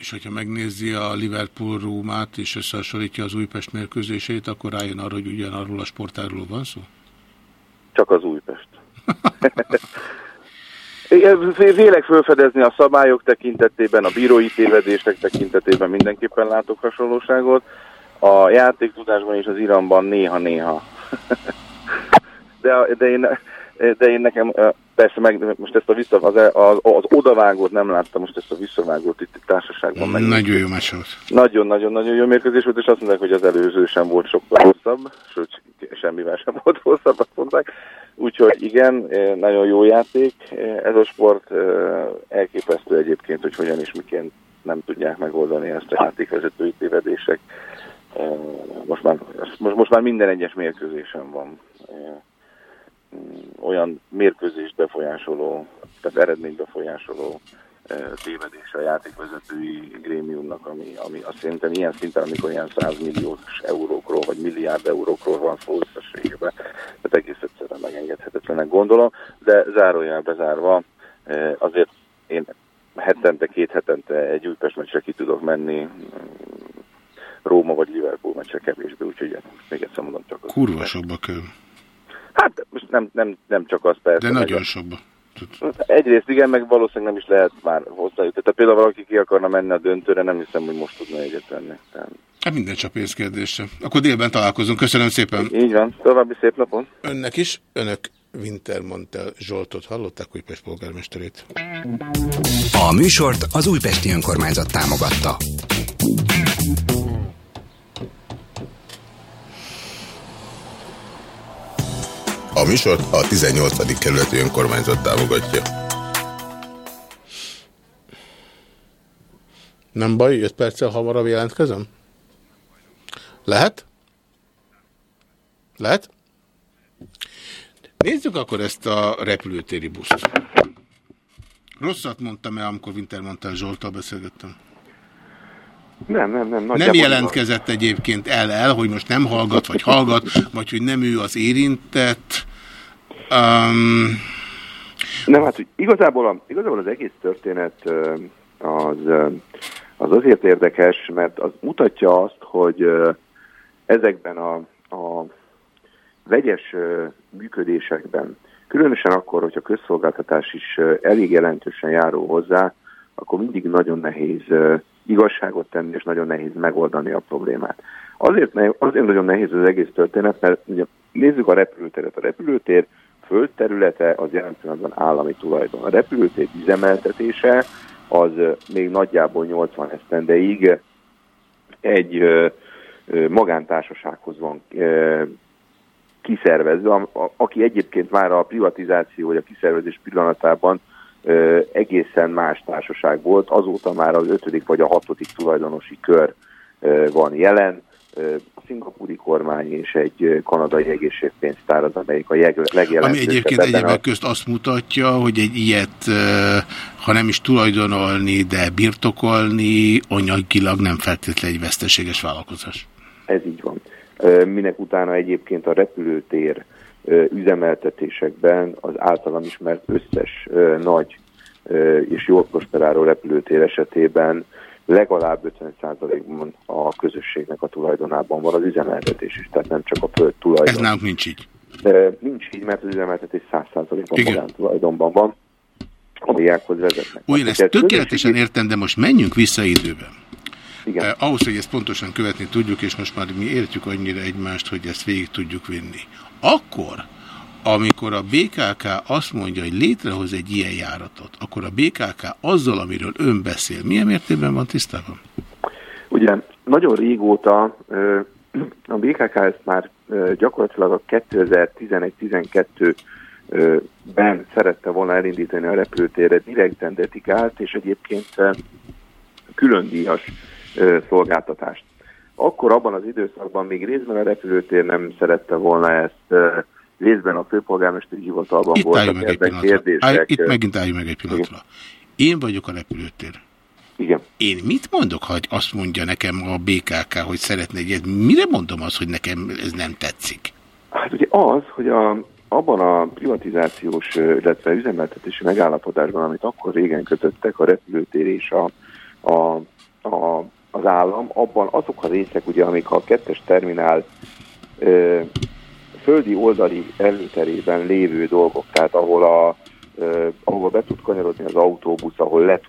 És hogyha megnézi a Liverpool Rómát és összehasonlítja az Újpest mérkőzését, akkor rájön arra, hogy ugyanarról a sportáról van szó? csak az Újpest. Vélek felfedezni a szabályok tekintetében, a bírói tévedések tekintetében mindenképpen látok hasonlóságot. A játéktudásban és az iramban néha-néha. De, de, én, de én nekem persze meg most ezt a vissza, az, az, az odavágót nem láttam, most ezt a visszavágót itt társaságban meg. Nagyon jó meccs volt. Nagyon-nagyon-nagyon jó mérkőzés volt, és azt mondták, hogy az előző sem volt sokkal hosszabb, sőt, semmivel sem volt hosszabb, azt mondták. Úgyhogy igen, eh, nagyon jó játék. Eh, Ez a sport eh, elképesztő egyébként, hogy hogyan és miként nem tudják megoldani ezt a játékvezetői tévedések. Most már, most, most már minden egyes mérkőzésen van olyan mérkőzést befolyásoló, tehát eredményt befolyásoló tévedés a játékvezetői grémiumnak, ami, ami azt szerintem ilyen szinten, amikor ilyen 100 milliós eurókról vagy milliárd eurókról van szó összességében, tehát egész egyszerűen megengedhetetlenek gondolom, de zárójel bezárva azért én hetente, két hetente egy Újpest meccsre ki tudok menni, Róma vagy Liverpool meccsre kevésbé, úgyhogy még egyszer mondom csak. Kurva sokba kell. Hát most nem, nem, nem csak az persze. De nagyon a- sokba. Egyrészt igen, meg valószínűleg nem is lehet már hozzájutni. Tehát például valaki ki akarna menni a döntőre, nem hiszem, hogy most tudna egyet venni. Tehát... Hát minden csak pénzkérdése. Akkor délben találkozunk. Köszönöm szépen. Így van. További szép napon. Önnek is. Önök Wintermantel Zsoltot hallották, Újpest polgármesterét. A műsort az Újpesti Önkormányzat támogatta. A műsort a 18. kerületi önkormányzat támogatja. Nem baj, 5 perccel hamarabb jelentkezem? Lehet? Lehet? Nézzük akkor ezt a repülőtéri buszt. Rosszat mondtam el, amikor Wintermantel Zsoltal beszélgettem. Nem, nem, nem. Nem jelentkezett egyébként el, el, hogy most nem hallgat, vagy hallgat, vagy hogy nem ő az érintett. Um, Nem, hát hogy igazából, a, igazából az egész történet az, az azért érdekes, mert az mutatja azt, hogy ezekben a, a vegyes működésekben, különösen akkor, hogyha közszolgáltatás is elég jelentősen járó hozzá, akkor mindig nagyon nehéz igazságot tenni, és nagyon nehéz megoldani a problémát. Azért, azért nagyon nehéz az egész történet, mert ugye nézzük a repülőteret. A repülőtér földterülete az jelen pillanatban állami tulajdon. A repülőtér üzemeltetése az még nagyjából 80 esztendeig egy magántársasághoz van kiszervezve, aki egyébként már a privatizáció vagy a kiszervezés pillanatában egészen más társaság volt, azóta már az ötödik vagy a hatodik tulajdonosi kör van jelen. A szingapúri kormány és egy kanadai egészségpénztár az, amelyik a jeg- Ami legjelentősebb egyébként egyebek közt azt mutatja, hogy egy ilyet, ha nem is tulajdonolni, de birtokolni, anyagilag nem feltétlenül egy veszteséges vállalkozás. Ez így van. Minek utána egyébként a repülőtér üzemeltetésekben az általam ismert összes nagy és jól prosperáló repülőtér esetében legalább 50%-ban a közösségnek a tulajdonában van az üzemeltetés is, tehát nem csak a föld tulajdon. Ez nálunk nincs így. De nincs így, mert az üzemeltetés 100%-ban magántulajdonban van, amelyekhoz vezetnek. Ugyan ezt tökéletesen értem, de most menjünk vissza időben. Igen. Eh, ahhoz, hogy ezt pontosan követni tudjuk, és most már mi értjük annyira egymást, hogy ezt végig tudjuk vinni. Akkor, amikor a BKK azt mondja, hogy létrehoz egy ilyen járatot, akkor a BKK azzal, amiről ön beszél, milyen mértékben van tisztában? Ugye nagyon régóta a BKK ezt már gyakorlatilag a 2011-12-ben szerette volna elindítani a repülőtérre, direkten dedikált, és egyébként külön díjas szolgáltatást. Akkor abban az időszakban még részben a repülőtér nem szerette volna ezt, részben a főpolgármesteri hivatalban Itt voltak ebben pillanatra. Állj, kérdések. itt megint álljunk meg egy pillanatra. Én vagyok a repülőtér. Igen. Én mit mondok, ha azt mondja nekem a BKK, hogy szeretne egyet? Mire mondom azt, hogy nekem ez nem tetszik? Hát ugye az, hogy a, abban a privatizációs, illetve üzemeltetési megállapodásban, amit akkor régen kötöttek a repülőtér és a, a, a, az állam, abban azok a részek, ugye, amik a kettes terminál ö, földi oldali előterében lévő dolgok, tehát ahol, a, ö, ahol be tud kanyarodni az autóbusz, ahol le,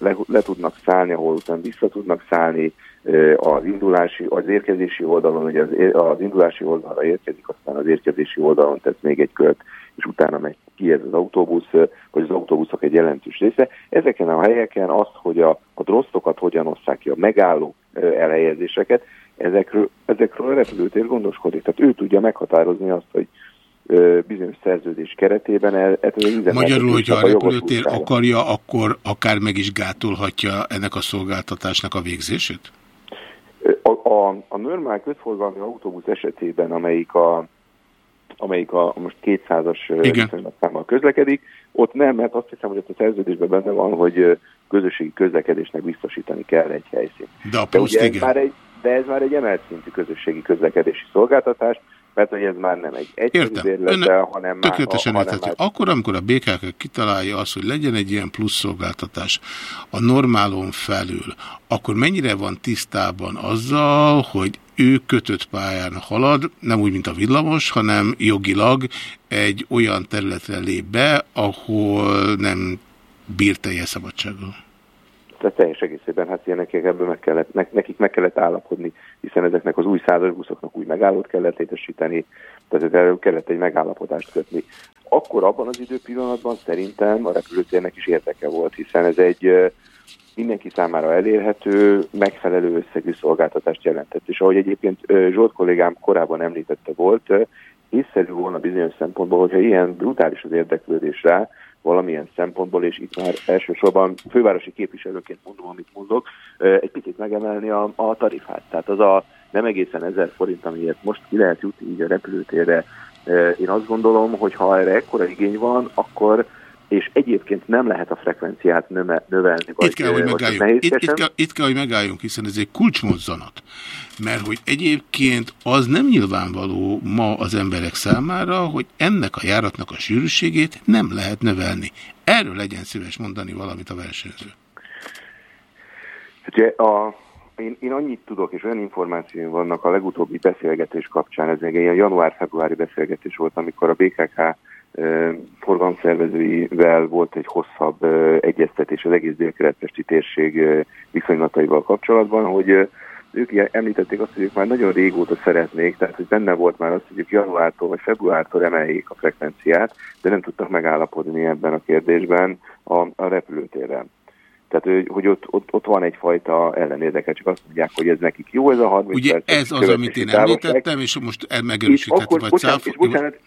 le, le tudnak szállni, ahol utána vissza tudnak szállni, ö, az indulási, az érkezési oldalon, ugye az, az indulási oldalra érkezik, aztán az érkezési oldalon tesz még egy kört, és utána megy ki ez az autóbusz, vagy az autóbuszok egy jelentős része. Ezeken a helyeken azt, hogy a, a drosztokat hogyan osszák ki, a megálló elhelyezéseket, ezekről, ezekről a repülőtér gondoskodik. Tehát ő tudja meghatározni azt, hogy bizonyos szerződés keretében ez az Magyarul, hogyha a repülőtér akarja, akkor akár meg is gátolhatja ennek a szolgáltatásnak a végzését? A, a, a normál közforgalmi autóbusz esetében, amelyik a, amelyik a most 200-as viszonylatszámmal közlekedik, ott nem, mert azt hiszem, hogy ott a szerződésben benne van, hogy közösségi közlekedésnek biztosítani kell egy helyszínt. De a De, plusz ugye ez igen. már egy, de ez már egy emelt szintű közösségi közlekedési szolgáltatás, mert hogy ez már nem egy egyszerű Értem. bérlettel, hanem már, Tökéletesen hanem érthető. már Akkor, amikor a BKK kitalálja azt, hogy legyen egy ilyen plusz szolgáltatás a normálon felül, akkor mennyire van tisztában azzal, hogy ő kötött pályán halad, nem úgy, mint a villamos, hanem jogilag egy olyan területre lép be, ahol nem bír teljes szabadsággal. Tehát teljes egészében, hát ilyeneknek ebből meg kellett, ne- nekik meg kellett állapodni, hiszen ezeknek az új százas buszoknak új megállót kellett létesíteni, tehát erről kellett egy megállapodást kötni. Akkor abban az időpillanatban szerintem a repülőtérnek is érdeke volt, hiszen ez egy mindenki számára elérhető, megfelelő összegű szolgáltatást jelentett. És ahogy egyébként Zsolt kollégám korábban említette volt, észszerű volna bizonyos szempontból, hogyha ilyen brutális az érdeklődés rá, valamilyen szempontból, és itt már elsősorban fővárosi képviselőként mondom, amit mondok, egy picit megemelni a, a tarifát. Tehát az a nem egészen ezer forint, amiért most ki lehet jutni így a repülőtérre. Én azt gondolom, hogy ha erre ekkora igény van, akkor és egyébként nem lehet a frekvenciát nöme, növelni. Vagy, Itt kell, hogy megálljunk. Itt, itt, kell, itt kell, hogy megálljunk, hiszen ez egy kulcsmozzanat. Mert hogy egyébként az nem nyilvánvaló ma az emberek számára, hogy ennek a járatnak a sűrűségét nem lehet növelni. Erről legyen szíves mondani valamit a versenyző. Ugye a, én, én annyit tudok, és olyan információim vannak a legutóbbi beszélgetés kapcsán, ez még egy ilyen január-februári beszélgetés volt, amikor a BKK forgalomszervezőivel volt egy hosszabb egyeztetés az egész délkelet-pesti térség viszonylataival kapcsolatban, hogy ők említették azt, hogy ők már nagyon régóta szeretnék, tehát hogy benne volt már az, hogy ők januártól vagy februártól emeljék a frekvenciát, de nem tudtak megállapodni ebben a kérdésben a, a repülőtérrel. Tehát, hogy, ott, ott, ott van egyfajta ellenérdeke, csak azt mondják, hogy ez nekik jó, ez a 30 Ugye perces ez az, amit én távolság. említettem, és most el És megerősíthető, akkor, vagy bocsánat, és cáfol... bocsánat,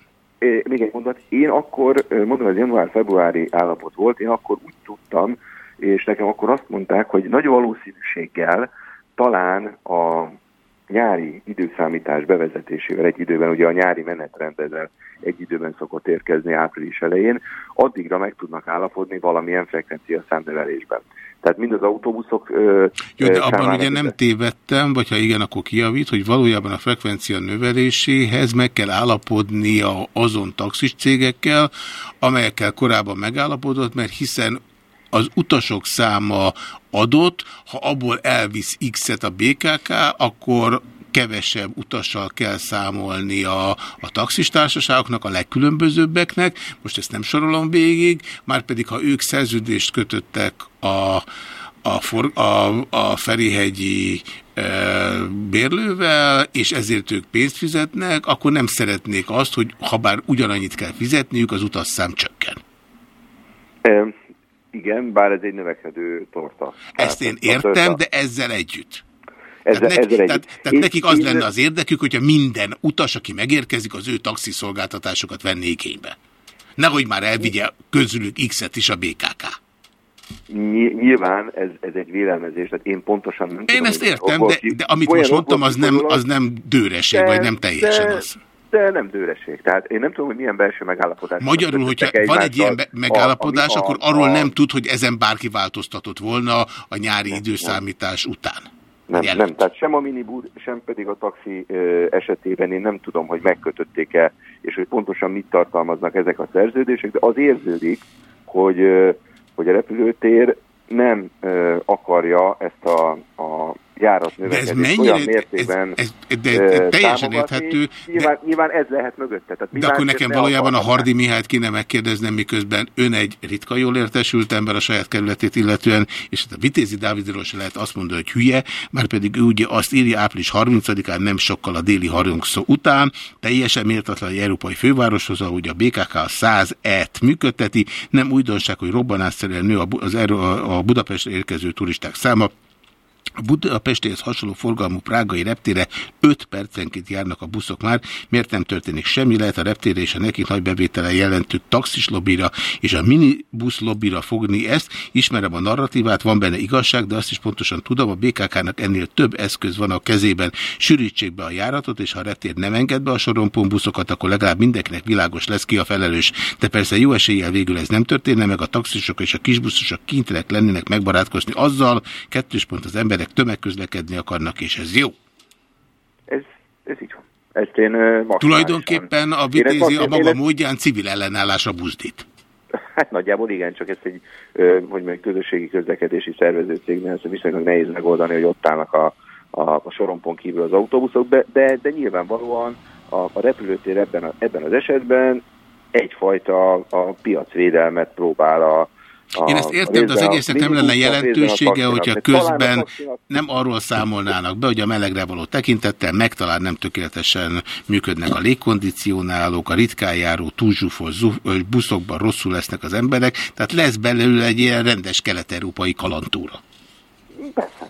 még egy mondat, én akkor, mondom, ez január-februári állapot volt, én akkor úgy tudtam, és nekem akkor azt mondták, hogy nagy valószínűséggel talán a nyári időszámítás bevezetésével egy időben, ugye a nyári menetrendezzel egy időben szokott érkezni április elején, addigra meg tudnak állapodni valamilyen frekvencia számnövelésben. Tehát mind az autóbuszok... Jó, de abban ugye nem tévedtem, vagy ha igen, akkor kijavít, hogy valójában a frekvencia növeléséhez meg kell állapodnia azon taxis cégekkel, amelyekkel korábban megállapodott, mert hiszen az utasok száma adott, ha abból elvisz X-et a BKK, akkor kevesebb utassal kell számolni a, a taxistársaságoknak, a legkülönbözőbbeknek, most ezt nem sorolom végig, már pedig ha ők szerződést kötöttek a, a, for, a, a Ferihegyi e, bérlővel, és ezért ők pénzt fizetnek, akkor nem szeretnék azt, hogy ha bár ugyanannyit kell fizetniük, az utasszám csökken. Igen, bár ez egy növekedő torta. Ezt én értem, de ezzel együtt. Ezzel, tehát, neki, ezzel tehát, tehát nekik az én- lenne az érdekük, hogyha minden utas, aki megérkezik, az ő taxiszolgáltatásokat venné igénybe. Nehogy már elvigye közülük X-et is a BKK. Ny- Nyilván ez, ez egy vélelmezés, tehát én pontosan nem Én tudom, ezt értem, de, de amit most mondtam, az nem, az nem dőreség, vagy nem teljesen de, az. De nem dőreség. Tehát én nem tudom, hogy milyen belső megállapodás. Magyarul, hogyha van egy ilyen megállapodás, a- akkor arról a- nem tud, hogy ezen bárki változtatott volna a nyári időszámítás után. Nem, nem, tehát sem a minibus, sem pedig a taxi ö, esetében én nem tudom, hogy megkötötték-e, és hogy pontosan mit tartalmaznak ezek a szerződések, de az érződik, hogy, ö, hogy a repülőtér nem ö, akarja ezt a, a járat De ez mennyire, olyan mértékben ez, ez, de ez teljesen érthető, Nyilván, nyilván ez lehet mögötte. Tehát De akkor nekem ne valójában a? Hardi Mihályt kéne megkérdeznem, miközben ön egy ritka jól értesült ember a saját kerületét illetően, és hát a Vitézi Dávidról se lehet azt mondani, hogy hülye, mert pedig ő ugye azt írja április 30-án, nem sokkal a déli harangszó után, teljesen méltatlan egy európai fővároshoz, ahol ugye a BKK a 100 et működteti, nem újdonság, hogy robbanásszerűen nő az a a Budapestre érkező turisták száma, a Budapestéhez hasonló forgalmú prágai reptére 5 percenként járnak a buszok már. Miért nem történik semmi? Lehet a reptére és a nekik nagy bevétele jelentő taxis lobbira és a minibusz lobbira fogni ezt. Ismerem a narratívát, van benne igazság, de azt is pontosan tudom, a BKK-nak ennél több eszköz van a kezében. Sűrítsék be a járatot, és ha a reptér nem enged be a sorompón buszokat, akkor legalább mindenkinek világos lesz ki a felelős. De persze jó eséllyel végül ez nem történne, meg a taxisok és a kisbuszosok kénytelenek lennének megbarátkozni azzal, kettős pont az emberek tömegközlekedni akarnak, és ez jó. Ez, ez így van. Ezt én maximálisan- Tulajdonképpen a vitézi a maga módján civil ellenállásra buzdít. Hát nagyjából igen, csak ezt egy, hogy mondjam, közösségi közlekedési szervezőcégnél ezt viszonylag nehéz megoldani, hogy ott állnak a, a, a sorompon kívül az autóbuszok, de, de, de nyilvánvalóan a, a repülőtér ebben, a, ebben az esetben egyfajta a piacvédelmet próbál a, a Én ezt értem, de az egésznek nem lenne jelentősége, hogyha közben nem arról számolnának be, hogy a melegre való tekintettel megtalán nem tökéletesen működnek a légkondicionálók, a ritkán járó túlzsúfolt buszokban rosszul lesznek az emberek, tehát lesz belőle egy ilyen rendes kelet-európai kalantúra.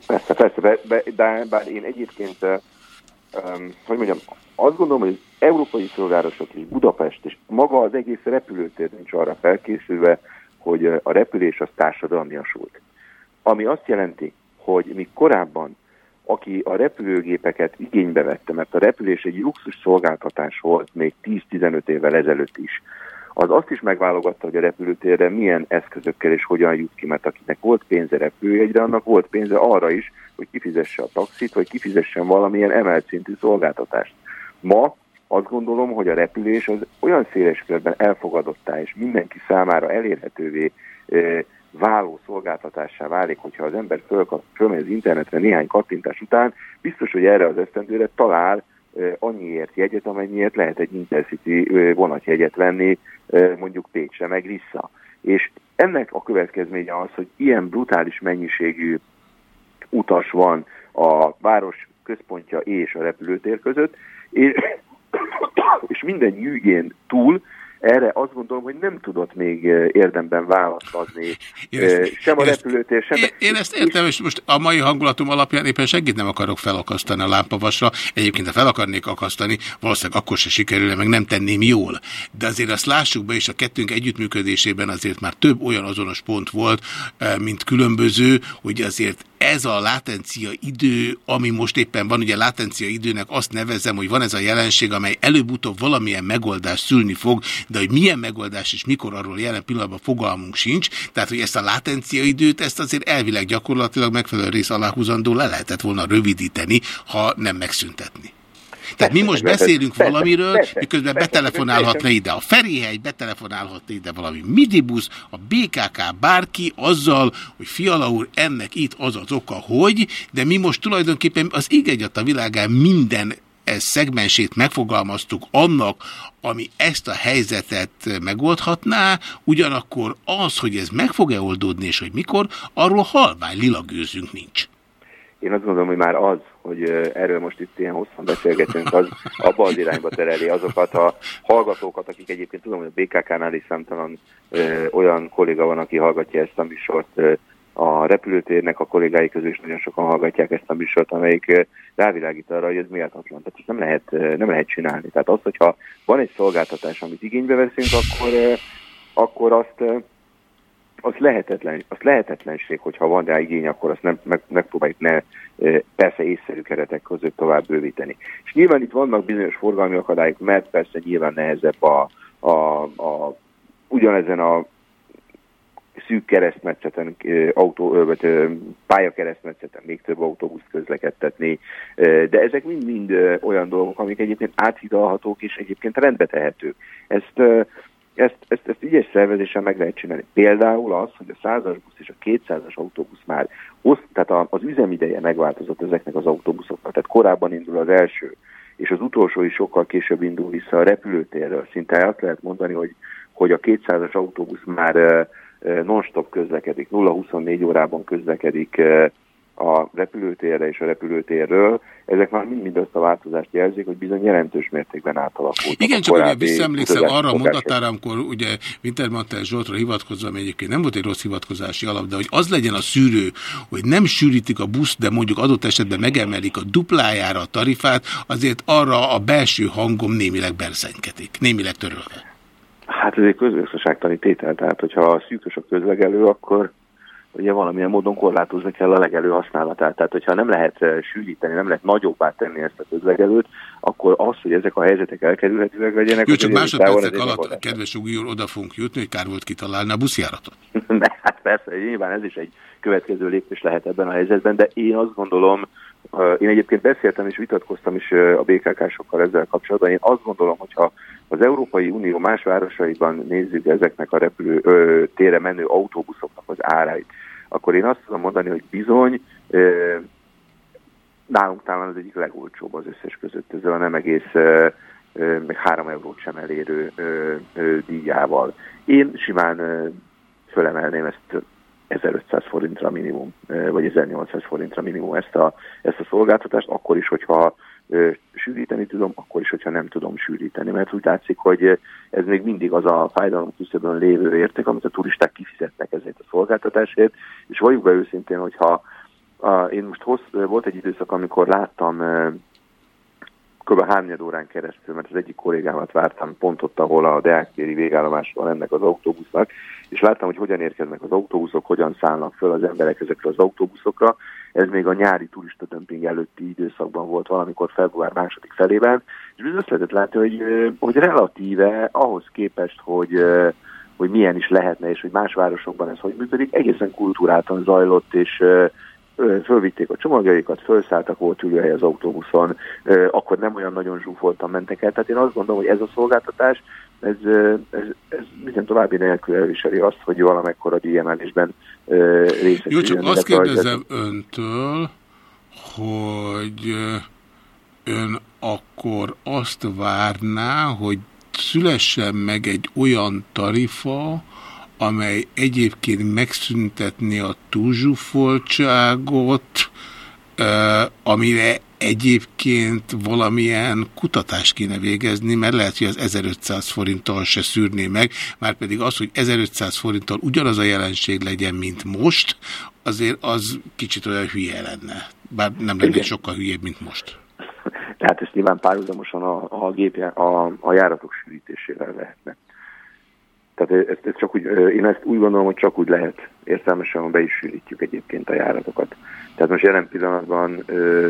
Persze, persze, be, de bár én egyébként, um, hogy mondjam, azt gondolom, hogy az európai fővárosok és Budapest és maga az egész repülőtér nincs arra felkészülve, hogy a repülés az társadalmiasult. Ami azt jelenti, hogy mi korábban, aki a repülőgépeket igénybe vette, mert a repülés egy luxus szolgáltatás volt még 10-15 évvel ezelőtt is, az azt is megválogatta, hogy a repülőtérre milyen eszközökkel és hogyan jut ki, mert akinek volt pénze repülőjegyre, annak volt pénze arra is, hogy kifizesse a taxit, vagy kifizessen valamilyen emelt szintű szolgáltatást. Ma azt gondolom, hogy a repülés az olyan széles körben elfogadottá és mindenki számára elérhetővé váló szolgáltatássá válik, hogyha az ember föl, fölmegy az internetre néhány kattintás után, biztos, hogy erre az esztendőre talál annyiért jegyet, amennyiért lehet egy Intercity vonatjegyet venni mondjuk Pécsre meg vissza. És ennek a következménye az, hogy ilyen brutális mennyiségű utas van a város központja és a repülőtér között, és, és minden nyűgén túl erre azt gondolom, hogy nem tudott még eh, érdemben ezt- eh, sem a repülőtér, sem... Én, én ezt értem, és most a mai hangulatom alapján éppen senkit nem akarok felakasztani a lámpavasra. Egyébként, ha fel akarnék akasztani, valószínűleg akkor se sikerülne, meg nem tenném jól. De azért azt lássuk be, és a kettőnk együttműködésében azért már több olyan azonos pont volt, eh, mint különböző, hogy azért ez a látencia idő, ami most éppen van, ugye látencia időnek azt nevezem, hogy van ez a jelenség, amely előbb-utóbb valamilyen megoldást szülni fog, de hogy milyen megoldás és mikor arról jelen pillanatban fogalmunk sincs, tehát hogy ezt a látencia időt, ezt azért elvileg gyakorlatilag megfelelő rész aláhúzandó le lehetett volna rövidíteni, ha nem megszüntetni. Tehát mi most beszélünk persze, valamiről, persze, miközben persze, betelefonálhatna persze. ide a Ferihegy, betelefonálhatna ide valami Midibusz, a BKK, bárki azzal, hogy Fiala úr, ennek itt az az oka, hogy, de mi most tulajdonképpen az ég a világán minden ez szegmensét megfogalmaztuk annak, ami ezt a helyzetet megoldhatná, ugyanakkor az, hogy ez meg fog-e oldódni, és hogy mikor, arról halvány lilagőzünk nincs. Én azt gondolom, hogy már az, hogy erről most itt ilyen hosszan beszélgetünk, az abba az irányba tereli azokat a hallgatókat, akik egyébként tudom, hogy a BKK-nál is számtalan ö, olyan kolléga van, aki hallgatja ezt a műsort, ö, a repülőtérnek a kollégái közül is nagyon sokan hallgatják ezt a műsort, amelyik rávilágít arra, hogy ez méltatlan. Tehát ezt nem lehet, nem lehet csinálni. Tehát az, hogyha van egy szolgáltatás, amit igénybe veszünk, akkor, akkor azt az lehetetlen, az lehetetlenség, hogyha van rá igény, akkor azt nem, meg, megpróbáljuk ne, persze észszerű keretek között tovább bővíteni. És nyilván itt vannak bizonyos forgalmi akadályok, mert persze nyilván nehezebb a, a, a ugyanezen a szűk keresztmetszeten, autó, vagy pályakeresztmetszeten még több autóbuszt közlekedtetni, de ezek mind-mind olyan dolgok, amik egyébként áthidalhatók és egyébként rendbe tehetők. Ezt, ezt, ezt, ezt ügyes szervezéssel meg lehet csinálni. Például az, hogy a 100-as busz és a 200-as autóbusz már, oszt, tehát az üzemideje megváltozott ezeknek az autóbuszoknak. Tehát korábban indul az első, és az utolsó is sokkal később indul vissza a repülőtérről. Szinte azt lehet mondani, hogy, hogy a 200-as autóbusz már non-stop közlekedik, 0-24 órában közlekedik a repülőtérre és a repülőtérről. Ezek már mind-mind azt a változást jelzik, hogy bizony jelentős mértékben átalakult. Igen, csak ugye visszaemlékszem arra a mondatára, amikor ugye Wintermantel Zsoltra hivatkozva, ami egyébként nem volt egy rossz hivatkozási alap, de hogy az legyen a szűrő, hogy nem sűrítik a busz, de mondjuk adott esetben megemelik a duplájára a tarifát, azért arra a belső hangom némileg berszenkedik, némileg törölve. Hát ez egy közgazdaságtani tétel, tehát hogyha szűkös a közlegelő, akkor ugye valamilyen módon korlátozni kell a legelő használatát. Tehát, hogyha nem lehet eh, sűríteni, nem lehet nagyobbá tenni ezt a közlegelőt, akkor az, hogy ezek a helyzetek elkerülhetőek legyenek... Jó, csak másodpercek alatt, megoldás. kedves Ugi úr, oda fogunk jutni, hogy kár volt kitalálni a buszjáratot. Ne, hát persze, nyilván ez is egy következő lépés lehet ebben a helyzetben, de én azt gondolom, én egyébként beszéltem és vitatkoztam is a BKK-sokkal ezzel kapcsolatban, én azt gondolom, hogyha az Európai Unió más városaiban nézzük ezeknek a repülő ö, tére menő autóbuszoknak az árait, akkor én azt tudom mondani, hogy bizony ö, nálunk talán az egyik legolcsóbb az összes között, ezzel a nem egész ö, ö, még három eurót sem elérő ö, ö, díjával. Én simán ö, fölemelném ezt 1500 forintra minimum, vagy 1800 forintra minimum ezt a, ezt a szolgáltatást, akkor is, hogyha sűríteni tudom, akkor is, hogyha nem tudom sűríteni, mert úgy látszik, hogy ez még mindig az a fájdalom küszöbön lévő érték, amit a turisták kifizetnek ezért a szolgáltatásért, és valljuk be őszintén, hogyha a, én most hossz, volt egy időszak, amikor láttam kb. hárnyad órán keresztül, mert az egyik kollégámat vártam pont ott, ahol a Deáktéri végállomás van ennek az autóbusznak, és láttam, hogy hogyan érkeznek az autóbuszok, hogyan szállnak föl az emberek ezekre az autóbuszokra. Ez még a nyári turista dömping előtti időszakban volt valamikor február második felében, és bizony lehetett látni, hogy, hogy relatíve ahhoz képest, hogy hogy milyen is lehetne, és hogy más városokban ez hogy működik, egészen kultúráltan zajlott, és fölvitték a csomagjaikat, felszálltak, volt ülőhely az autóbuszon, akkor nem olyan nagyon zsúfoltan mentek el. Tehát én azt gondolom, hogy ez a szolgáltatás, ez, ez, ez minden további nélkül elviseli azt, hogy valamekkora díjemelésben részesüljön. Jó, csak azt hogy ez- kérdezem öntől, hogy ön akkor azt várná, hogy szülessen meg egy olyan tarifa, amely egyébként megszüntetni a túlzsúfoltságot, amire egyébként valamilyen kutatást kéne végezni, mert lehet, hogy az 1500 forinttal se szűrné meg, már pedig az, hogy 1500 forinttal ugyanaz a jelenség legyen, mint most, azért az kicsit olyan hülye lenne. Bár nem lenne Igen. sokkal hülyébb, mint most. Tehát ezt nyilván párhuzamosan a, a, gép, a, a járatok sűrítésével lehetne. Tehát ezt, ezt csak úgy, én ezt úgy gondolom, hogy csak úgy lehet értelmesen, ha be is sűrítjük egyébként a járatokat. Tehát most jelen pillanatban ö,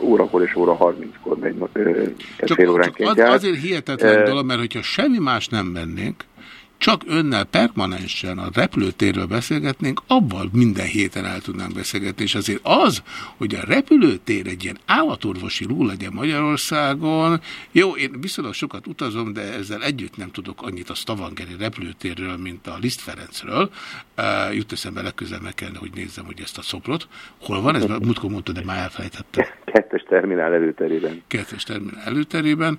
órakor és óra 30-kor megy, ö, ez Csak, fél csak óránként az, jár. azért hihetetlen Ö, dolog, mert hogyha semmi más nem vennénk, csak önnel permanensen a repülőtérről beszélgetnénk, abban minden héten el tudnánk beszélgetni, és azért az, hogy a repülőtér egy ilyen állatorvosi rúl legyen Magyarországon, jó, én viszonylag sokat utazom, de ezzel együtt nem tudok annyit a Stavangeri repülőtérről, mint a Liszt Ferencről. Uh, jut eszembe legközelebb meg kellene, hogy nézzem, hogy ezt a szobrot. Hol van ez? Múltkor mondtad, de már elfelejtettem. Kettes terminál előterében. Kettes terminál előterében,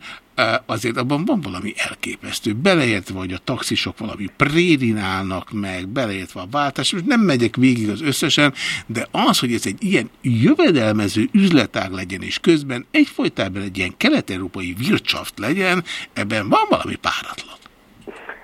azért abban van valami elképesztő. Beleértve, hogy a taxisok valami prérinálnak meg, beleértve a váltás, most nem megyek végig az összesen, de az, hogy ez egy ilyen jövedelmező üzletág legyen, és közben egyfolytában egy ilyen kelet-európai vircsaft legyen, ebben van valami páratlan.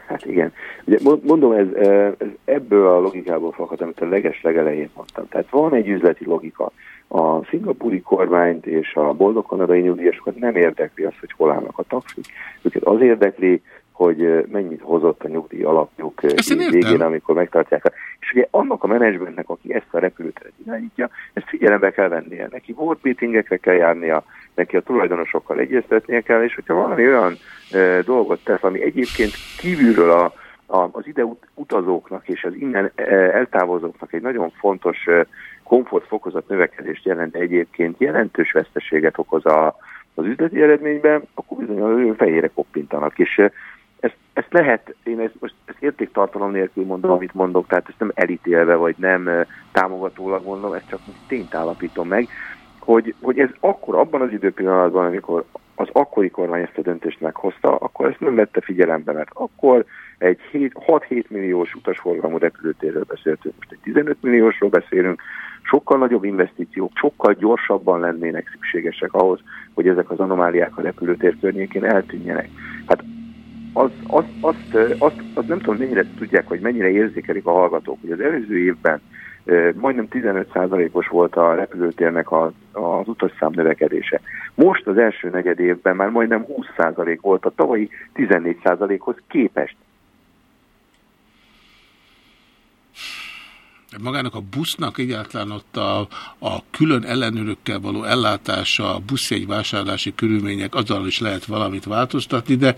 Hát igen. Ugye mo- mondom, ez, eh, ez ebből a logikából fakad, amit a leges legelején mondtam. Tehát van egy üzleti logika. A szingapúri kormányt és a boldog kanadai nyugdíjasokat nem érdekli az, hogy hol állnak a taxik. Őket az érdekli, hogy eh, mennyit hozott a nyugdíj alapjuk értem. végén, amikor megtartják. És ugye annak a menedzsmentnek, aki ezt a repülőteret irányítja, ezt figyelembe kell vennie. Neki board meetingekre kell járnia, neki a tulajdonosokkal egyeztetnie kell, és hogyha valami olyan e, dolgot tesz, ami egyébként kívülről a, az ide ut- utazóknak és az innen e, eltávozóknak egy nagyon fontos e, komfortfokozat növekedést jelent, egyébként jelentős veszteséget okoz a, az üzleti eredményben, akkor bizony a fejére koppintanak. És e, ezt, ezt lehet, én ezt most ezt értéktartalom nélkül mondom, amit mondok, tehát ezt nem elítélve, vagy nem támogatólag mondom, ezt csak tényt állapítom meg, hogy, hogy ez akkor, abban az időpillanatban, amikor az akkori kormány ezt a döntést meghozta, akkor ezt nem vette figyelembe, mert akkor egy 6-7 milliós utasforgalmú repülőtérről beszéltünk, most egy 15 milliósról beszélünk, sokkal nagyobb investíciók, sokkal gyorsabban lennének szükségesek ahhoz, hogy ezek az anomáliák a repülőtér környékén eltűnjenek. Hát az, az, azt, azt, azt nem tudom, mennyire tudják, hogy mennyire érzékelik a hallgatók, hogy az előző évben majdnem 15%-os volt a repülőtérnek a, az utasszám növekedése. Most az első negyed évben már majdnem 20% volt a tavalyi 14%-hoz képest. Magának a busznak egyáltalán ott a, a külön ellenőrökkel való ellátása, a buszjegy vásárlási körülmények, azzal is lehet valamit változtatni, de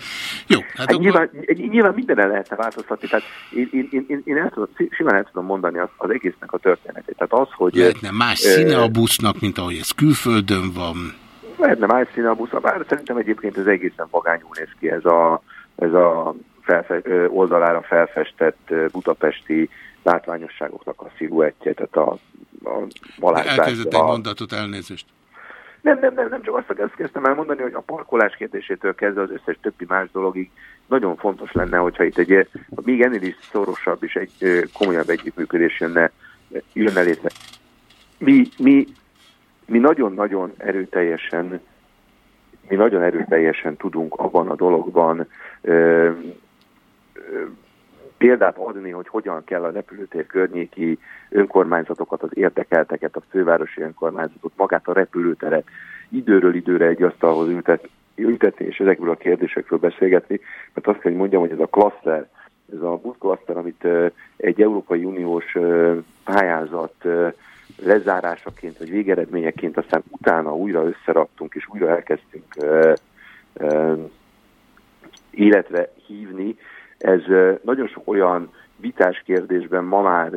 jó. Hát Hát akkor... nyilván, nyilván mindenre lehetne változtatni, tehát én, én, én, én, én el tudom, simán el tudom mondani az, az egésznek a történetét. Tehát az, hogy... Lehetne más színe a busznak, mint ahogy ez külföldön van. Lehetne más színe a busz, bár szerintem egyébként ez egészen vagányul néz ki, ez a, ez a felfe, oldalára felfestett budapesti látványosságoknak a sziluettje, tehát a, a malázás. Elkezdett egy mondatot, elnézést. nem, nem, nem, nem, csak azt, azt kezdtem el mondani, hogy a parkolás kérdésétől kezdve az összes többi más dologig nagyon fontos lenne, hogyha itt egy még ennél is szorosabb és egy komolyabb együttműködés jönne, jönne létre. Mi, mi, mi nagyon-nagyon erőteljesen mi nagyon erőteljesen tudunk abban a dologban ö, ö, példát adni, hogy hogyan kell a repülőtér környéki önkormányzatokat, az érdekelteket, a fővárosi önkormányzatot, magát a repülőteret időről időre egy asztalhoz ültet, ültetni, és ezekről a kérdésekről beszélgetni, mert azt kell, hogy mondjam, hogy ez a klaszter, ez a buszklaszter, amit egy Európai Uniós pályázat lezárásaként, vagy végeredményeként aztán utána újra összeraktunk, és újra elkezdtünk életre hívni, ez nagyon sok olyan vitás kérdésben ma már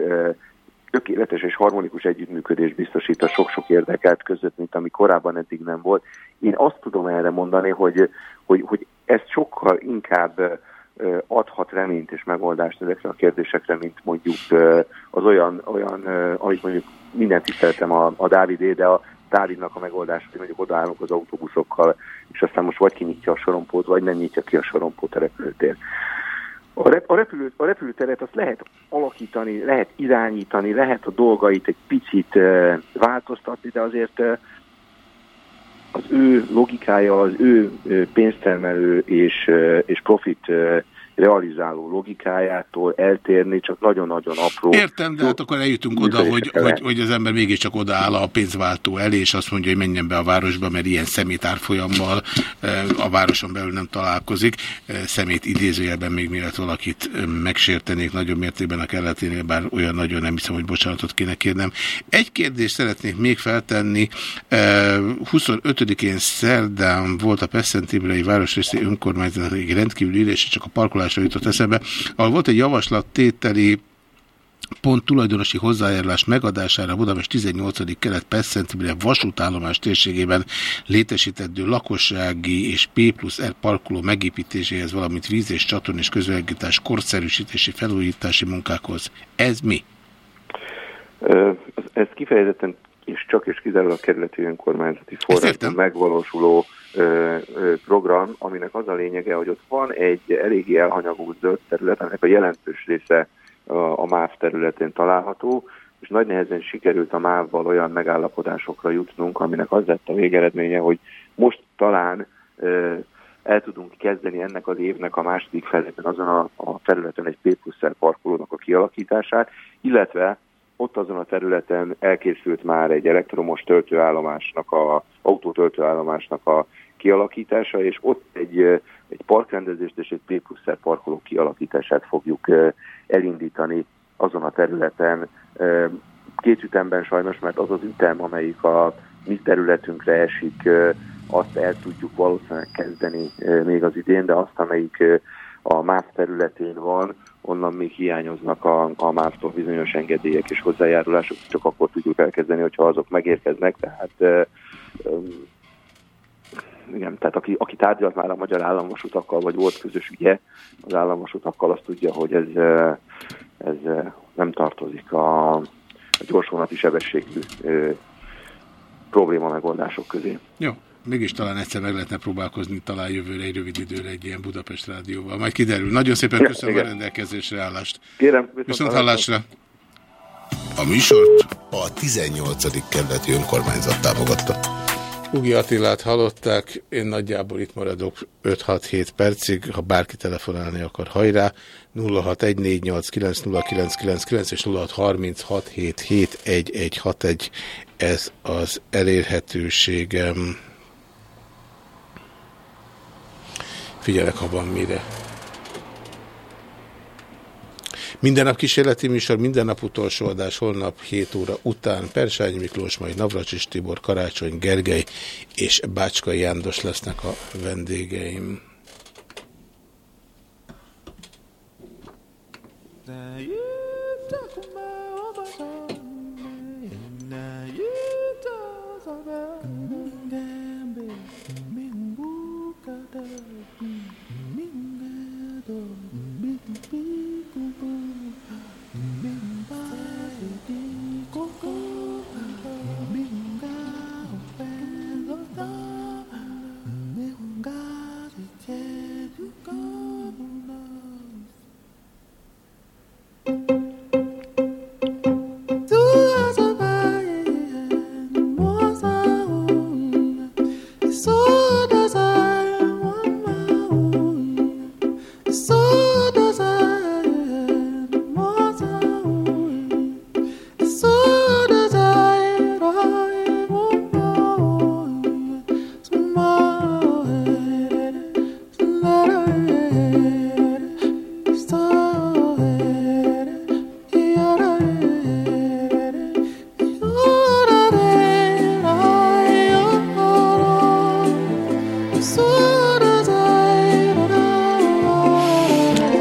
tökéletes és harmonikus együttműködés biztosít a sok-sok érdekelt között, mint ami korábban eddig nem volt. Én azt tudom erre mondani, hogy, hogy, hogy ezt sokkal inkább adhat reményt és megoldást ezekre a kérdésekre, mint mondjuk az olyan, olyan amit mondjuk minden tiszteltem a, a Dávidé, de a Dávidnak a megoldás, hogy mondjuk odaállunk az autóbuszokkal, és aztán most vagy kinyitja a sorompót, vagy nem nyitja ki a sorompót a repülőtér. A, rep, a, repülő, a repülőteret azt lehet alakítani, lehet irányítani, lehet a dolgait egy picit uh, változtatni, de azért uh, az ő logikája, az ő pénztermelő és, és profit realizáló logikájától eltérni, csak nagyon-nagyon apró. Értem, de hát akkor eljutunk oda, hogy, hogy, hogy az ember mégiscsak odaáll a pénzváltó elé, és azt mondja, hogy menjen be a városba, mert ilyen szemétárfolyammal a városon belül nem találkozik. Szemét idézőjelben még mielőtt valakit megsértenék nagyobb mértékben a kelleténél, bár olyan nagyon nem hiszem, hogy bocsánatot kéne kérnem. Egy kérdést szeretnék még feltenni. 25-én szerdán volt a Peszentibrei Városrészi Önkormányzat egy rendkívül ülés, csak a parkolás hallásra jutott eszembe, ahol volt egy javaslattételi pont tulajdonosi hozzájárulás megadására Budapest 18. kelet Pesszentibire vasútállomás térségében létesített lakossági és P plusz R parkoló megépítéséhez, valamint víz és csatorn és közvelegítás korszerűsítési felújítási munkákhoz. Ez mi? Ez kifejezetten és csak és kizárólag a kerületi önkormányzati forrásban megvalósuló program, aminek az a lényege, hogy ott van egy eléggé elhanyagult zöld terület, aminek a jelentős része a, MÁV területén található, és nagy nehezen sikerült a MÁV-val olyan megállapodásokra jutnunk, aminek az lett a végeredménye, hogy most talán el tudunk kezdeni ennek az évnek a második felében azon a, a területen egy P plusz parkolónak a kialakítását, illetve ott azon a területen elkészült már egy elektromos töltőállomásnak, a autótöltőállomásnak a kialakítása, és ott egy, egy parkrendezést és egy P plusz parkoló kialakítását fogjuk elindítani azon a területen. Két ütemben sajnos, mert az az ütem, amelyik a mi területünkre esik, azt el tudjuk valószínűleg kezdeni még az idén, de azt, amelyik a MÁV területén van, onnan még hiányoznak a, a MÁV-tól bizonyos engedélyek és hozzájárulások, csak akkor tudjuk elkezdeni, hogyha azok megérkeznek, tehát um, igen, tehát aki, aki tárgyalt már a magyar államvasutakkal, vagy volt közös ügye az államvasutakkal, azt tudja, hogy ez, ez nem tartozik a, a gyorsvonati sebességű probléma megoldások közé. Jó, mégis talán egyszer meg lehetne próbálkozni talán jövőre egy rövid időre egy ilyen Budapest rádióval. Majd kiderül. Nagyon szépen köszönöm Igen. a rendelkezésre állást. Kérem, viszont, viszont hallásra. A műsort a 18. kerületi önkormányzat támogatta. Ugi Attilát hallották, én nagyjából itt maradok 5-6-7 percig, ha bárki telefonálni akar, hajrá, 0614890999 és 0636771161, ez az elérhetőségem. Figyelek, ha van mire. Minden nap kísérleti műsor, minden nap utolsó adás, holnap 7 óra után Persányi Miklós, majd Navracsis Tibor, Karácsony, Gergely és Bácskai Jándos lesznek a vendégeim.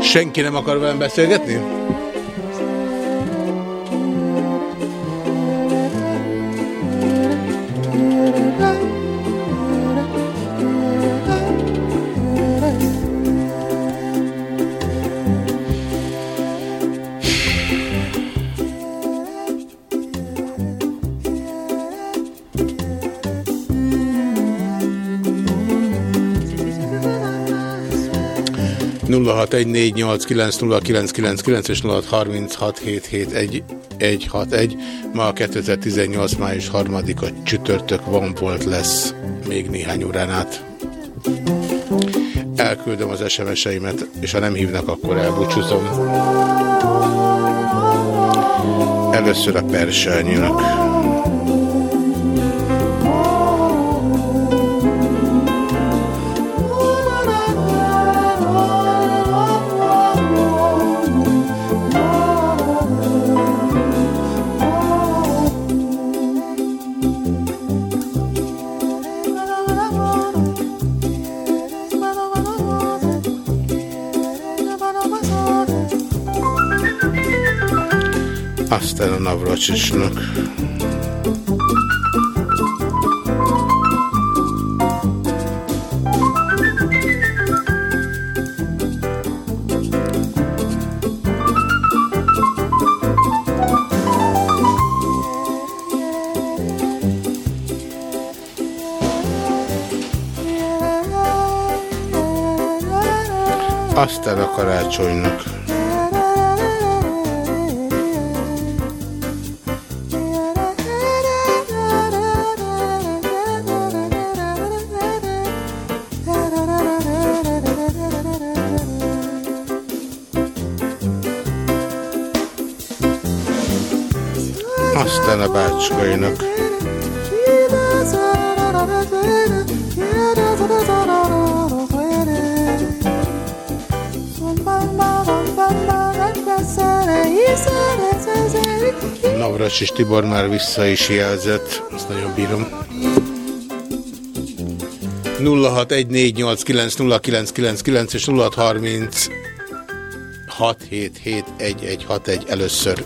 Senki nem akar velem beszélgetni? 0614890999 és 0636771161. Ma a 2018. május 3-a csütörtök van volt lesz még néhány órán át. Elküldöm az SMS-eimet, és ha nem hívnak, akkor elbúcsúzom. Először a Persányinak. Aztán a Navracsisnak. Aztán a karácsonynak. Bácskainak. Navracsis Tibor már vissza is jelzett, azt nagyon bírom. 0614890999 és 0636771161 először.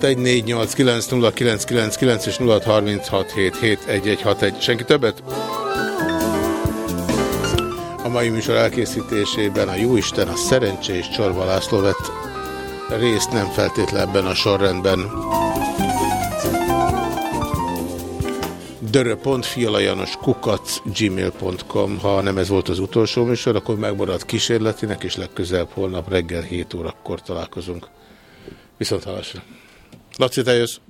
0614890999 és 0636771161. Senki többet? A mai műsor elkészítésében a Jóisten, a szerencse és Csorba László vett részt nem feltétlenben a sorrendben. kukac gmail.com Ha nem ez volt az utolsó műsor, akkor megmarad kísérletinek, és legközelebb holnap reggel 7 órakor találkozunk. Viszont hallásra! Laci, te jössz?